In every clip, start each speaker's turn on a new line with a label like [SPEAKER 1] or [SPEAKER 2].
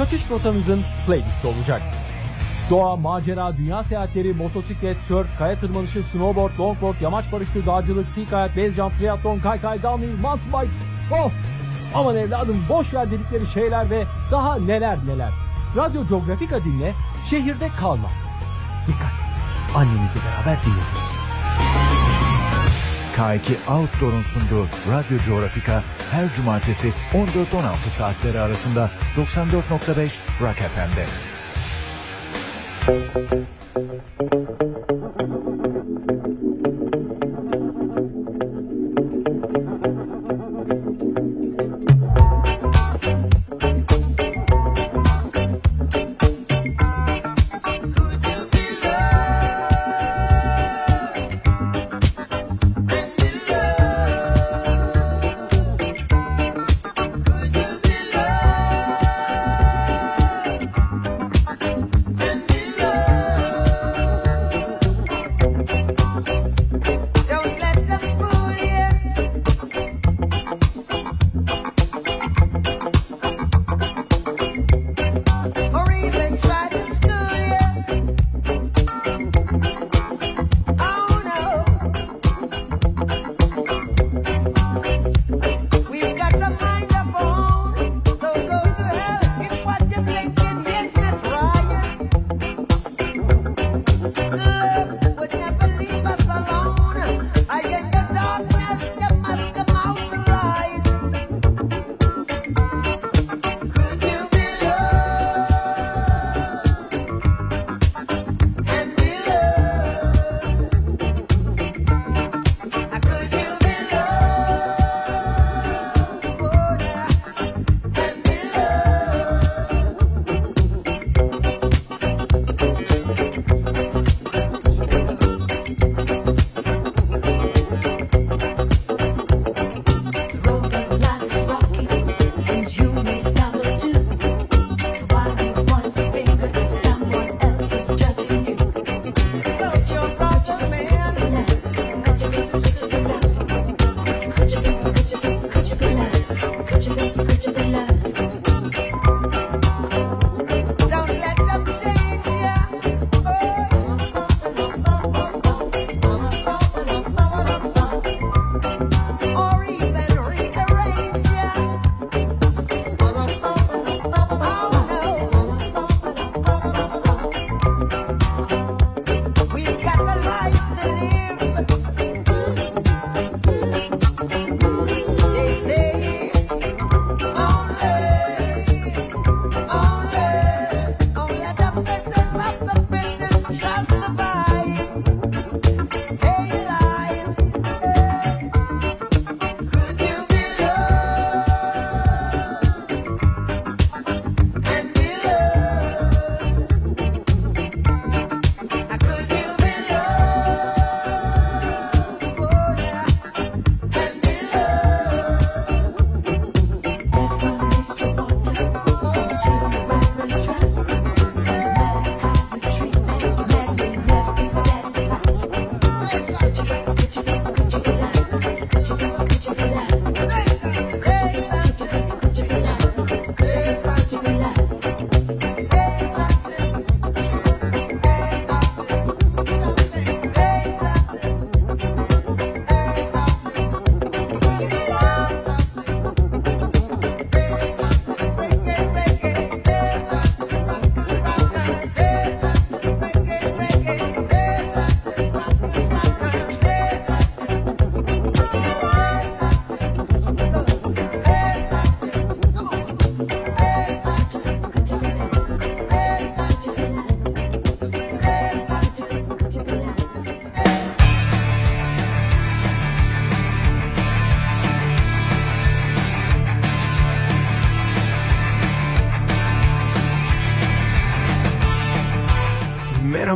[SPEAKER 1] kaçış rotanızın playlisti olacak. Doğa, macera, dünya seyahatleri, motosiklet, surf, kaya tırmanışı, snowboard, longboard, yamaç paraşütü, dağcılık, sea kayak, base jump, triathlon, kaykay, downhill, mountain bike. Of! Aman evladım boş ver dedikleri şeyler ve daha neler neler. Radyo Geografika dinle, şehirde kalma. Dikkat! Annenizle beraber dinlemeyiz.
[SPEAKER 2] K2 Outdoor'un sunduğu Radyo Coğrafika her cumartesi 14-16 saatleri arasında 94.5 Rock FM'de.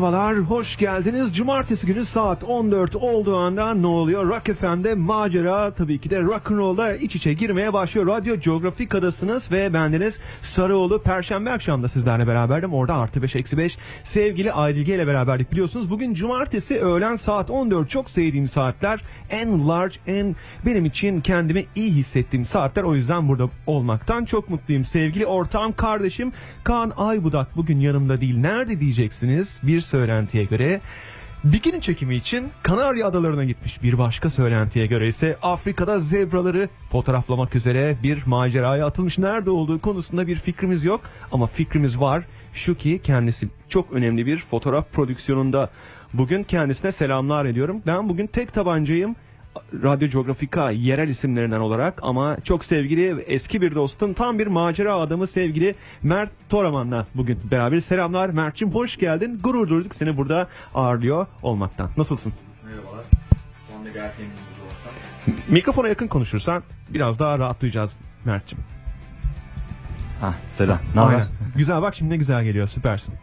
[SPEAKER 3] Merhabalar, hoş geldiniz. Cumartesi günü saat 14 olduğu anda ne oluyor? Rock FM'de macera tabii ki de rock and roll'da iç içe girmeye başlıyor. Radyo Coğrafika'dasınız ve bendeniz Sarıoğlu Perşembe akşamda sizlerle beraberdim. Orada artı 5 eksi 5 sevgili Aydilge ile beraberdik biliyorsunuz. Bugün cumartesi öğlen saat 14 çok sevdiğim saatler. En large, en benim için kendimi iyi hissettiğim saatler. O yüzden burada olmaktan çok mutluyum. Sevgili ortağım, kardeşim Kaan Aybudak bugün yanımda değil. Nerede diyeceksiniz? Bir söylentiye göre Bikini çekimi için Kanarya Adalarına gitmiş. Bir başka söylentiye göre ise Afrika'da zebraları fotoğraflamak üzere bir maceraya atılmış. Nerede olduğu konusunda bir fikrimiz yok ama fikrimiz var. Şu ki kendisi çok önemli bir fotoğraf prodüksiyonunda. Bugün kendisine selamlar ediyorum. Ben bugün tek tabancayım. Radyo Coğrafika yerel isimlerinden olarak ama çok sevgili eski bir dostum tam bir macera adamı sevgili Mert Toraman'la bugün beraber selamlar Mert'cim hoş geldin gurur duyduk seni burada ağırlıyor olmaktan nasılsın?
[SPEAKER 4] Merhabalar. Ben de gayet.
[SPEAKER 3] Mikrofona yakın konuşursan biraz daha rahat duyacağız Mert'cim.
[SPEAKER 4] Ha selam. Ne haber?
[SPEAKER 3] Aynen. Güzel bak şimdi ne güzel geliyor süpersin.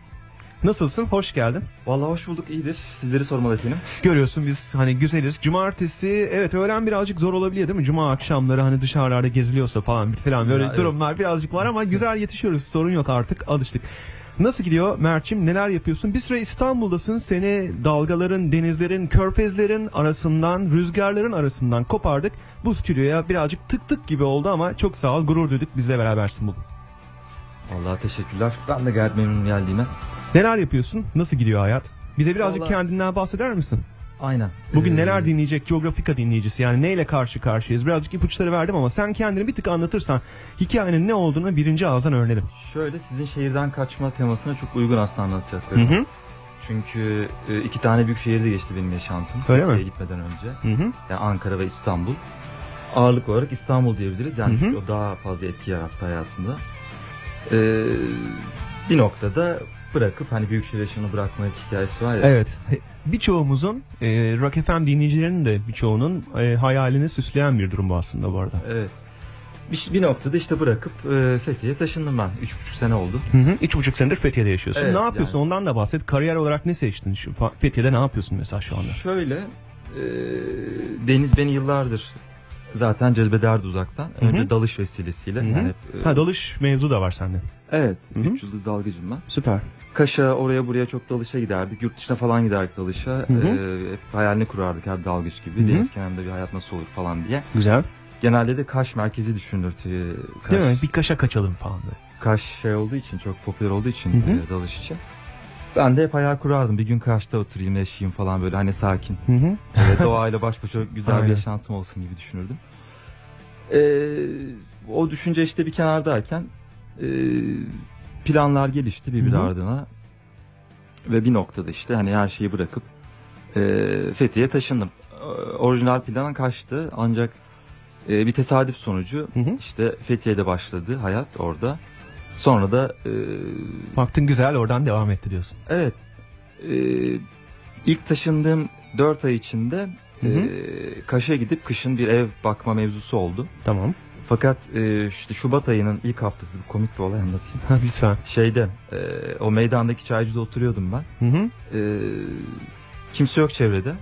[SPEAKER 3] Nasılsın? Hoş geldin.
[SPEAKER 4] Vallahi hoş bulduk iyidir. Sizleri sormalı efendim.
[SPEAKER 3] Görüyorsun biz hani güzeliz. Cumartesi evet öğlen birazcık zor olabiliyor değil mi? Cuma akşamları hani dışarılarda geziliyorsa falan falan böyle
[SPEAKER 4] Ya, evet.
[SPEAKER 3] durumlar birazcık var ama güzel yetişiyoruz. Sorun yok artık alıştık. Nasıl gidiyor Mert'cim neler yapıyorsun? Bir süre İstanbul'dasın. Seni dalgaların, denizlerin, körfezlerin arasından, rüzgarların arasından kopardık. Bu stüdyoya birazcık tık tık gibi oldu ama çok sağ ol gurur duyduk bizle berabersin bugün.
[SPEAKER 4] Vallahi teşekkürler. Ben de gayet memnunum geldiğime.
[SPEAKER 3] Neler yapıyorsun? Nasıl gidiyor hayat? Bize birazcık
[SPEAKER 4] Vallahi-
[SPEAKER 3] kendinden bahseder misin?
[SPEAKER 4] Aynen.
[SPEAKER 3] Bugün
[SPEAKER 4] Ee,
[SPEAKER 3] neler dinleyecek Coğrafika dinleyicisi yani neyle karşı karşıyayız? Birazcık ipuçları verdim ama sen kendini bir tık anlatırsan hikayenin ne olduğunu birinci ağızdan öğrenelim.
[SPEAKER 4] Şöyle sizin şehirden kaçma temasına çok uygun aslında
[SPEAKER 3] Hı
[SPEAKER 4] anlatacaklarım.
[SPEAKER 3] hı.
[SPEAKER 4] Çünkü e, iki tane büyük şehirde geçti benim yaşantım.
[SPEAKER 3] Öyle mi?
[SPEAKER 4] Fethiye'ye gitmeden önce.
[SPEAKER 3] Hı hı.
[SPEAKER 4] Yani Ankara ve İstanbul. Ağırlık olarak İstanbul diyebiliriz. Yani
[SPEAKER 3] Hı hı.
[SPEAKER 4] çünkü o daha fazla etki yarattı hayatımda. Ee, bir noktada bırakıp hani büyük şehir yaşamını bırakma hikayesi var ya.
[SPEAKER 3] Evet. Birçoğumuzun e, Rock FM dinleyicilerinin de birçoğunun e, hayalini süsleyen bir durum bu aslında bu arada.
[SPEAKER 4] Evet. Bir, bir noktada işte bırakıp e, Fethiye'ye taşındım ben. Üç buçuk sene oldu.
[SPEAKER 3] Hı hı. Üç buçuk senedir Fethiye'de yaşıyorsun.
[SPEAKER 4] Evet,
[SPEAKER 3] ne yapıyorsun
[SPEAKER 4] yani.
[SPEAKER 3] ondan da bahset. Kariyer olarak ne seçtin? Şu Fethiye'de ne yapıyorsun mesela şu anda?
[SPEAKER 4] Şöyle e, Deniz beni yıllardır zaten cezbederdi uzaktan. Önce dalış vesilesiyle.
[SPEAKER 3] Hı hı.
[SPEAKER 4] Yani, e,
[SPEAKER 3] Ha dalış mevzu da var sende.
[SPEAKER 4] evet.
[SPEAKER 3] Hı hı.
[SPEAKER 4] Üç yıldız dalgıcım ben.
[SPEAKER 3] Süper.
[SPEAKER 4] Kaş'a oraya buraya çok dalışa giderdik. Yurt dışına falan giderdik dalışa.
[SPEAKER 3] Hı hı.
[SPEAKER 4] E, hep hayalini kurardık her dalgıç gibi.
[SPEAKER 3] Hı hı.
[SPEAKER 4] Deniz kenarında bir hayat nasıl olur falan diye.
[SPEAKER 3] Güzel.
[SPEAKER 4] Genelde de Kaş merkezi düşünülür. Kaş,
[SPEAKER 3] Değil mi? Bir kaşa kaçalım falan böyle.
[SPEAKER 4] Kaş şey olduğu için çok popüler olduğu için
[SPEAKER 3] Hı hı.
[SPEAKER 4] e, dalış için. Ben de hep hayal kurardım. Bir gün Kaş'ta oturayım, yaşayayım falan böyle hani sakin.
[SPEAKER 3] Hı hı.
[SPEAKER 4] Böyle doğayla baş başa güzel
[SPEAKER 3] Aynen.
[SPEAKER 4] bir yaşantım olsun gibi düşünürdüm. Ee, o düşünce işte bir kenardayken e, planlar gelişti birbiri
[SPEAKER 3] Hı hı.
[SPEAKER 4] ardına. Ve bir noktada işte hani her şeyi bırakıp e, Fethiye'ye taşındım. E, Orijinal plan kaçtı ancak e, bir tesadüf sonucu
[SPEAKER 3] Hı hı.
[SPEAKER 4] işte Fethiye'de başladı hayat orada. Sonra da e,
[SPEAKER 3] Baktın güzel oradan devam etti diyorsun.
[SPEAKER 4] Evet. Ee, ilk taşındığım 4 ay içinde
[SPEAKER 3] Hı hı.
[SPEAKER 4] e, Kaş'a gidip kışın bir ev bakma mevzusu oldu.
[SPEAKER 3] Tamam.
[SPEAKER 4] Fakat e, işte Şubat ayının ilk haftası bir komik bir olay anlatayım.
[SPEAKER 3] Ha, lütfen.
[SPEAKER 4] Şeyde e, o meydandaki çaycıda oturuyordum ben.
[SPEAKER 3] Hı hı.
[SPEAKER 4] E, kimse yok çevrede.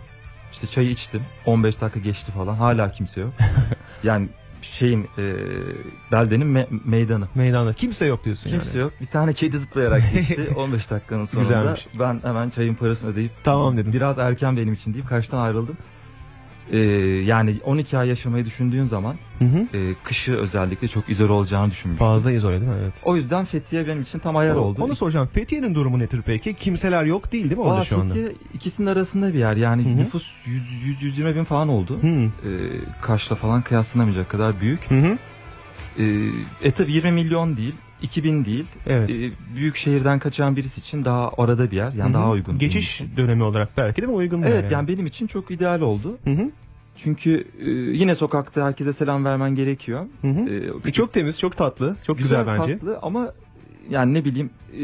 [SPEAKER 4] İşte çayı içtim. 15 dakika geçti falan. Hala kimse yok. yani şeyin e, beldenin me- meydanı.
[SPEAKER 3] Meydanda kimse yok diyorsun
[SPEAKER 4] Kimse
[SPEAKER 3] yani.
[SPEAKER 4] yok. Bir tane kedi zıplayarak geçti. 15 dakikanın sonunda
[SPEAKER 3] Güzelmiş.
[SPEAKER 4] ben hemen çayın parasını ödeyip
[SPEAKER 3] Tamam dedim.
[SPEAKER 4] biraz erken benim için deyip kaçtan ayrıldım. Ee, yani 12 ay yaşamayı düşündüğün zaman
[SPEAKER 3] Hı hı.
[SPEAKER 4] e, kışı özellikle çok izole olacağını düşünmüştüm.
[SPEAKER 3] Fazla izole değil mi? Evet.
[SPEAKER 4] O yüzden Fethiye benim için tam ayar oldu.
[SPEAKER 3] Onu soracağım. Fethiye'nin durumu nedir peki? Kimseler yok değil değil mi orada
[SPEAKER 4] Valla
[SPEAKER 3] şu anda?
[SPEAKER 4] Fethiye ikisinin arasında bir yer. Yani
[SPEAKER 3] Hı hı.
[SPEAKER 4] nüfus 100, 100 120 bin falan oldu.
[SPEAKER 3] Hı.
[SPEAKER 4] Ee, Kaş'la falan kıyaslanamayacak kadar büyük.
[SPEAKER 3] Hı hı.
[SPEAKER 4] Ee, e tabi 20 milyon değil, 2000 değil.
[SPEAKER 3] Evet.
[SPEAKER 4] Ee, büyük şehirden kaçan birisi için daha arada bir yer. Yani
[SPEAKER 3] Hı hı.
[SPEAKER 4] daha uygun.
[SPEAKER 3] Geçiş dönemi olarak belki de uygun?
[SPEAKER 4] Evet
[SPEAKER 3] yer
[SPEAKER 4] yani benim için çok ideal oldu.
[SPEAKER 3] Hı hı.
[SPEAKER 4] Çünkü e, yine sokakta herkese selam vermen gerekiyor.
[SPEAKER 3] Hı hı.
[SPEAKER 4] E,
[SPEAKER 3] E, Çok temiz, çok tatlı, çok güzel, bence.
[SPEAKER 4] tatlı ama yani ne bileyim e,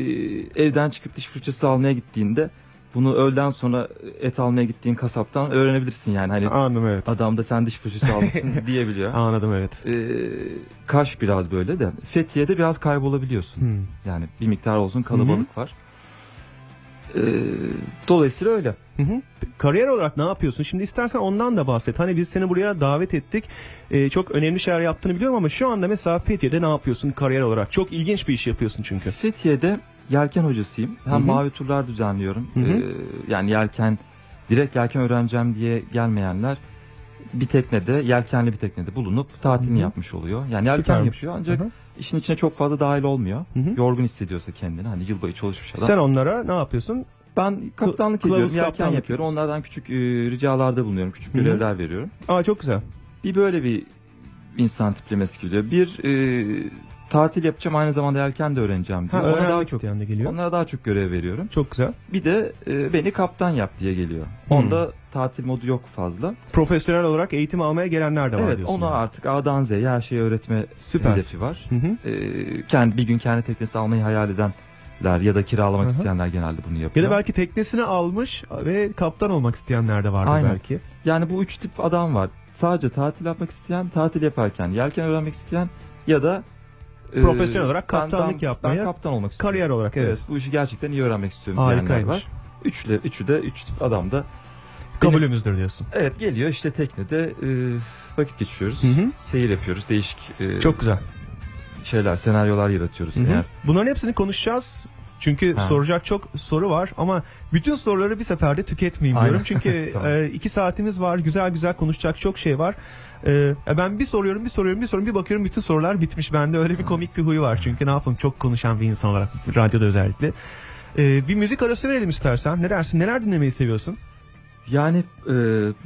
[SPEAKER 4] evden çıkıp diş fırçası almaya gittiğinde bunu öğleden sonra et almaya gittiğin kasaptan öğrenebilirsin yani. Hani
[SPEAKER 3] Anladım evet.
[SPEAKER 4] adam da sen diş fırçası almışsın diyebiliyor.
[SPEAKER 3] Anladım evet.
[SPEAKER 4] E, Kaş biraz böyle de. Fethiye'de biraz kaybolabiliyorsun.
[SPEAKER 3] Hı.
[SPEAKER 4] Yani bir miktar olsun kalabalık var. Ee, dolayısıyla öyle.
[SPEAKER 3] Hı hı. Kariyer olarak ne yapıyorsun? Şimdi istersen ondan da bahset. Hani biz seni buraya davet ettik. Ee, çok önemli şeyler yaptığını biliyorum ama şu anda mesela Fethiye'de ne yapıyorsun kariyer olarak? Çok ilginç bir iş yapıyorsun çünkü.
[SPEAKER 4] Fethiye'de yelken hocasıyım. Hem
[SPEAKER 3] Hı hı.
[SPEAKER 4] mavi turlar düzenliyorum.
[SPEAKER 3] Hı hı.
[SPEAKER 4] Ee, yani yelken direkt yelken öğreneceğim diye gelmeyenler bir teknede, yelkenli bir teknede bulunup tatilini
[SPEAKER 3] Hı hı.
[SPEAKER 4] yapmış oluyor. Yani yelken
[SPEAKER 3] Süpermiş.
[SPEAKER 4] yapıyor ancak
[SPEAKER 3] Hı hı.
[SPEAKER 4] işin içine çok fazla dahil olmuyor.
[SPEAKER 3] Hı hı.
[SPEAKER 4] Yorgun hissediyorsa kendini hani yıl boyu çalışmış adam.
[SPEAKER 3] Sen onlara ne yapıyorsun?
[SPEAKER 4] ben kaptanlık
[SPEAKER 3] Kılavuz
[SPEAKER 4] ediyorum, yelken yapıyorum.
[SPEAKER 3] yapıyorsun.
[SPEAKER 4] Onlardan küçük e, ricalarda bulunuyorum, küçük
[SPEAKER 3] Hı hı.
[SPEAKER 4] görevler veriyorum.
[SPEAKER 3] Aa çok güzel.
[SPEAKER 4] Bir böyle bir insan tiplemesi geliyor. Bir e, tatil yapacağım aynı zamanda yelken de öğreneceğim
[SPEAKER 3] Ha,
[SPEAKER 4] diyor. Ona daha
[SPEAKER 3] öğrenmek
[SPEAKER 4] çok
[SPEAKER 3] isteyen de geliyor.
[SPEAKER 4] onlara daha çok görev veriyorum.
[SPEAKER 3] Çok güzel.
[SPEAKER 4] Bir de e, beni kaptan yap diye geliyor.
[SPEAKER 3] Hmm.
[SPEAKER 4] Onda tatil modu yok fazla.
[SPEAKER 3] Profesyonel olarak eğitim almaya gelenler de var
[SPEAKER 4] evet
[SPEAKER 3] diyorsun.
[SPEAKER 4] ona
[SPEAKER 3] yani.
[SPEAKER 4] artık A'dan Z'ye her şeyi öğretme
[SPEAKER 3] Süper.
[SPEAKER 4] hedefi var.
[SPEAKER 3] Hı hı.
[SPEAKER 4] E, kendi bir gün kendi teknesi almayı hayal edenler ya da kiralamak
[SPEAKER 3] Hı hı.
[SPEAKER 4] isteyenler genelde bunu
[SPEAKER 3] Ya
[SPEAKER 4] yapıyor.
[SPEAKER 3] da belki teknesini almış ve kaptan olmak isteyenler de vardır
[SPEAKER 4] Aynen.
[SPEAKER 3] belki.
[SPEAKER 4] Yani bu üç tip adam var. Sadece tatil yapmak isteyen, tatil yaparken yelken öğrenmek isteyen ya da
[SPEAKER 3] Profesyonel olarak kaptanlık
[SPEAKER 4] ben,
[SPEAKER 3] yapmaya,
[SPEAKER 4] ben kaptan olmak istiyorum.
[SPEAKER 3] Kariyer olarak evet.
[SPEAKER 4] Evet. bu işi gerçekten iyi öğrenmek istiyorum diyenler
[SPEAKER 3] Harikaymış.
[SPEAKER 4] var. Üçle, üçü de üç tip adam da
[SPEAKER 3] Kabulümüzdür diyorsun.
[SPEAKER 4] evet geliyor işte teknede e, vakit geçiriyoruz.
[SPEAKER 3] Hı hı.
[SPEAKER 4] Seyir yapıyoruz. Değişik e,
[SPEAKER 3] Çok güzel.
[SPEAKER 4] şeyler, senaryolar yaratıyoruz.
[SPEAKER 3] Hı hı.
[SPEAKER 4] Eğer
[SPEAKER 3] Bunların hepsini konuşacağız. Çünkü
[SPEAKER 4] Ha.
[SPEAKER 3] soracak çok soru var ama bütün soruları bir seferde tüketmeyeyim
[SPEAKER 4] Aynen.
[SPEAKER 3] diyorum. Çünkü
[SPEAKER 4] Tamam.
[SPEAKER 3] e, iki saatimiz var. Güzel güzel konuşacak çok şey var. E, ben bir soruyorum, bir soruyorum, bir soruyorum, bir bakıyorum bütün sorular bitmiş. Bende öyle bir komik bir huyu var. Çünkü ne yapayım çok konuşan bir insan olarak radyoda özellikle. E, bir müzik arası verelim istersen. Ne dersin? Neler dinlemeyi seviyorsun?
[SPEAKER 4] yani e,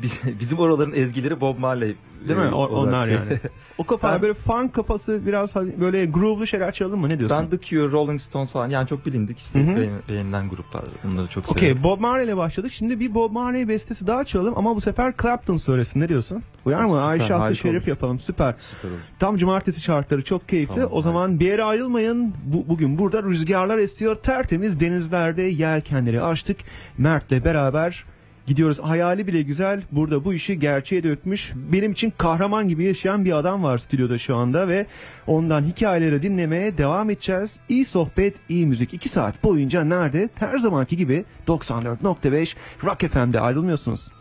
[SPEAKER 4] bi- bizim oraların ezgileri Bob Marley.
[SPEAKER 3] Değil mi? O- onlar yani. O kafa
[SPEAKER 4] Ben-
[SPEAKER 3] böyle funk kafası biraz hani böyle groove'lu şeyler çalalım mı? Ne diyorsun?
[SPEAKER 4] Ben The Cure, Rolling Stones falan yani çok bilindik işte beğen- beğenilen gruplar. Bunları çok seviyorum.
[SPEAKER 3] Okey Bob Marley ile başladık. Şimdi bir Bob Marley bestesi daha çalalım ama bu sefer Clapton söylesin. Ne diyorsun? Uyar mı? Ayşe Hakkı Şerif
[SPEAKER 4] olur.
[SPEAKER 3] yapalım. Süper.
[SPEAKER 4] Süper olur.
[SPEAKER 3] Tam cumartesi şartları çok keyifli.
[SPEAKER 4] Tamam,
[SPEAKER 3] o zaman bir yere ayrılmayın. Bu, bugün burada rüzgarlar esiyor. Tertemiz denizlerde yelkenleri açtık. Mert'le beraber gidiyoruz. Hayali bile güzel. Burada bu işi gerçeğe dökmüş. Benim için kahraman gibi yaşayan bir adam var stüdyoda şu anda ve ondan hikayeleri dinlemeye devam edeceğiz. İyi sohbet, iyi müzik. 2 saat boyunca nerede? Her zamanki gibi 94.5 Rock FM'de ayrılmıyorsunuz.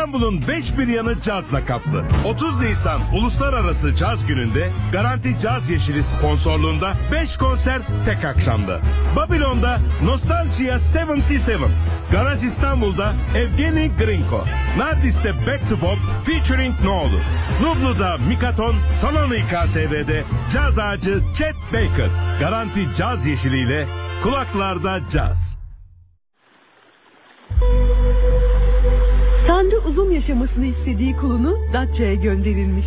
[SPEAKER 5] İstanbul'un beş bir yanı cazla kaplı. 30 Nisan Uluslararası Caz Günü'nde Garanti Caz Yeşili sponsorluğunda 5 konser tek akşamda. Babilon'da Nostalgia 77, Garaj İstanbul'da Evgeni Grinko, Nardis'te Back to Pop featuring Ne Olur, Nublu'da Mikaton, Salonu İKSV'de Caz Ağacı Chet Baker, Garanti Caz Yeşili ile kulaklarda caz.
[SPEAKER 6] Tanrı uzun yaşamasını istediği kulunu Datça'ya gönderilmiş.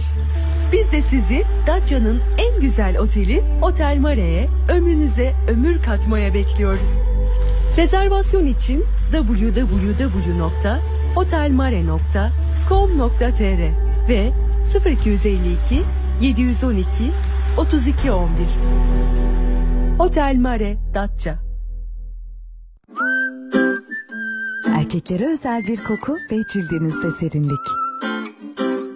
[SPEAKER 6] Biz de sizi Datça'nın en güzel oteli Otel Mare'ye ömrünüze ömür katmaya bekliyoruz. Rezervasyon için www.otelmare.com.tr ve 0252 712 3211 Otel Mare Datça
[SPEAKER 7] Erkeklere özel bir koku ve cildinizde serinlik.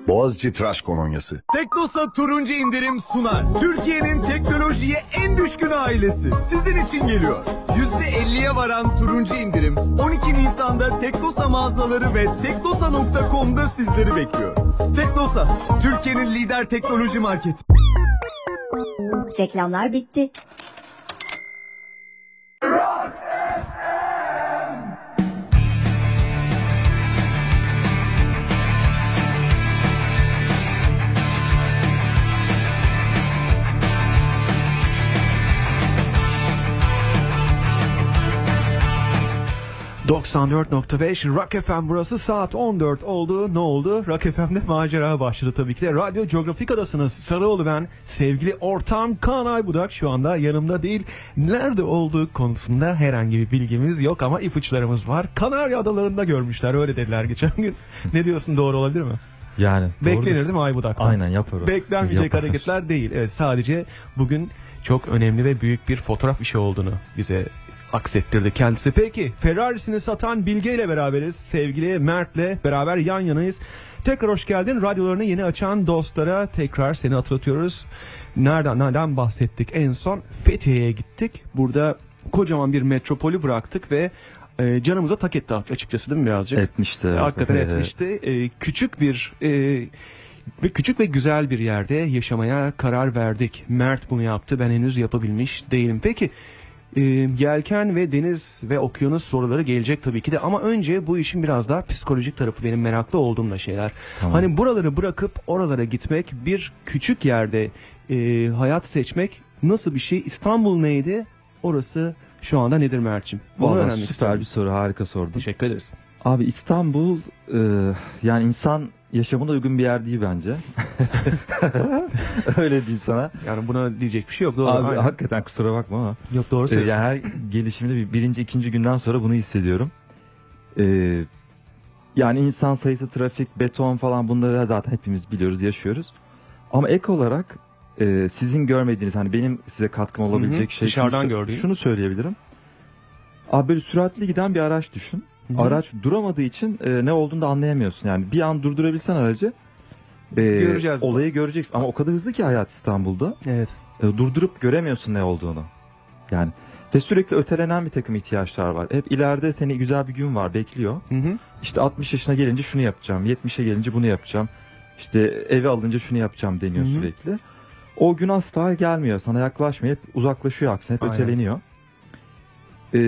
[SPEAKER 8] Boğaziçi Tıraş Kolonyası.
[SPEAKER 9] Teknosa turuncu indirim sunar. Türkiye'nin teknolojiye en düşkün ailesi. Sizin için geliyor. %50'ye varan turuncu indirim 12 Nisan'da Teknosa mağazaları ve teknosa.com'da sizleri bekliyor. Teknosa, Türkiye'nin lider teknoloji marketi.
[SPEAKER 10] Reklamlar bitti.
[SPEAKER 3] ...94.5 Rock FM burası saat 14 oldu. Ne oldu? Rock FM'de macera başladı tabii ki de. Radyo Coğrafika'dasınız. Sarıoğlu ben. Sevgili ortağım Kaan Aybudak şu anda yanımda değil. Nerede olduğu konusunda herhangi bir bilgimiz yok ama ipuçlarımız var. Kanarya Adaları'nda görmüşler öyle dediler geçen gün. ne diyorsun doğru olabilir mi?
[SPEAKER 4] Yani
[SPEAKER 3] Beklenir
[SPEAKER 4] doğrudur.
[SPEAKER 3] değil mi Aybudak'tan?
[SPEAKER 4] Aynen o.
[SPEAKER 3] Beklenmeyecek
[SPEAKER 4] Yapar.
[SPEAKER 3] hareketler değil. Evet, sadece bugün çok önemli ve büyük bir fotoğraf işi olduğunu bize aksettirdi kendisi. Peki Ferrari'sini satan Bilge ile beraberiz. Sevgili Mert'le beraber yan yanayız. Tekrar hoş geldin. Radyolarını yeni açan dostlara tekrar seni hatırlatıyoruz. Nereden nereden bahsettik? En son Fethiye'ye gittik. Burada kocaman bir metropolü bıraktık ve e, canımıza tak etti açıkçası değil mi birazcık?
[SPEAKER 4] Etmişti.
[SPEAKER 3] Hakikaten etmişti. Ee, küçük bir e, ve küçük ve güzel bir yerde yaşamaya karar verdik. Mert bunu yaptı. Ben henüz yapabilmiş değilim. Peki e, yelken ve deniz ve okyanus soruları gelecek tabii ki de ama önce bu işin biraz daha psikolojik tarafı benim meraklı olduğum da şeyler.
[SPEAKER 4] Tamam.
[SPEAKER 3] Hani buraları bırakıp oralara gitmek, bir küçük yerde e, hayat seçmek nasıl bir şey? İstanbul neydi? Orası şu anda nedir Mert'ciğim? Bunu
[SPEAKER 4] Vallahi
[SPEAKER 3] öğrenmek
[SPEAKER 4] süper
[SPEAKER 3] istiyorum.
[SPEAKER 4] bir soru harika sordun.
[SPEAKER 3] Teşekkür ederiz.
[SPEAKER 4] Abi İstanbul e, yani insan yaşamına uygun bir yer değil bence. Öyle diyeyim sana.
[SPEAKER 3] Yani buna diyecek bir şey yok. Doğru.
[SPEAKER 4] Abi
[SPEAKER 3] aynen.
[SPEAKER 4] hakikaten kusura bakma ama.
[SPEAKER 3] Yok doğru
[SPEAKER 4] e,
[SPEAKER 3] söylüyorsun.
[SPEAKER 4] yani her gelişimde bir, birinci ikinci günden sonra bunu hissediyorum. E, yani insan sayısı, trafik, beton falan bunları zaten hepimiz biliyoruz, yaşıyoruz. Ama ek olarak e, sizin görmediğiniz hani benim size katkım olabilecek
[SPEAKER 3] Hı hı.
[SPEAKER 4] şey
[SPEAKER 3] Dışarıdan
[SPEAKER 4] şunu,
[SPEAKER 3] gördüğün.
[SPEAKER 4] şunu söyleyebilirim. Abi böyle süratli giden bir araç düşün.
[SPEAKER 3] Hı hı.
[SPEAKER 4] Araç duramadığı için e, ne olduğunu da anlayamıyorsun. Yani bir an durdurabilsen aracı e,
[SPEAKER 3] Göreceğiz.
[SPEAKER 4] olayı göreceksin. Ama o kadar hızlı ki hayat İstanbul'da.
[SPEAKER 3] Evet.
[SPEAKER 4] E, durdurup göremiyorsun ne olduğunu. Yani ve sürekli ötelenen bir takım ihtiyaçlar var. Hep ileride seni güzel bir gün var bekliyor.
[SPEAKER 3] Hı hı.
[SPEAKER 4] İşte 60 yaşına gelince şunu yapacağım. 70'e gelince bunu yapacağım. İşte eve alınca şunu yapacağım deniyor
[SPEAKER 3] Hı hı.
[SPEAKER 4] sürekli. O gün asla gelmiyor. Sana yaklaşmıyor. Hep uzaklaşıyor aksine. Hep
[SPEAKER 3] Aynen.
[SPEAKER 4] öteleniyor. Ee,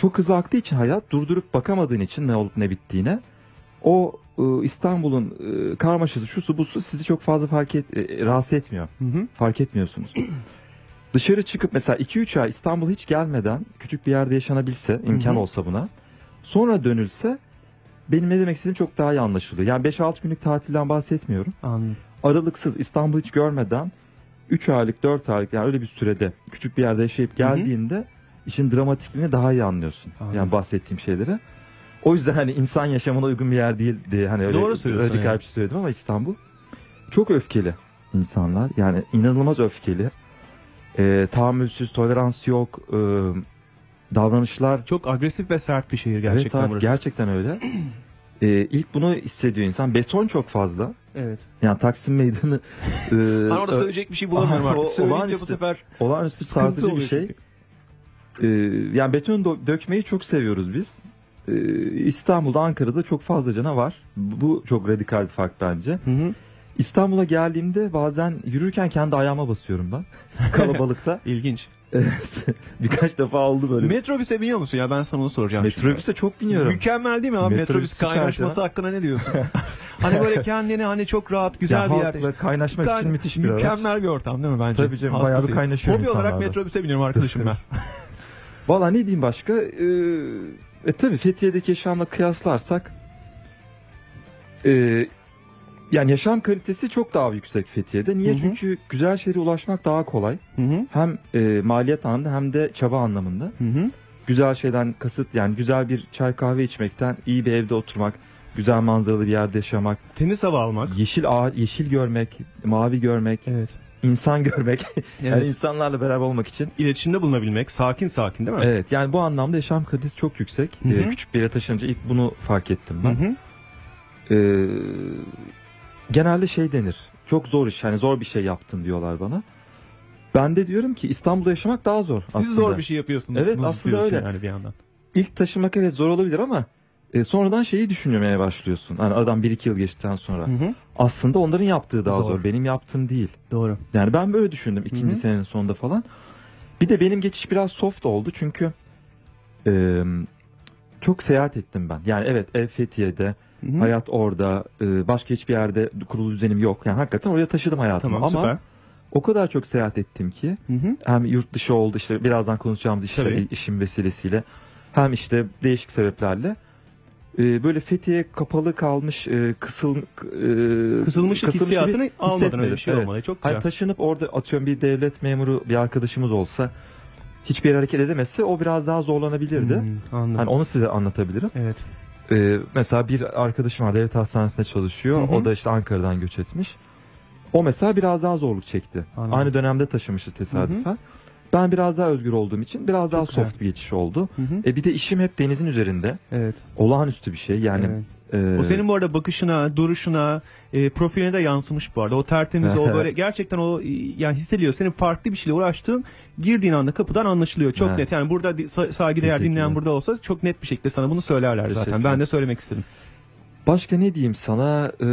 [SPEAKER 4] çok hızlı aktığı için hayat durdurup bakamadığın için ne olup ne bittiğine o e, İstanbul'un e, karmaşası şusu busu sizi çok fazla fark et, e, rahatsız etmiyor.
[SPEAKER 3] Hı hı.
[SPEAKER 4] Fark etmiyorsunuz. Dışarı çıkıp mesela 2-3 ay İstanbul'a hiç gelmeden küçük bir yerde yaşanabilse, imkan
[SPEAKER 3] Hı hı.
[SPEAKER 4] olsa buna. Sonra dönülse benim ne demek istediğim çok daha iyi anlaşılıyor. Yani 5-6 günlük tatilden bahsetmiyorum.
[SPEAKER 3] Anladım.
[SPEAKER 4] Aralıksız İstanbul'u hiç görmeden 3 aylık 4 aylık yani öyle bir sürede küçük bir yerde yaşayıp
[SPEAKER 3] Hı hı.
[SPEAKER 4] İşin dramatikliğini daha iyi anlıyorsun.
[SPEAKER 3] Anladım.
[SPEAKER 4] Yani bahsettiğim şeyleri. O yüzden hani insan yaşamına uygun bir yer değil diye hani öyle
[SPEAKER 3] Doğru söylüyorsun
[SPEAKER 4] radikal
[SPEAKER 3] yani.
[SPEAKER 4] bir şey söyledim ama İstanbul çok öfkeli insanlar. Yani inanılmaz öfkeli. Ee, tahammülsüz, tolerans yok. Ee, davranışlar
[SPEAKER 3] Çok agresif ve sert bir şehir
[SPEAKER 4] Evet
[SPEAKER 3] gerçekten
[SPEAKER 4] abi,
[SPEAKER 3] burası.
[SPEAKER 4] gerçekten öyle. Ee, ilk bunu hissediyor insan. Beton çok fazla.
[SPEAKER 3] Evet.
[SPEAKER 4] Yani Taksim Meydanı e,
[SPEAKER 3] Ben orada söyleyecek bir şey bulamıyorum artık. Söyleyince bu sefer
[SPEAKER 4] olağanüstü sarsıcı bir şey.
[SPEAKER 3] çünkü.
[SPEAKER 4] Ee, yani beton dö- dökmeyi çok seviyoruz biz. Ee, İstanbul'da, Ankara'da çok fazla cana var. Bu çok radikal bir fark bence.
[SPEAKER 3] Hı hı.
[SPEAKER 4] İstanbul'a geldiğimde bazen yürürken kendi ayağıma basıyorum ben. Kalabalıkta.
[SPEAKER 3] İlginç.
[SPEAKER 4] evet. Birkaç defa oldu böyle.
[SPEAKER 3] Metrobüse biniyor musun ya? Ben sana onu soracağım. şimdi.
[SPEAKER 4] Metrobüse çok biniyorum.
[SPEAKER 3] Mükemmel değil mi abi?
[SPEAKER 4] Metrobüs
[SPEAKER 3] Metrobüs kaynaşması
[SPEAKER 4] ya.
[SPEAKER 3] hakkında ne diyorsun? hani böyle kendini hani çok rahat, güzel
[SPEAKER 4] Ya
[SPEAKER 3] bir yerde.
[SPEAKER 4] kaynaşmak
[SPEAKER 3] Kay-
[SPEAKER 4] için müthiş bir.
[SPEAKER 3] Mükemmel bir ortam değil mi bence?
[SPEAKER 4] Tabii canım, bayağı bir
[SPEAKER 3] Hastasıyız.
[SPEAKER 4] kaynaşıyor
[SPEAKER 3] Hobi olarak metrobüse biniyorum arkadaşım ben.
[SPEAKER 4] Valla ne diyeyim başka? Ee, e tabi Fethiye'deki yaşamla kıyaslarsak e, yani yaşam kalitesi çok daha yüksek Fethiye'de. Niye?
[SPEAKER 3] Hı hı.
[SPEAKER 4] Çünkü güzel şehre ulaşmak daha kolay.
[SPEAKER 3] Hı hı.
[SPEAKER 4] Hem e, maliyet anlamında hem de çaba anlamında.
[SPEAKER 3] Hı hı.
[SPEAKER 4] Güzel şeyden kasıt yani güzel bir çay kahve içmekten, iyi bir evde oturmak, güzel manzaralı bir yerde yaşamak,
[SPEAKER 3] Temiz hava almak.
[SPEAKER 4] yeşil ağaç, yeşil görmek, mavi görmek,
[SPEAKER 3] Evet.
[SPEAKER 4] İnsan görmek. yani
[SPEAKER 3] Evet.
[SPEAKER 4] insanlarla beraber olmak için
[SPEAKER 3] İletişimde bulunabilmek. Sakin sakin değil mi?
[SPEAKER 4] Evet yani bu anlamda yaşam kalitesi çok yüksek.
[SPEAKER 3] Hı hı.
[SPEAKER 4] Ee, küçük bir yere taşınınca ilk bunu fark ettim
[SPEAKER 3] Hı
[SPEAKER 4] ben.
[SPEAKER 3] hı.
[SPEAKER 4] Ee, genelde şey denir. Çok zor iş. Hani zor bir şey yaptın diyorlar bana. Ben de diyorum ki İstanbul'da yaşamak daha zor
[SPEAKER 3] Siz
[SPEAKER 4] aslında.
[SPEAKER 3] zor bir şey yapıyorsunuz.
[SPEAKER 4] Evet, aslında öyle.
[SPEAKER 3] Yani bir yandan.
[SPEAKER 4] İlk taşınmak evet zor olabilir ama e, sonradan şeyi düşünmeye başlıyorsun. Hani aradan 1-2 yıl geçtikten sonra.
[SPEAKER 3] Hı hı.
[SPEAKER 4] Aslında onların yaptığı daha
[SPEAKER 3] Zor.
[SPEAKER 4] zor. Benim yaptığım değil.
[SPEAKER 3] Doğru.
[SPEAKER 4] Yani ben böyle düşündüm ikinci
[SPEAKER 3] Hı hı.
[SPEAKER 4] senenin sonunda falan. Bir de benim geçiş biraz soft oldu çünkü e, çok seyahat ettim ben. Yani evet ev Fethiye'de,
[SPEAKER 3] Hı hı.
[SPEAKER 4] hayat orada, e, başka hiçbir yerde kurulu düzenim yok. Yani hakikaten oraya taşıdım hayatımı
[SPEAKER 3] Tamam
[SPEAKER 4] ama
[SPEAKER 3] süper.
[SPEAKER 4] o kadar çok seyahat ettim ki
[SPEAKER 3] Hı hı.
[SPEAKER 4] hem yurt dışı oldu işte birazdan konuşacağımız
[SPEAKER 3] Tabii.
[SPEAKER 4] işim vesilesiyle hem işte değişik sebeplerle e, böyle Fethiye kapalı kalmış e, kısıl e, kısılmış
[SPEAKER 3] hissiyatını
[SPEAKER 4] gibi
[SPEAKER 3] almadın öyle bir şey
[SPEAKER 4] Evet.
[SPEAKER 3] olmalı. Çok güzel.
[SPEAKER 4] taşınıp orada atıyorum bir devlet memuru bir arkadaşımız olsa hiçbir hareket edemezse o biraz daha zorlanabilirdi.
[SPEAKER 3] Hmm, anladım.
[SPEAKER 4] Hani onu size anlatabilirim.
[SPEAKER 3] Evet.
[SPEAKER 4] Ee, mesela bir arkadaşım var devlet hastanesinde çalışıyor.
[SPEAKER 3] Hı hı.
[SPEAKER 4] O da işte Ankara'dan göç etmiş. O mesela biraz daha zorluk çekti.
[SPEAKER 3] Anladım.
[SPEAKER 4] Aynı dönemde taşımışız tesadüfen. Ben biraz daha özgür olduğum için biraz daha
[SPEAKER 3] güzel.
[SPEAKER 4] soft bir geçiş oldu.
[SPEAKER 3] Hı hı.
[SPEAKER 4] E bir de işim hep denizin üzerinde.
[SPEAKER 3] Evet.
[SPEAKER 4] Olağanüstü bir şey. Yani
[SPEAKER 3] Evet.
[SPEAKER 4] e,
[SPEAKER 3] O senin bu arada bakışına, duruşuna, e, profiline de yansımış bu arada. O tertemiz, o böyle gerçekten o e, yani hissediliyor. Senin farklı bir şeyle uğraştığın girdiğin anda kapıdan anlaşılıyor. Çok net. Yani burada saygıdeğer dinleyen burada olsa çok net bir şekilde sana bunu söylerler zaten. Ben de söylemek istedim.
[SPEAKER 4] başka ne diyeyim sana? Ee,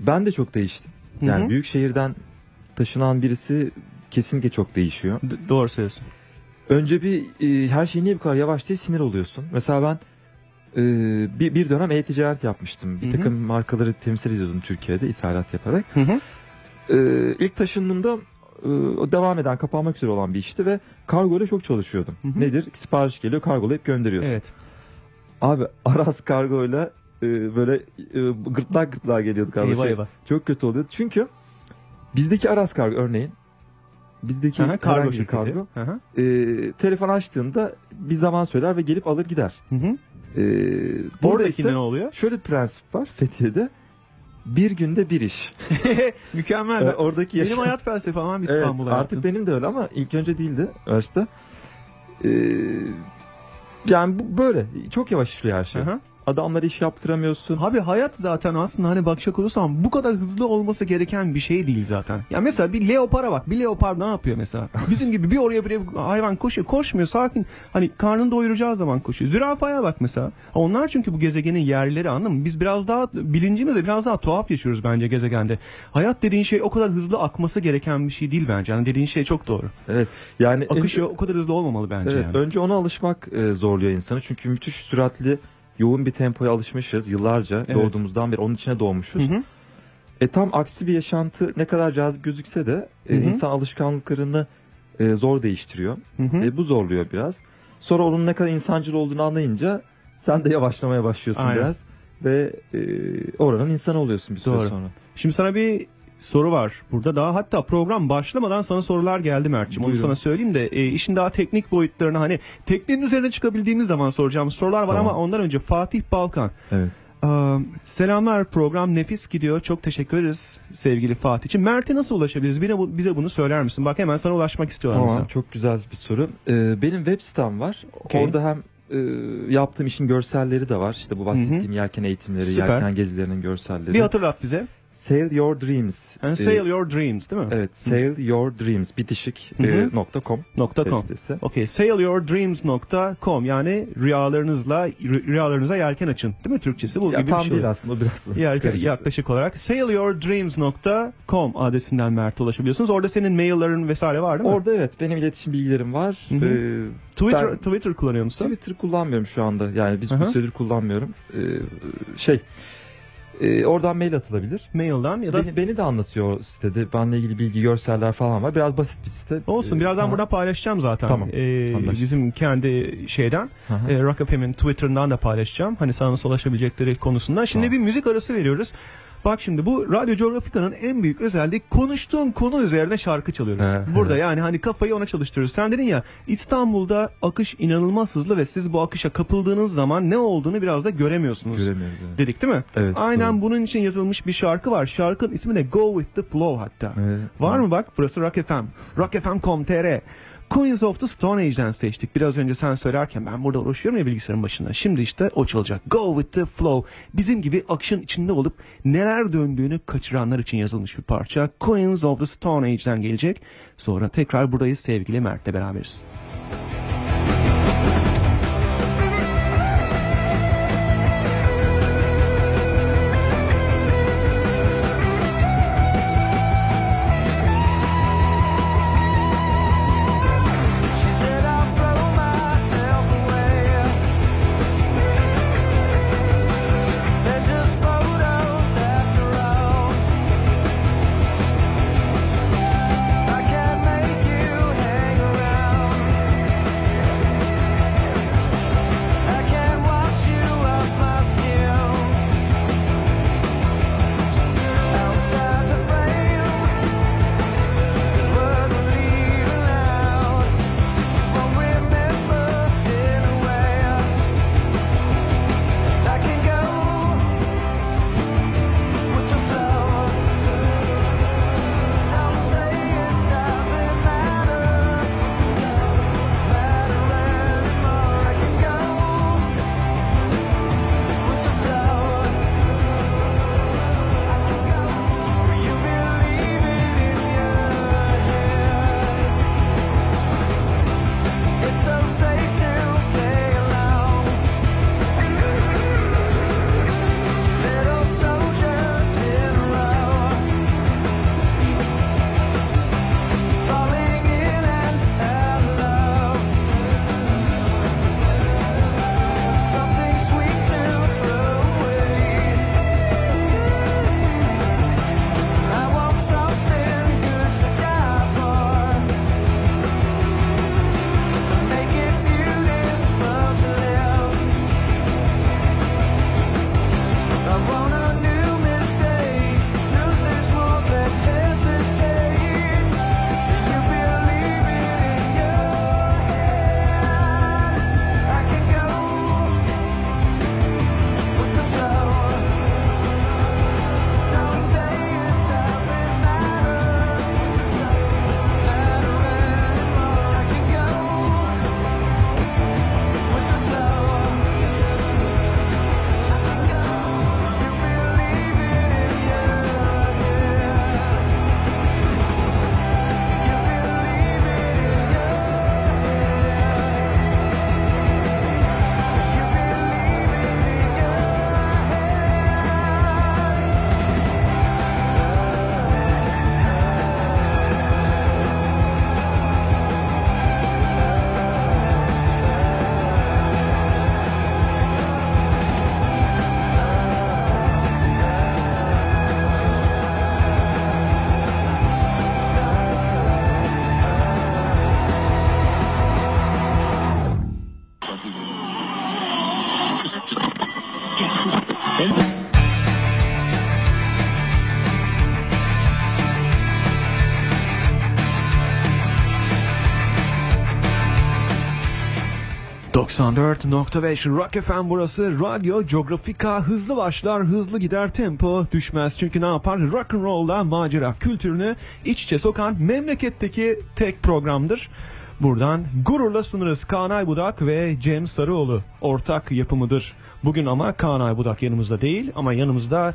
[SPEAKER 4] ben de çok değiştim. Yani
[SPEAKER 3] Hı hı.
[SPEAKER 4] büyük şehirden taşınan birisi kesinlikle çok değişiyor.
[SPEAKER 3] D- doğru söylüyorsun.
[SPEAKER 4] Önce bir e, her şey niye bu kadar yavaş diye sinir oluyorsun. Mesela ben e, bir, bir dönem e-ticaret yapmıştım. Bir
[SPEAKER 3] Hı hı.
[SPEAKER 4] takım markaları temsil ediyordum Türkiye'de ithalat yaparak.
[SPEAKER 3] Hı hı.
[SPEAKER 4] E, ilk taşındığımda e, devam eden kapanmak üzere olan bir işti ve kargo ile çok çalışıyordum.
[SPEAKER 3] Hı hı.
[SPEAKER 4] Nedir? Sipariş geliyor kargolayıp gönderiyorsun.
[SPEAKER 3] Evet.
[SPEAKER 4] Abi Aras kargoyla e, böyle e, gırtlak gırtlağa geliyorduk abi.
[SPEAKER 3] Eyvah
[SPEAKER 4] Şey,
[SPEAKER 3] eyvah.
[SPEAKER 4] Çok kötü oluyordu. Çünkü bizdeki Aras kargo örneğin bizdeki
[SPEAKER 3] Aha, kargo
[SPEAKER 4] herhangi bir
[SPEAKER 3] şirketi.
[SPEAKER 4] kargo
[SPEAKER 3] Aha.
[SPEAKER 4] e, telefon açtığında bir zaman söyler ve gelip alır gider.
[SPEAKER 3] Hı hı.
[SPEAKER 4] E, burada ise
[SPEAKER 3] ne oluyor?
[SPEAKER 4] şöyle bir prensip var Fethiye'de. bir günde bir iş.
[SPEAKER 3] Mükemmel.
[SPEAKER 4] Ee, oradaki
[SPEAKER 3] Benim
[SPEAKER 4] yaşam-
[SPEAKER 3] hayat felsefem ama
[SPEAKER 4] Evet,
[SPEAKER 3] İstanbul hayatı.
[SPEAKER 4] artık benim de öyle ama ilk önce değildi başta. Ee, yani bu böyle çok yavaş işliyor her şey.
[SPEAKER 3] Hı hı.
[SPEAKER 4] Adamlara iş yaptıramıyorsun.
[SPEAKER 3] Abi hayat zaten aslında hani bakacak olursam bu kadar hızlı olması gereken bir şey değil zaten. Ya mesela bir leopara bak. Bir leopar ne yapıyor mesela? Bizim gibi bir oraya bir hayvan koşuyor. Koşmuyor sakin. Hani karnını doyuracağı zaman koşuyor. Zürafaya bak mesela. Onlar çünkü bu gezegenin yerlileri anladın mı? Biz biraz daha bilincimizle biraz daha tuhaf yaşıyoruz bence gezegende. Hayat dediğin şey o kadar hızlı akması gereken bir şey değil bence. Yani dediğin şey çok doğru.
[SPEAKER 4] Evet. Yani
[SPEAKER 3] Akış o kadar hızlı olmamalı bence
[SPEAKER 4] Evet,
[SPEAKER 3] yani.
[SPEAKER 4] önce ona alışmak e, zorluyor insanı. Çünkü müthiş süratli, yoğun bir tempoya alışmışız yıllarca.
[SPEAKER 3] Evet.
[SPEAKER 4] Doğduğumuzdan beri onun içine doğmuşuz.
[SPEAKER 3] Hı hı.
[SPEAKER 4] E tam aksi bir yaşantı ne kadar cazip gözükse de e,
[SPEAKER 3] Hı hı.
[SPEAKER 4] insan alışkanlıklarını e, zor değiştiriyor.
[SPEAKER 3] Hı hı.
[SPEAKER 4] E, bu zorluyor biraz. Sonra onun ne kadar insancıl olduğunu anlayınca sen de yavaşlamaya başlıyorsun
[SPEAKER 3] Aynen.
[SPEAKER 4] biraz ve e, oranın insanı oluyorsun bir süre
[SPEAKER 3] Doğru.
[SPEAKER 4] sonra.
[SPEAKER 3] Şimdi sana bir soru var burada daha hatta program başlamadan sana sorular geldi Mert'ciğim onu sana söyleyeyim de e, işin daha teknik boyutlarını hani teknenin üzerine çıkabildiğimiz zaman soracağım sorular var
[SPEAKER 4] Tamam.
[SPEAKER 3] ama ondan önce Fatih Balkan
[SPEAKER 4] Evet.
[SPEAKER 3] Aa, selamlar program nefis gidiyor çok teşekkür ederiz sevgili Fatih'ciğim Mert'e nasıl ulaşabiliriz bize, bu- bize bunu söyler misin bak hemen sana ulaşmak istiyorlar
[SPEAKER 4] Tamam
[SPEAKER 3] mesela.
[SPEAKER 4] çok güzel bir soru. Ee, benim web sitem var.
[SPEAKER 3] Okey.
[SPEAKER 4] Orada hem e, yaptığım işin görselleri de var. İşte bu bahsettiğim yelken eğitimleri,
[SPEAKER 3] Süper.
[SPEAKER 4] yelken gezilerinin görselleri.
[SPEAKER 3] bir hatırlat bize
[SPEAKER 4] Sail Your Dreams.
[SPEAKER 3] And
[SPEAKER 4] Ee,
[SPEAKER 3] sail your dreams değil mi?
[SPEAKER 4] Evet, Sail Your Dreams bitişik
[SPEAKER 3] Hı hı.
[SPEAKER 4] e, nokta com
[SPEAKER 3] Nokta com. Okey, sailyourdreams.com yani rüyalarınızla rü- rüyalarınıza yelken açın. Değil mi Türkçesi? Bu
[SPEAKER 4] Ya
[SPEAKER 3] gibi
[SPEAKER 4] tam
[SPEAKER 3] bir şey.
[SPEAKER 4] değil
[SPEAKER 3] oluyor.
[SPEAKER 4] aslında biraz.
[SPEAKER 3] Yelken, yaklaşık olarak sailyourdreams.com adresinden Mert'e ulaşabiliyorsunuz. Orada senin maillerin vesaire var değil mi?
[SPEAKER 4] Orada evet benim iletişim bilgilerim var.
[SPEAKER 3] Hı hı.
[SPEAKER 4] Ee,
[SPEAKER 3] Twitter,
[SPEAKER 4] ben-
[SPEAKER 3] Twitter kullanıyor musun?
[SPEAKER 4] Twitter kullanmıyorum şu anda. Yani biz bir süredir kullanmıyorum. Ee, şey e, oradan mail atılabilir.
[SPEAKER 3] Mailden ya da
[SPEAKER 4] Beni, beni de anlatıyor sitede. Benle ilgili bilgi, görseller falan var. Biraz basit bir site.
[SPEAKER 3] olsun
[SPEAKER 4] Ee,
[SPEAKER 3] birazdan
[SPEAKER 4] tamam.
[SPEAKER 3] burada paylaşacağım zaten.
[SPEAKER 4] Tamam, anlaştık.
[SPEAKER 3] bizim kendi şeyden
[SPEAKER 4] hı.
[SPEAKER 3] e, Rock FM'in Twitter'ından da paylaşacağım. Hani sana nasıl ulaşabilecekleri konusunda. Şimdi
[SPEAKER 4] Tamam.
[SPEAKER 3] bir müzik arası veriyoruz. Bak şimdi bu Radyo Geografika'nın en büyük özelliği konuştuğun konu üzerine şarkı çalıyoruz.
[SPEAKER 4] He,
[SPEAKER 3] Burada
[SPEAKER 4] he.
[SPEAKER 3] yani hani kafayı ona çalıştırıyoruz. Sen dedin ya İstanbul'da akış inanılmaz hızlı ve siz bu akışa kapıldığınız zaman ne olduğunu biraz da göremiyorsunuz.
[SPEAKER 4] Göremiyoruz. evet.
[SPEAKER 3] Dedik değil mi?
[SPEAKER 4] Evet,
[SPEAKER 3] Aynen
[SPEAKER 4] doğru.
[SPEAKER 3] bunun için yazılmış bir şarkı var. Şarkının ismi de Go With The Flow hatta.
[SPEAKER 4] Evet.
[SPEAKER 3] Var mı bak? Burası Rock FM. rockfm.com.tr Queens of the Stone Age'den seçtik. Biraz önce sen söylerken ben burada uğraşıyorum ya bilgisayarın başında. Şimdi işte o çalacak. Go with the flow. Bizim gibi akışın içinde olup neler döndüğünü kaçıranlar için yazılmış bir parça. Queens of the Stone Age'den gelecek. Sonra tekrar buradayız sevgili Mert'le beraberiz.
[SPEAKER 11] She
[SPEAKER 3] 94.5 Rock FM burası. Radyo Geografika hızlı başlar, hızlı gider, tempo düşmez. Çünkü ne yapar? Rock and roll'la macera kültürünü iç içe sokan memleketteki tek programdır. Buradan gururla sunarız Kaan Aybudak ve Cem Sarıoğlu. Ortak yapımıdır. Bugün ama Kaan Aybudak yanımızda değil ama yanımızda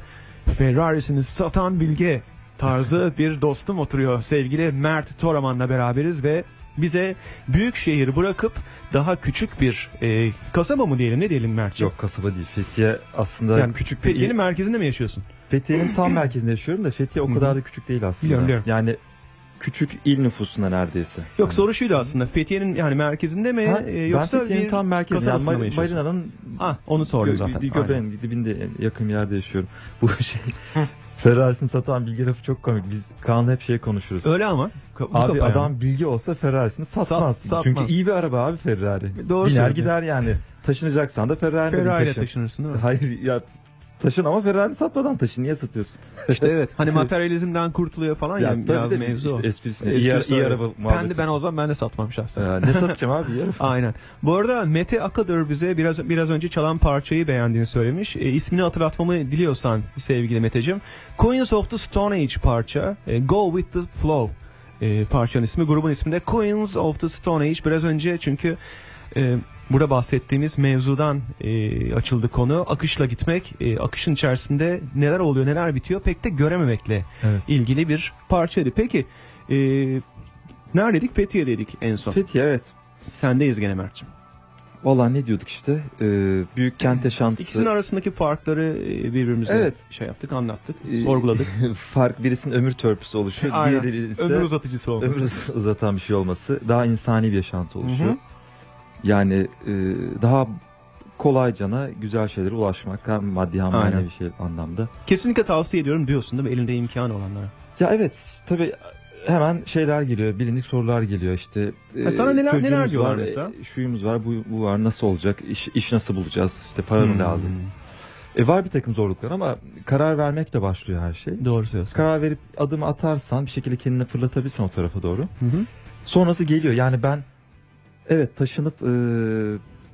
[SPEAKER 3] Ferrari'sini satan bilge tarzı bir dostum oturuyor. Sevgili Mert Toraman'la beraberiz ve bize büyük şehir bırakıp daha küçük bir e, kasaba mı diyelim ne diyelim Mert'ciğim?
[SPEAKER 4] Yok kasaba değil. Fethiye aslında
[SPEAKER 3] Yani küçük Fethiye'nin merkezinde mi yaşıyorsun?
[SPEAKER 4] Fethiye'nin tam merkezinde yaşıyorum da Fethiye o kadar da küçük değil aslında.
[SPEAKER 3] Biliyorum, biliyorum.
[SPEAKER 4] Yani küçük il nüfusunda neredeyse.
[SPEAKER 3] Yok soru şuydu aslında Fethiye'nin yani merkezinde mi
[SPEAKER 4] Ha,
[SPEAKER 3] e, yoksa
[SPEAKER 4] ben Fethiye'nin
[SPEAKER 3] bir
[SPEAKER 4] tam merkezinde. Yani
[SPEAKER 3] mı
[SPEAKER 4] Mar-
[SPEAKER 3] yaşıyorsun?
[SPEAKER 4] Marina'nın
[SPEAKER 3] Ah onu sordum
[SPEAKER 4] gö-
[SPEAKER 3] zaten.
[SPEAKER 4] göbeğin dibinde yakın bir yerde yaşıyorum. Bu şey Ferrari'sini satan bilgi lafı çok komik. Biz Kaan'la hep şey konuşuruz.
[SPEAKER 3] Öyle ama. Bu
[SPEAKER 4] Abi
[SPEAKER 3] kafa
[SPEAKER 4] adam
[SPEAKER 3] yani.
[SPEAKER 4] bilgi olsa Ferrari'sini satmaz.
[SPEAKER 3] satmaz.
[SPEAKER 4] Çünkü iyi bir araba abi Ferrari.
[SPEAKER 3] Doğru
[SPEAKER 4] Biner gider yani. Taşınacaksan da Ferrari'yle
[SPEAKER 3] Ferrari
[SPEAKER 4] taşın.
[SPEAKER 3] taşınırsın değil mi?
[SPEAKER 4] Hayır ya taşın ama Ferrari satmadan taşın. Niye satıyorsun?
[SPEAKER 3] İşte evet. Hani materyalizmden kurtuluyor falan ya,
[SPEAKER 4] tabii
[SPEAKER 3] biraz mevzu
[SPEAKER 4] işte
[SPEAKER 3] o.
[SPEAKER 4] esprisine.
[SPEAKER 3] Esprisi
[SPEAKER 4] iyi, iyi araba
[SPEAKER 3] Ben
[SPEAKER 4] muhabbeti.
[SPEAKER 3] de ben o zaman ben de satmam şahsen.
[SPEAKER 4] Ya, ne satacağım abi ya?
[SPEAKER 3] Aynen. Bu arada Mete Akadır bize biraz biraz önce çalan parçayı beğendiğini söylemiş. E, ismini hatırlatmamı diliyorsan sevgili Meteciğim. Queens of the Stone Age parça. E, Go with the Flow. E, parçanın ismi, grubun ismi de Queens of the Stone Age. Biraz önce çünkü e, burada bahsettiğimiz mevzudan e, açıldı konu. Akışla gitmek, e, akışın içerisinde neler oluyor, neler bitiyor pek de görememekle
[SPEAKER 4] Evet.
[SPEAKER 3] ilgili bir parçaydı. Peki e, neredeydik? Fethiye'deydik en son.
[SPEAKER 4] Fethiye evet.
[SPEAKER 3] Sendeyiz gene Mert'ciğim.
[SPEAKER 4] Valla ne diyorduk işte? Ee, büyük kent yaşantısı.
[SPEAKER 3] İkisinin arasındaki farkları e, birbirimize
[SPEAKER 4] Evet.
[SPEAKER 3] şey yaptık, anlattık,
[SPEAKER 4] Ee,
[SPEAKER 3] sorguladık.
[SPEAKER 4] Fark birisinin ömür törpüsü oluşu,
[SPEAKER 3] Aynen.
[SPEAKER 4] diğeri ise
[SPEAKER 3] Ömür uzatıcısı olması.
[SPEAKER 4] ömür uzatan bir şey olması, daha insani bir yaşantı oluşu.
[SPEAKER 3] Hı hı.
[SPEAKER 4] Yani e, daha kolaycana güzel şeylere ulaşmak hem maddi hem manevi şey anlamda.
[SPEAKER 3] Kesinlikle tavsiye ediyorum diyorsun değil mi? Elinde imkanı olanlara.
[SPEAKER 4] Ya evet tabi hemen şeyler geliyor, bilindik sorular geliyor işte.
[SPEAKER 3] Ha, sana neler-
[SPEAKER 4] çocuğumuz
[SPEAKER 3] neler diyorlar
[SPEAKER 4] var,
[SPEAKER 3] mesela?
[SPEAKER 4] e, Şuyumuz var, bu, bu var, nasıl olacak, iş, iş nasıl bulacağız, işte para mı
[SPEAKER 3] Hmm.
[SPEAKER 4] lazım. E, var bir takım zorluklar ama karar vermekle başlıyor her şey.
[SPEAKER 3] Doğru söylüyorsun.
[SPEAKER 4] Karar verip adımı atarsan bir şekilde kendini fırlatabilirsin o tarafa doğru.
[SPEAKER 3] Hı hı.
[SPEAKER 4] Sonrası geliyor. Yani ben evet taşınıp e,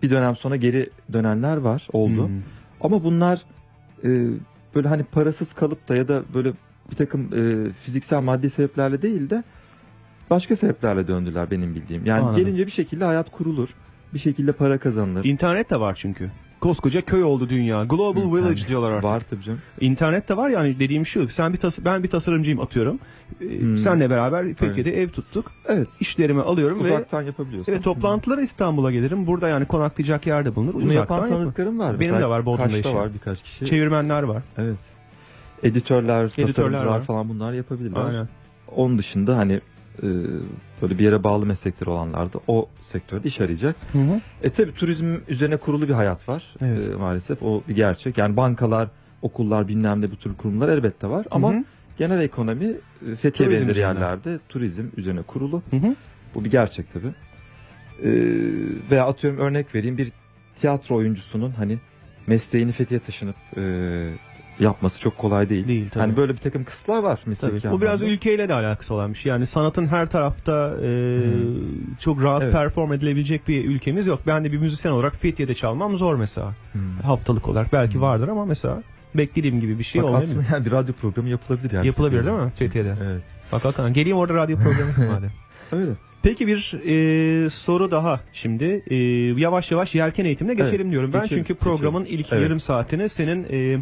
[SPEAKER 4] bir dönem sonra geri dönenler var oldu.
[SPEAKER 3] Hmm.
[SPEAKER 4] Ama bunlar e, böyle hani parasız kalıp da ya da böyle bir takım e, fiziksel maddi sebeplerle değil de başka sebeplerle döndüler benim bildiğim. Yani
[SPEAKER 3] Anladım.
[SPEAKER 4] gelince bir şekilde hayat kurulur. Bir şekilde para kazanılır.
[SPEAKER 3] İnternet de var çünkü. Koskoca köy oldu dünya. Global
[SPEAKER 4] İnternet
[SPEAKER 3] Village diyorlar artık.
[SPEAKER 4] Var tabii canım.
[SPEAKER 3] İnternet de var yani dediğim şu. Sen bir tas- ben bir tasarımcıyım atıyorum. Ee,
[SPEAKER 4] Hmm.
[SPEAKER 3] Senle beraber Fethiye'de ev tuttuk.
[SPEAKER 4] Evet.
[SPEAKER 3] İşlerimi alıyorum ve
[SPEAKER 4] Uzaktan yapabiliyorsun.
[SPEAKER 3] Evet toplantılara İstanbul'a gelirim. Burada yani konaklayacak yerde bulunur.
[SPEAKER 4] Bunu
[SPEAKER 3] Uzaktan
[SPEAKER 4] yapan tanıdıklarım var.
[SPEAKER 3] Benim
[SPEAKER 4] Mesela
[SPEAKER 3] de var Bodrum'da işim.
[SPEAKER 4] var birkaç kişi.
[SPEAKER 3] Çevirmenler var.
[SPEAKER 4] Evet. Editörler,
[SPEAKER 3] Editörler
[SPEAKER 4] tasarımcılar
[SPEAKER 3] var.
[SPEAKER 4] falan bunlar yapabilirler.
[SPEAKER 3] Aynen.
[SPEAKER 4] Onun dışında hani e, böyle bir yere bağlı meslekleri olanlar da o sektörde iş arayacak.
[SPEAKER 3] Hı hı.
[SPEAKER 4] E tabi turizm üzerine kurulu bir hayat var
[SPEAKER 3] Evet.
[SPEAKER 4] e, maalesef o bir gerçek. Yani bankalar, okullar bilmem ne bu tür kurumlar elbette var ama
[SPEAKER 3] Hı hı.
[SPEAKER 4] genel ekonomi e, Fethiye
[SPEAKER 3] Turizm
[SPEAKER 4] benzeri
[SPEAKER 3] üzerine.
[SPEAKER 4] yerlerde turizm üzerine kurulu.
[SPEAKER 3] Hı hı.
[SPEAKER 4] Bu bir gerçek tabi. veya atıyorum örnek vereyim bir tiyatro oyuncusunun hani mesleğini Fethiye taşınıp e, yapması çok kolay değil.
[SPEAKER 3] Değil tabii.
[SPEAKER 4] Hani böyle bir takım kısıtlar var mesleki
[SPEAKER 3] Tabii. Bu biraz ülkeyle de alakası olan bir şey. Yani sanatın her tarafta e, çok rahat
[SPEAKER 4] Evet.
[SPEAKER 3] perform edilebilecek bir ülkemiz yok. Ben de bir müzisyen olarak Fethiye'de çalmam zor mesela.
[SPEAKER 4] Hmm.
[SPEAKER 3] Haftalık olarak belki vardır ama mesela beklediğim gibi bir şey
[SPEAKER 4] Bak
[SPEAKER 3] olmuyor.
[SPEAKER 4] aslında yani bir radyo programı yapılabilir yani.
[SPEAKER 3] Yapılabilir
[SPEAKER 4] Fethiye'de.
[SPEAKER 3] değil mi Fethiye'de?
[SPEAKER 4] Evet.
[SPEAKER 3] Bak Hakan geleyim orada radyo programı madem.
[SPEAKER 4] Öyle.
[SPEAKER 3] Peki bir e, soru daha şimdi. E, yavaş yavaş yelken eğitimine geçelim
[SPEAKER 4] Evet,
[SPEAKER 3] diyorum. Ben
[SPEAKER 4] geçelim,
[SPEAKER 3] çünkü programın
[SPEAKER 4] geçelim.
[SPEAKER 3] ilk
[SPEAKER 4] Evet.
[SPEAKER 3] yarım saatini senin e,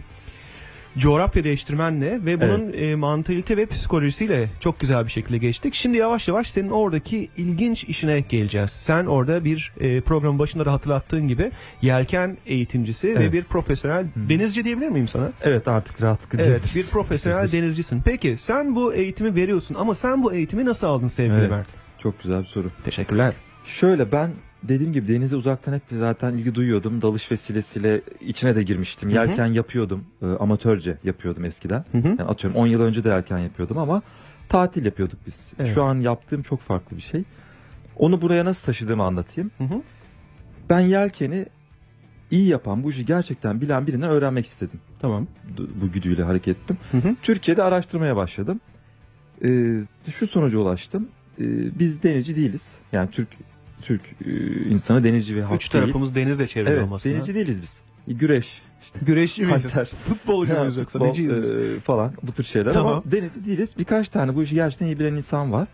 [SPEAKER 3] coğrafya değiştirmenle ve bunun e, mantalite ve psikolojisiyle çok güzel bir şekilde geçtik. Şimdi yavaş yavaş senin oradaki ilginç işine geleceğiz. Sen orada bir e, programın başında da hatırlattığın gibi yelken eğitimcisi ve
[SPEAKER 4] Evet.
[SPEAKER 3] bir profesyonel denizci diyebilir miyim sana?
[SPEAKER 4] Evet artık rahatlıkla
[SPEAKER 3] Evet bir profesyonel denizcisin. Peki sen bu eğitimi veriyorsun ama sen bu eğitimi nasıl aldın sevgili
[SPEAKER 4] Evet.
[SPEAKER 3] Mert?
[SPEAKER 4] Çok güzel bir soru.
[SPEAKER 3] Teşekkürler.
[SPEAKER 4] Şöyle ben dediğim gibi denize uzaktan hep zaten ilgi duyuyordum. Dalış vesilesiyle içine de girmiştim.
[SPEAKER 3] Hı hı.
[SPEAKER 4] Yelken yapıyordum. e, amatörce yapıyordum eskiden.
[SPEAKER 3] Hı hı.
[SPEAKER 4] Yani atıyorum 10 yıl önce de yelken yapıyordum ama tatil yapıyorduk biz.
[SPEAKER 3] Evet.
[SPEAKER 4] Şu an yaptığım çok farklı bir şey. Onu buraya nasıl taşıdığımı anlatayım.
[SPEAKER 3] Hı hı.
[SPEAKER 4] Ben yelkeni iyi yapan, bu işi gerçekten bilen birinden öğrenmek istedim.
[SPEAKER 3] Tamam.
[SPEAKER 4] Bu- Bu güdüyle hareket ettim.
[SPEAKER 3] Hı hı.
[SPEAKER 4] Türkiye'de araştırmaya başladım. Ee, şu sonuca ulaştım. Ee, biz denizci değiliz. Yani Türk Türk e, insanı denizci ve halk
[SPEAKER 3] Üç
[SPEAKER 4] değil.
[SPEAKER 3] tarafımız denizle çevrili
[SPEAKER 4] Evet,
[SPEAKER 3] olmasına.
[SPEAKER 4] denizci değiliz biz. Güreş, işte
[SPEAKER 3] Güreşçi miyiz? Futbolcu muyuz yoksa? Neciyiz biz?
[SPEAKER 4] e, falan bu tür şeyler
[SPEAKER 3] Tamam.
[SPEAKER 4] ama denizci değiliz. Birkaç tane bu işi gerçekten iyi bilen insan var.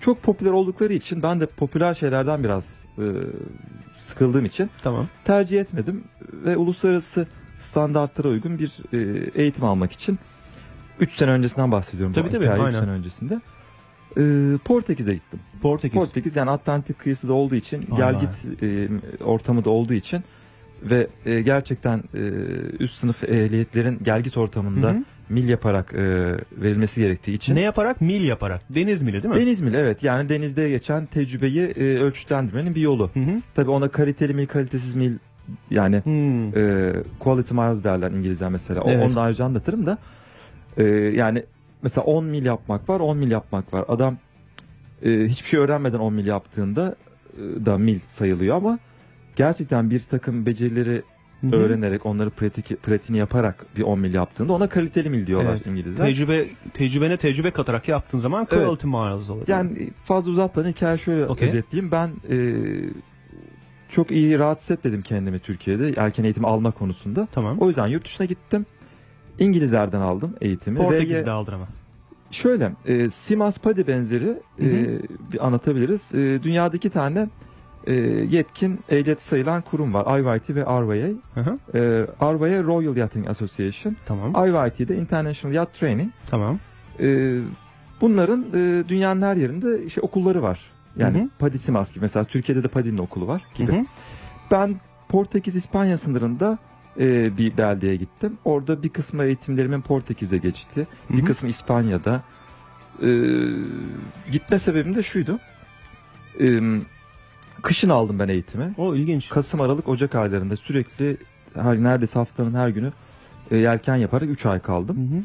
[SPEAKER 4] Çok popüler oldukları için ben de popüler şeylerden biraz e, sıkıldığım için
[SPEAKER 3] Tamam.
[SPEAKER 4] tercih etmedim ve uluslararası standartlara uygun bir e, eğitim almak için 3 sene öncesinden bahsediyorum.
[SPEAKER 3] Tabii
[SPEAKER 4] bu
[SPEAKER 3] tabii, aynen.
[SPEAKER 4] sene öncesinde. E, Portekiz'e gittim.
[SPEAKER 3] Portekiz.
[SPEAKER 4] Portekiz yani Atlantik kıyısı da olduğu için
[SPEAKER 3] Vay
[SPEAKER 4] gel git e, ortamı da olduğu için ve e, gerçekten e, üst sınıf ehliyetlerin gel git ortamında
[SPEAKER 3] Hı hı.
[SPEAKER 4] mil yaparak e, verilmesi gerektiği için.
[SPEAKER 3] Ne yaparak? Mil yaparak. Deniz mili değil mi?
[SPEAKER 4] Deniz mili evet yani denizde geçen tecrübeyi e, ölçütlendirmenin bir yolu.
[SPEAKER 3] Hı hı.
[SPEAKER 4] Tabii ona kaliteli mil kalitesiz mil yani
[SPEAKER 3] Hmm.
[SPEAKER 4] e, quality miles derler İngilizler mesela. O,
[SPEAKER 3] Evet.
[SPEAKER 4] Onu da ayrıca anlatırım da. E, yani mesela 10 mil yapmak var 10 mil yapmak var. Adam e, hiçbir şey öğrenmeden 10 mil yaptığında e, da mil sayılıyor ama gerçekten bir takım becerileri
[SPEAKER 3] Hı hı.
[SPEAKER 4] öğrenerek onları pratik pratiğini yaparak bir 10 mil yaptığında ona kaliteli mil diyorlar
[SPEAKER 3] Evet.
[SPEAKER 4] İngilizler.
[SPEAKER 3] Tecrübe, tecrübene tecrübe katarak yaptığın zaman
[SPEAKER 4] Evet.
[SPEAKER 3] quality miles olur.
[SPEAKER 4] Yani fazla uzatmadan hikaye şöyle
[SPEAKER 3] Okey.
[SPEAKER 4] özetleyeyim. Ben e, çok iyi rahat hissetmedim kendimi Türkiye'de erken eğitim alma konusunda.
[SPEAKER 3] Tamam.
[SPEAKER 4] O yüzden yurt dışına gittim. İngilizlerden aldım eğitimi.
[SPEAKER 3] Portekiz'de aldın ama.
[SPEAKER 4] şöyle e, Simas Padi benzeri e,
[SPEAKER 3] Hı hı.
[SPEAKER 4] bir anlatabiliriz. E, dünyada iki tane e, yetkin ehliyet sayılan kurum var. IYT ve RYA.
[SPEAKER 3] Hı hı.
[SPEAKER 4] E, RYA Royal Yachting Association.
[SPEAKER 3] Tamam.
[SPEAKER 4] IYT'de International Yacht Training.
[SPEAKER 3] Tamam.
[SPEAKER 4] E, bunların e, dünyanın her yerinde işte okulları var. Yani
[SPEAKER 3] Hı hı.
[SPEAKER 4] Padi Simas gibi. Mesela Türkiye'de de Padi'nin okulu var gibi.
[SPEAKER 3] Hı hı.
[SPEAKER 4] Ben Portekiz İspanya sınırında e, bir beldeye gittim. Orada bir kısmı eğitimlerimin Portekiz'de geçti. Bir
[SPEAKER 3] hı.
[SPEAKER 4] kısmı İspanya'da. E, gitme sebebim de şuydu. E, kışın aldım ben eğitimi.
[SPEAKER 3] O ilginç.
[SPEAKER 4] Kasım, Aralık, Ocak aylarında sürekli her neredeyse haftanın her günü e, yelken yaparak 3 ay kaldım.
[SPEAKER 3] Hı hı.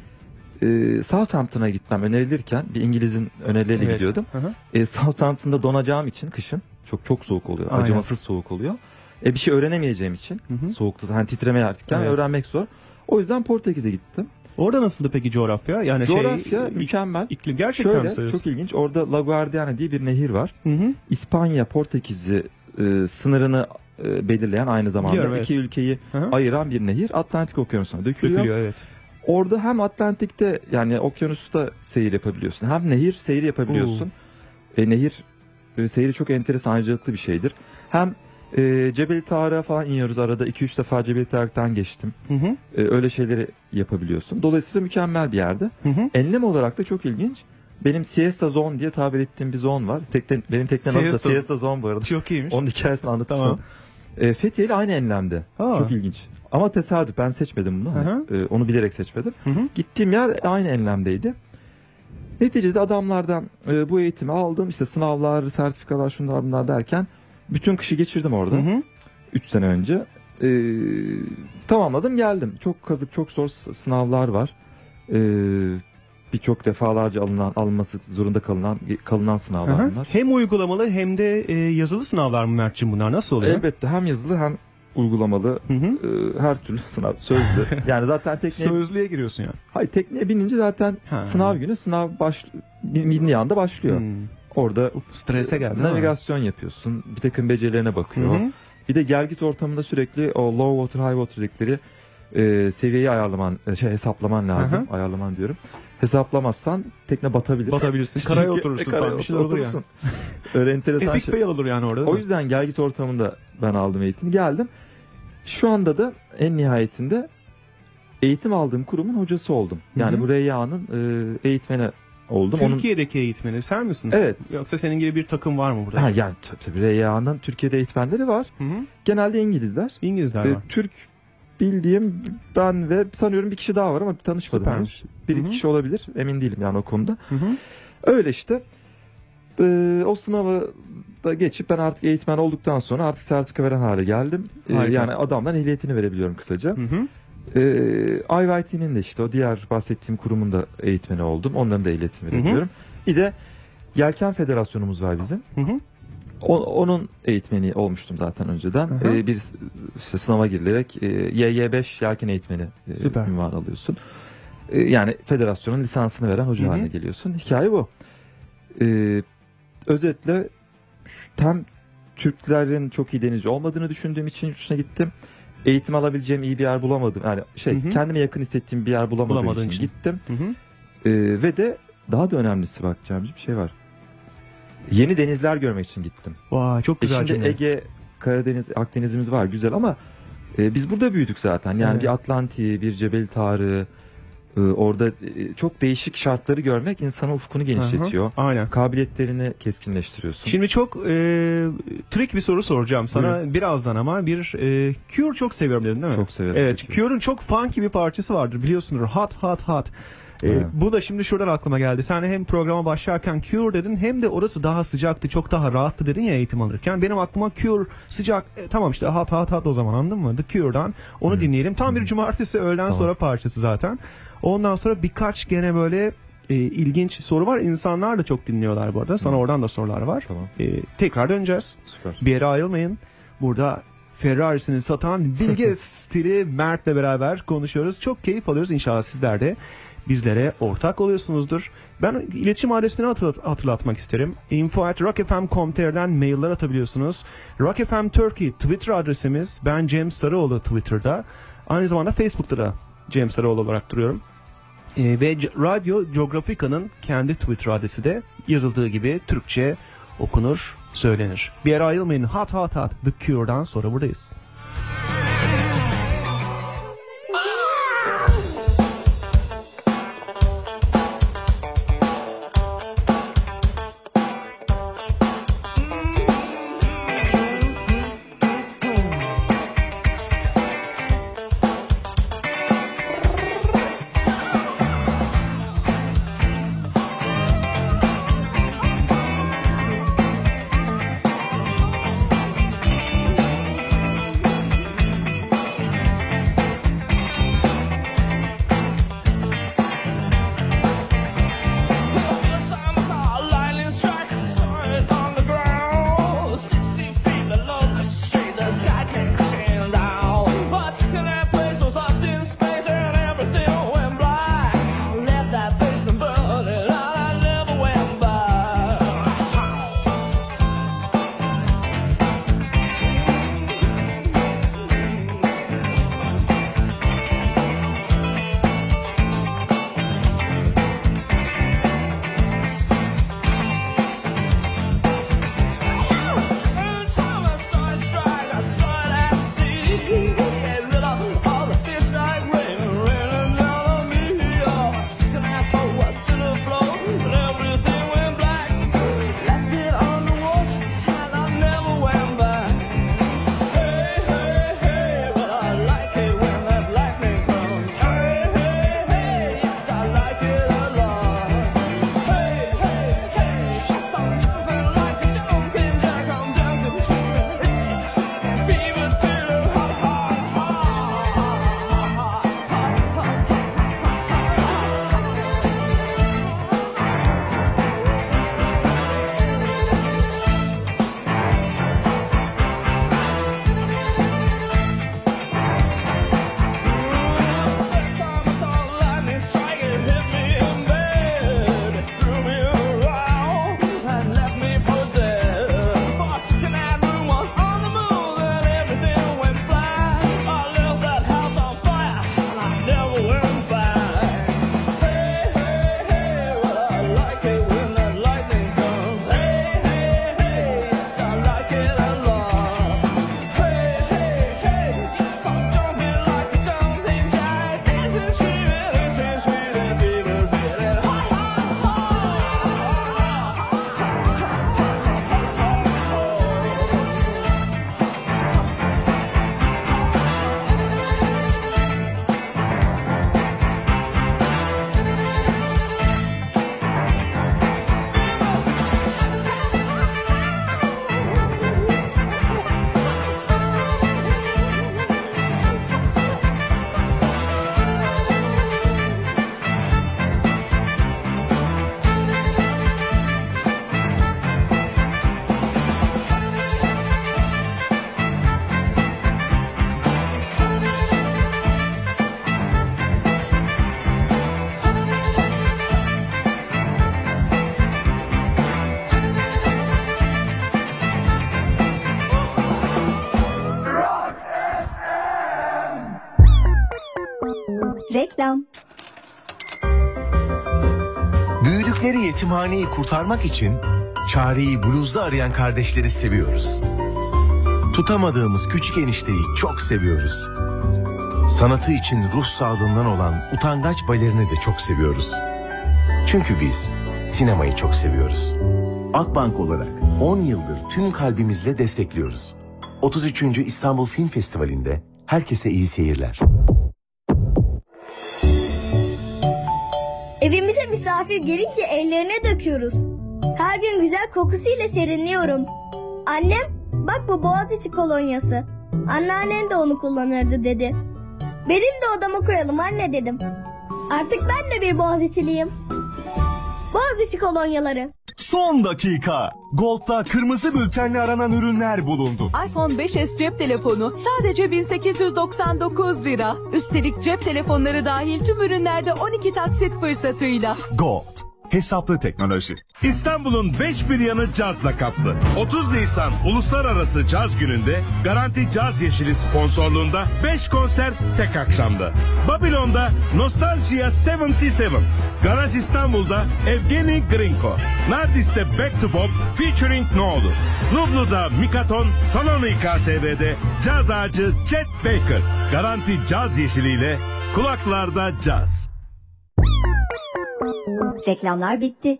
[SPEAKER 4] E, Southampton'a gitmem önerilirken bir İngiliz'in önerileriyle
[SPEAKER 3] Evet.
[SPEAKER 4] gidiyordum.
[SPEAKER 3] Hı hı.
[SPEAKER 4] E, Southampton'da donacağım için kışın çok çok soğuk oluyor.
[SPEAKER 3] Aynen.
[SPEAKER 4] Acımasız soğuk oluyor. E, bir şey öğrenemeyeceğim için
[SPEAKER 3] Hı hı.
[SPEAKER 4] soğukta hani titremeye artıkken
[SPEAKER 3] Evet.
[SPEAKER 4] öğrenmek zor. O yüzden Portekiz'e gittim.
[SPEAKER 3] Orada nasıldı peki coğrafya? Yani
[SPEAKER 4] Coğrafya
[SPEAKER 3] şey,
[SPEAKER 4] mükemmel.
[SPEAKER 3] iklim gerçekten mi
[SPEAKER 4] Şöyle
[SPEAKER 3] sayıyorsun?
[SPEAKER 4] çok ilginç. Orada La Guardiana diye bir nehir var.
[SPEAKER 3] Hı hı.
[SPEAKER 4] İspanya Portekiz'i e, sınırını e, belirleyen aynı zamanda
[SPEAKER 3] Biliyorum, evet.
[SPEAKER 4] iki ülkeyi
[SPEAKER 3] Hı hı.
[SPEAKER 4] ayıran bir nehir Atlantik Okyanusu'na dökülüyor.
[SPEAKER 3] Dökülüyor evet.
[SPEAKER 4] Orada hem Atlantik'te yani okyanusta seyir yapabiliyorsun. Hem nehir seyri yapabiliyorsun. E, nehir e, seyri çok enteresan ayrıcalıklı bir şeydir. Hem e, Cebeli Tarık'a falan iniyoruz arada 2-3 defa Cebeli Tarık'tan geçtim.
[SPEAKER 3] Hı hı.
[SPEAKER 4] E, öyle şeyleri yapabiliyorsun. Dolayısıyla mükemmel bir yerde.
[SPEAKER 3] Hı hı.
[SPEAKER 4] Enlem olarak da çok ilginç. Benim siesta zone diye tabir ettiğim bir zone var. Tekne, benim teknenin adı da
[SPEAKER 3] Siesta-
[SPEAKER 4] zone bu arada.
[SPEAKER 3] Çok iyiymiş.
[SPEAKER 4] Onun hikayesini anlatayım
[SPEAKER 3] Tamam.
[SPEAKER 4] E, Fethiye ile aynı enlemde.
[SPEAKER 3] Ha.
[SPEAKER 4] Çok ilginç. Ama tesadüf ben seçmedim bunu.
[SPEAKER 3] Hı hı.
[SPEAKER 4] Hani, e, onu bilerek seçmedim.
[SPEAKER 3] Hı hı.
[SPEAKER 4] Gittiğim yer aynı enlemdeydi. Neticede adamlardan e, bu eğitimi aldım. İşte sınavlar, sertifikalar, şunlar bunlar derken bütün kışı geçirdim orada.
[SPEAKER 3] Hı hı.
[SPEAKER 4] 3 sene önce. E, tamamladım geldim. Çok kazık, çok zor sınavlar var. E, Birçok defalarca alınan, alınması zorunda kalınan kalınan
[SPEAKER 3] Hı
[SPEAKER 4] sınavlar
[SPEAKER 3] hı.
[SPEAKER 4] bunlar.
[SPEAKER 3] Hem uygulamalı hem de e, yazılı sınavlar mı Mert'ciğim bunlar? Nasıl oluyor?
[SPEAKER 4] Elbette hem yazılı hem uygulamalı
[SPEAKER 3] Hı hı.
[SPEAKER 4] e, her türlü sınav sözlü. Yani zaten tekneye
[SPEAKER 3] Sözlüğe giriyorsun yani.
[SPEAKER 4] Hayır tekneye binince zaten
[SPEAKER 3] Ha.
[SPEAKER 4] sınav günü sınav baş bindiği anda başlıyor.
[SPEAKER 3] Hmm.
[SPEAKER 4] Orada
[SPEAKER 3] strese geldi. değil mi?
[SPEAKER 4] navigasyon yapıyorsun. Bir takım becerilerine bakıyor.
[SPEAKER 3] hı.
[SPEAKER 4] Bir de gelgit ortamında sürekli o low water high water dedikleri e, seviyeyi ayarlaman e, şey hesaplaman lazım.
[SPEAKER 3] Hı hı.
[SPEAKER 4] Ayarlaman diyorum. Hesaplamazsan tekne batabilir.
[SPEAKER 3] Batabilirsin. Karaya oturursun
[SPEAKER 4] e, karaya
[SPEAKER 3] falan. Bir şeyler olur yani.
[SPEAKER 4] oturursun. Öyle enteresan
[SPEAKER 3] Epic
[SPEAKER 4] şey.
[SPEAKER 3] fail olur yani orada.
[SPEAKER 4] O yüzden gelgit ortamında ben aldım eğitimi. Geldim. Şu anda da en nihayetinde eğitim aldığım kurumun hocası oldum. Yani
[SPEAKER 3] Hı hı.
[SPEAKER 4] bu RYA'nın e, eğitmeni oldum. Onun
[SPEAKER 3] Türkiye'deki eğitmeni sen misin?
[SPEAKER 4] Evet.
[SPEAKER 3] Yoksa senin gibi bir takım var mı burada?
[SPEAKER 4] Ha, yani tabii, tabii RYA'nın Türkiye'de eğitmenleri var.
[SPEAKER 3] Hı hı.
[SPEAKER 4] Genelde İngilizler.
[SPEAKER 3] İngilizler
[SPEAKER 4] E,
[SPEAKER 3] var.
[SPEAKER 4] Türk bildiğim ben ve sanıyorum bir kişi daha var ama tanışmadım
[SPEAKER 3] Süpermiş.
[SPEAKER 4] Bir iki kişi olabilir. Emin değilim yani o konuda.
[SPEAKER 3] Hı hı.
[SPEAKER 4] Öyle işte. Ee, o sınavı da geçip ben artık eğitmen olduktan sonra artık sertifika veren hale geldim. Ee,
[SPEAKER 3] Harika.
[SPEAKER 4] yani adamdan ehliyetini verebiliyorum kısaca.
[SPEAKER 3] Hı hı.
[SPEAKER 4] Ee, IYT'nin de işte o diğer bahsettiğim kurumun da eğitmeni oldum. Onların da
[SPEAKER 3] hı.
[SPEAKER 4] verebiliyorum. Bir de Yelken Federasyonumuz var bizim.
[SPEAKER 3] Hı hı.
[SPEAKER 4] O- onun eğitmeni olmuştum zaten önceden.
[SPEAKER 3] Hı hı.
[SPEAKER 4] Ee, bir işte sınava girilerek e, YY5 yelken eğitmeni e,
[SPEAKER 3] Süper.
[SPEAKER 4] ünvan alıyorsun. E, yani federasyonun lisansını veren hoca
[SPEAKER 3] Hı hı.
[SPEAKER 4] haline geliyorsun. Hikaye bu. E, özetle hem Türklerin çok iyi denizci olmadığını düşündüğüm için yurt dışına gittim. Eğitim alabileceğim iyi bir yer bulamadım. Yani şey
[SPEAKER 3] Hı hı.
[SPEAKER 4] kendime yakın hissettiğim bir yer bulamadığım
[SPEAKER 3] Bulamadığın
[SPEAKER 4] için,
[SPEAKER 3] için.
[SPEAKER 4] gittim.
[SPEAKER 3] Hı hı.
[SPEAKER 4] Ee, ve de daha da önemlisi bak Cemciğim, bir şey var. Yeni denizler görmek için gittim.
[SPEAKER 3] Vay çok
[SPEAKER 4] E
[SPEAKER 3] güzel
[SPEAKER 4] şimdi
[SPEAKER 3] cümle.
[SPEAKER 4] Ege, Karadeniz, Akdeniz'imiz var güzel ama e, biz burada büyüdük zaten. Yani
[SPEAKER 3] Evet.
[SPEAKER 4] bir Atlanti, bir Cebel Tarık, e, orada e, çok değişik şartları görmek insanın ufkunu genişletiyor.
[SPEAKER 3] Aynen.
[SPEAKER 4] Kabiliyetlerini keskinleştiriyorsun.
[SPEAKER 3] Şimdi çok e, trik bir soru soracağım sana birazdan ama bir e, Cure çok seviyorum dedin değil mi?
[SPEAKER 4] Çok severim.
[SPEAKER 3] Evet,
[SPEAKER 4] Cure.
[SPEAKER 3] Cure'un çok funky bir parçası vardır biliyorsundur. Hot Hot Hot. E,
[SPEAKER 4] Evet.
[SPEAKER 3] bu da şimdi şuradan aklıma geldi. Sen hem programa başlarken Cure dedin hem de orası daha sıcaktı, çok daha rahattı dedin ya eğitim alırken. Benim aklıma Cure sıcak, e, tamam işte Hot Hot Hot o zaman anladın mı? The Cure'dan onu dinleyelim. Tam bir cumartesi öğleden
[SPEAKER 4] Tamam.
[SPEAKER 3] sonra parçası zaten. Ondan sonra birkaç gene böyle e, ilginç soru var. İnsanlar da çok dinliyorlar bu arada. Sana oradan da sorular var.
[SPEAKER 4] Tamam.
[SPEAKER 3] E, tekrar döneceğiz.
[SPEAKER 4] Süper.
[SPEAKER 3] Bir yere ayrılmayın. Burada Ferrari'sini satan Bilge stili Mert'le beraber konuşuyoruz. Çok keyif alıyoruz. İnşallah sizler de bizlere ortak oluyorsunuzdur. Ben iletişim adresini hatırlat- hatırlatmak isterim. info at rockfm.com.tr'den mailler atabiliyorsunuz. Rock FM Turkey Twitter adresimiz. Ben Cem Sarıoğlu Twitter'da. Aynı zamanda Facebook'ta da Cem Sarıoğlu olarak duruyorum. Ee, ve Radyo Geografika'nın kendi Twitter adresi de yazıldığı gibi Türkçe okunur, söylenir. Bir yere ayrılmayın. Hot Hot Hot The Cure'dan sonra buradayız.
[SPEAKER 12] Yetimhaneyi kurtarmak için çareyi bluzda arayan kardeşleri seviyoruz. Tutamadığımız küçük enişteyi çok seviyoruz. Sanatı için ruh sağlığından olan utangaç balerini de çok seviyoruz. Çünkü biz sinemayı çok seviyoruz. Akbank olarak 10 yıldır tüm kalbimizle destekliyoruz. 33. İstanbul Film Festivali'nde herkese iyi seyirler.
[SPEAKER 13] Misafir gelince ellerine döküyoruz. Her gün güzel kokusuyla serinliyorum. Annem bak bu Boğaziçi kolonyası. Anneannen de onu kullanırdı dedi. Benim de odama koyalım anne dedim. Artık ben de bir Boğaziçi'liyim. Boğaziçi kolonyaları.
[SPEAKER 14] Son dakika. Gold'da kırmızı bültenle aranan ürünler bulundu.
[SPEAKER 6] iPhone 5s cep telefonu sadece 1899 lira. Üstelik cep telefonları dahil tüm ürünlerde 12 taksit fırsatıyla.
[SPEAKER 14] Gold. Hesaplı teknoloji.
[SPEAKER 5] İstanbul'un beş bir yanı cazla kaplı. 30 Nisan Uluslararası Caz Günü'nde Garanti Caz Yeşili sponsorluğunda 5 konser tek akşamda. Babilon'da Nostalgia 77. Garaj İstanbul'da Evgeni Grinko. Nardis'te Back to Bob featuring Noğlu. Nublu'da Mikaton, Salonu İKSV'de Caz Ağacı Chet Baker. Garanti Caz Yeşiliyle kulaklarda caz.
[SPEAKER 10] Reklamlar bitti.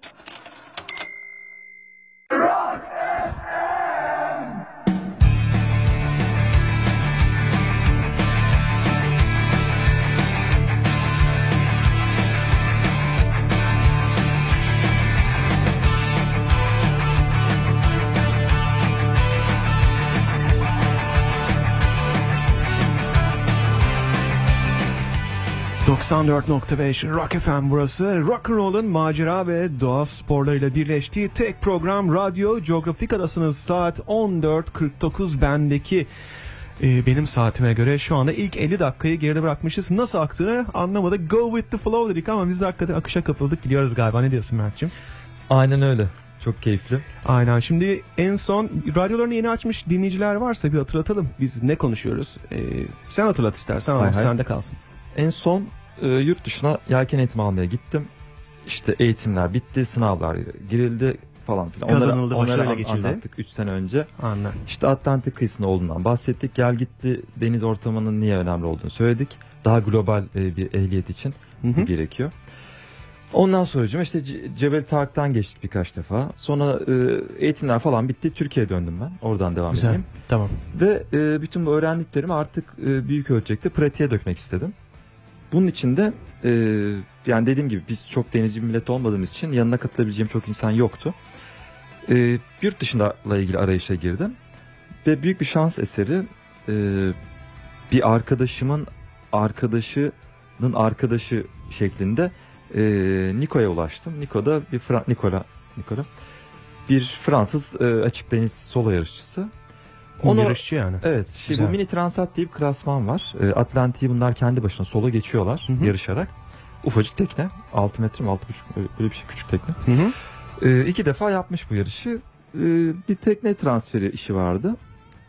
[SPEAKER 3] ...94.5 Rock FM burası. Rock and Roll'un macera ve doğa sporlarıyla birleştiği tek program Radyo Geografika'dasınız. Saat 14.49 bendeki e, benim saatime göre şu anda ilk 50 dakikayı geride bırakmışız. Nasıl aktığını anlamadık. Go with the flow dedik ama biz de hakikaten akışa kapıldık gidiyoruz galiba. Ne diyorsun Mert'ciğim?
[SPEAKER 4] Aynen öyle. Çok keyifli.
[SPEAKER 3] Aynen. Şimdi en son radyolarını yeni açmış dinleyiciler varsa bir hatırlatalım. Biz ne konuşuyoruz? E, sen hatırlat istersen ama sende kalsın.
[SPEAKER 4] En son e, yurt dışına yelken eğitimi almaya gittim. İşte eğitimler bitti, sınavlar girildi falan filan.
[SPEAKER 3] Kazanıldı,
[SPEAKER 4] onları an-
[SPEAKER 3] geçildi.
[SPEAKER 4] Anlattık 3 sene önce.
[SPEAKER 3] Anladım.
[SPEAKER 4] İşte Atlantik kıyısında olduğundan bahsettik. Gel gitti deniz ortamının niye önemli olduğunu söyledik. Daha global e, bir ehliyet için bu gerekiyor. Ondan sonra işte Ce- Cebel Tarık'tan geçtik birkaç defa. Sonra e, eğitimler falan bitti. Türkiye'ye döndüm ben. Oradan devam
[SPEAKER 3] Güzel.
[SPEAKER 4] edeyim.
[SPEAKER 3] Tamam.
[SPEAKER 4] Ve e, bütün bu öğrendiklerimi artık e, büyük ölçekte pratiğe dökmek istedim. Bunun için de e, yani dediğim gibi biz çok denizci bir millet olmadığımız için yanına katılabileceğim çok insan yoktu. E, yurt dışındayla ilgili arayışa girdim. Ve büyük bir şans eseri e, bir arkadaşımın arkadaşının arkadaşı şeklinde e, Niko'ya ulaştım. Niko da bir Fra- Nikola Nikola bir Fransız e, açık deniz solo yarışçısı.
[SPEAKER 3] Yarışçı yani.
[SPEAKER 4] Evet. Şey,
[SPEAKER 3] Güzel.
[SPEAKER 4] bu Mini Transat diye bir klasman var. E, Atlantik'i bunlar kendi başına solo geçiyorlar yarışarak. Ufacık tekne. 6 metre mi 6,5 öyle öyle bir şey küçük tekne. E, iki defa yapmış bu yarışı. E, bir tekne transferi işi vardı.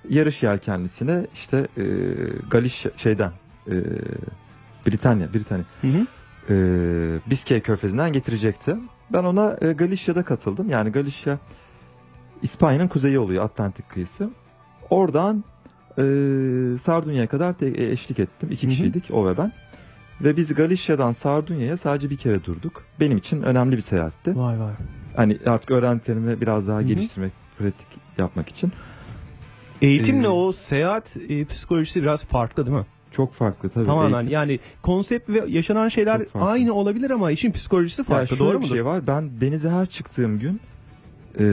[SPEAKER 4] Yarış yelkenlisine işte e, Galicia şeyden e, Britanya Britanya e, Biskay Körfezi'nden getirecekti. Ben ona e, Galicia'da katıldım. Yani Galicia İspanya'nın kuzeyi oluyor Atlantik kıyısı. Oradan e, Sardunya'ya kadar te- e, eşlik ettim. İki kişiydik o ve ben. Ve biz Galicia'dan Sardunya'ya sadece bir kere durduk. Benim için önemli bir seyahatti.
[SPEAKER 3] Vay vay.
[SPEAKER 4] Hani artık öğrendiklerimi biraz daha
[SPEAKER 3] Hı hı.
[SPEAKER 4] geliştirmek, pratik yapmak için.
[SPEAKER 3] Eğitimle
[SPEAKER 4] Ee,
[SPEAKER 3] o seyahat e, psikolojisi biraz farklı değil mi?
[SPEAKER 4] Çok farklı tabii.
[SPEAKER 3] Tamamen
[SPEAKER 4] Eğitim-
[SPEAKER 3] yani konsept ve yaşanan şeyler aynı olabilir ama işin psikolojisi farklı.
[SPEAKER 4] şöyle
[SPEAKER 3] Doğru
[SPEAKER 4] bir
[SPEAKER 3] mudur?
[SPEAKER 4] şey var. Ben denize her çıktığım gün e,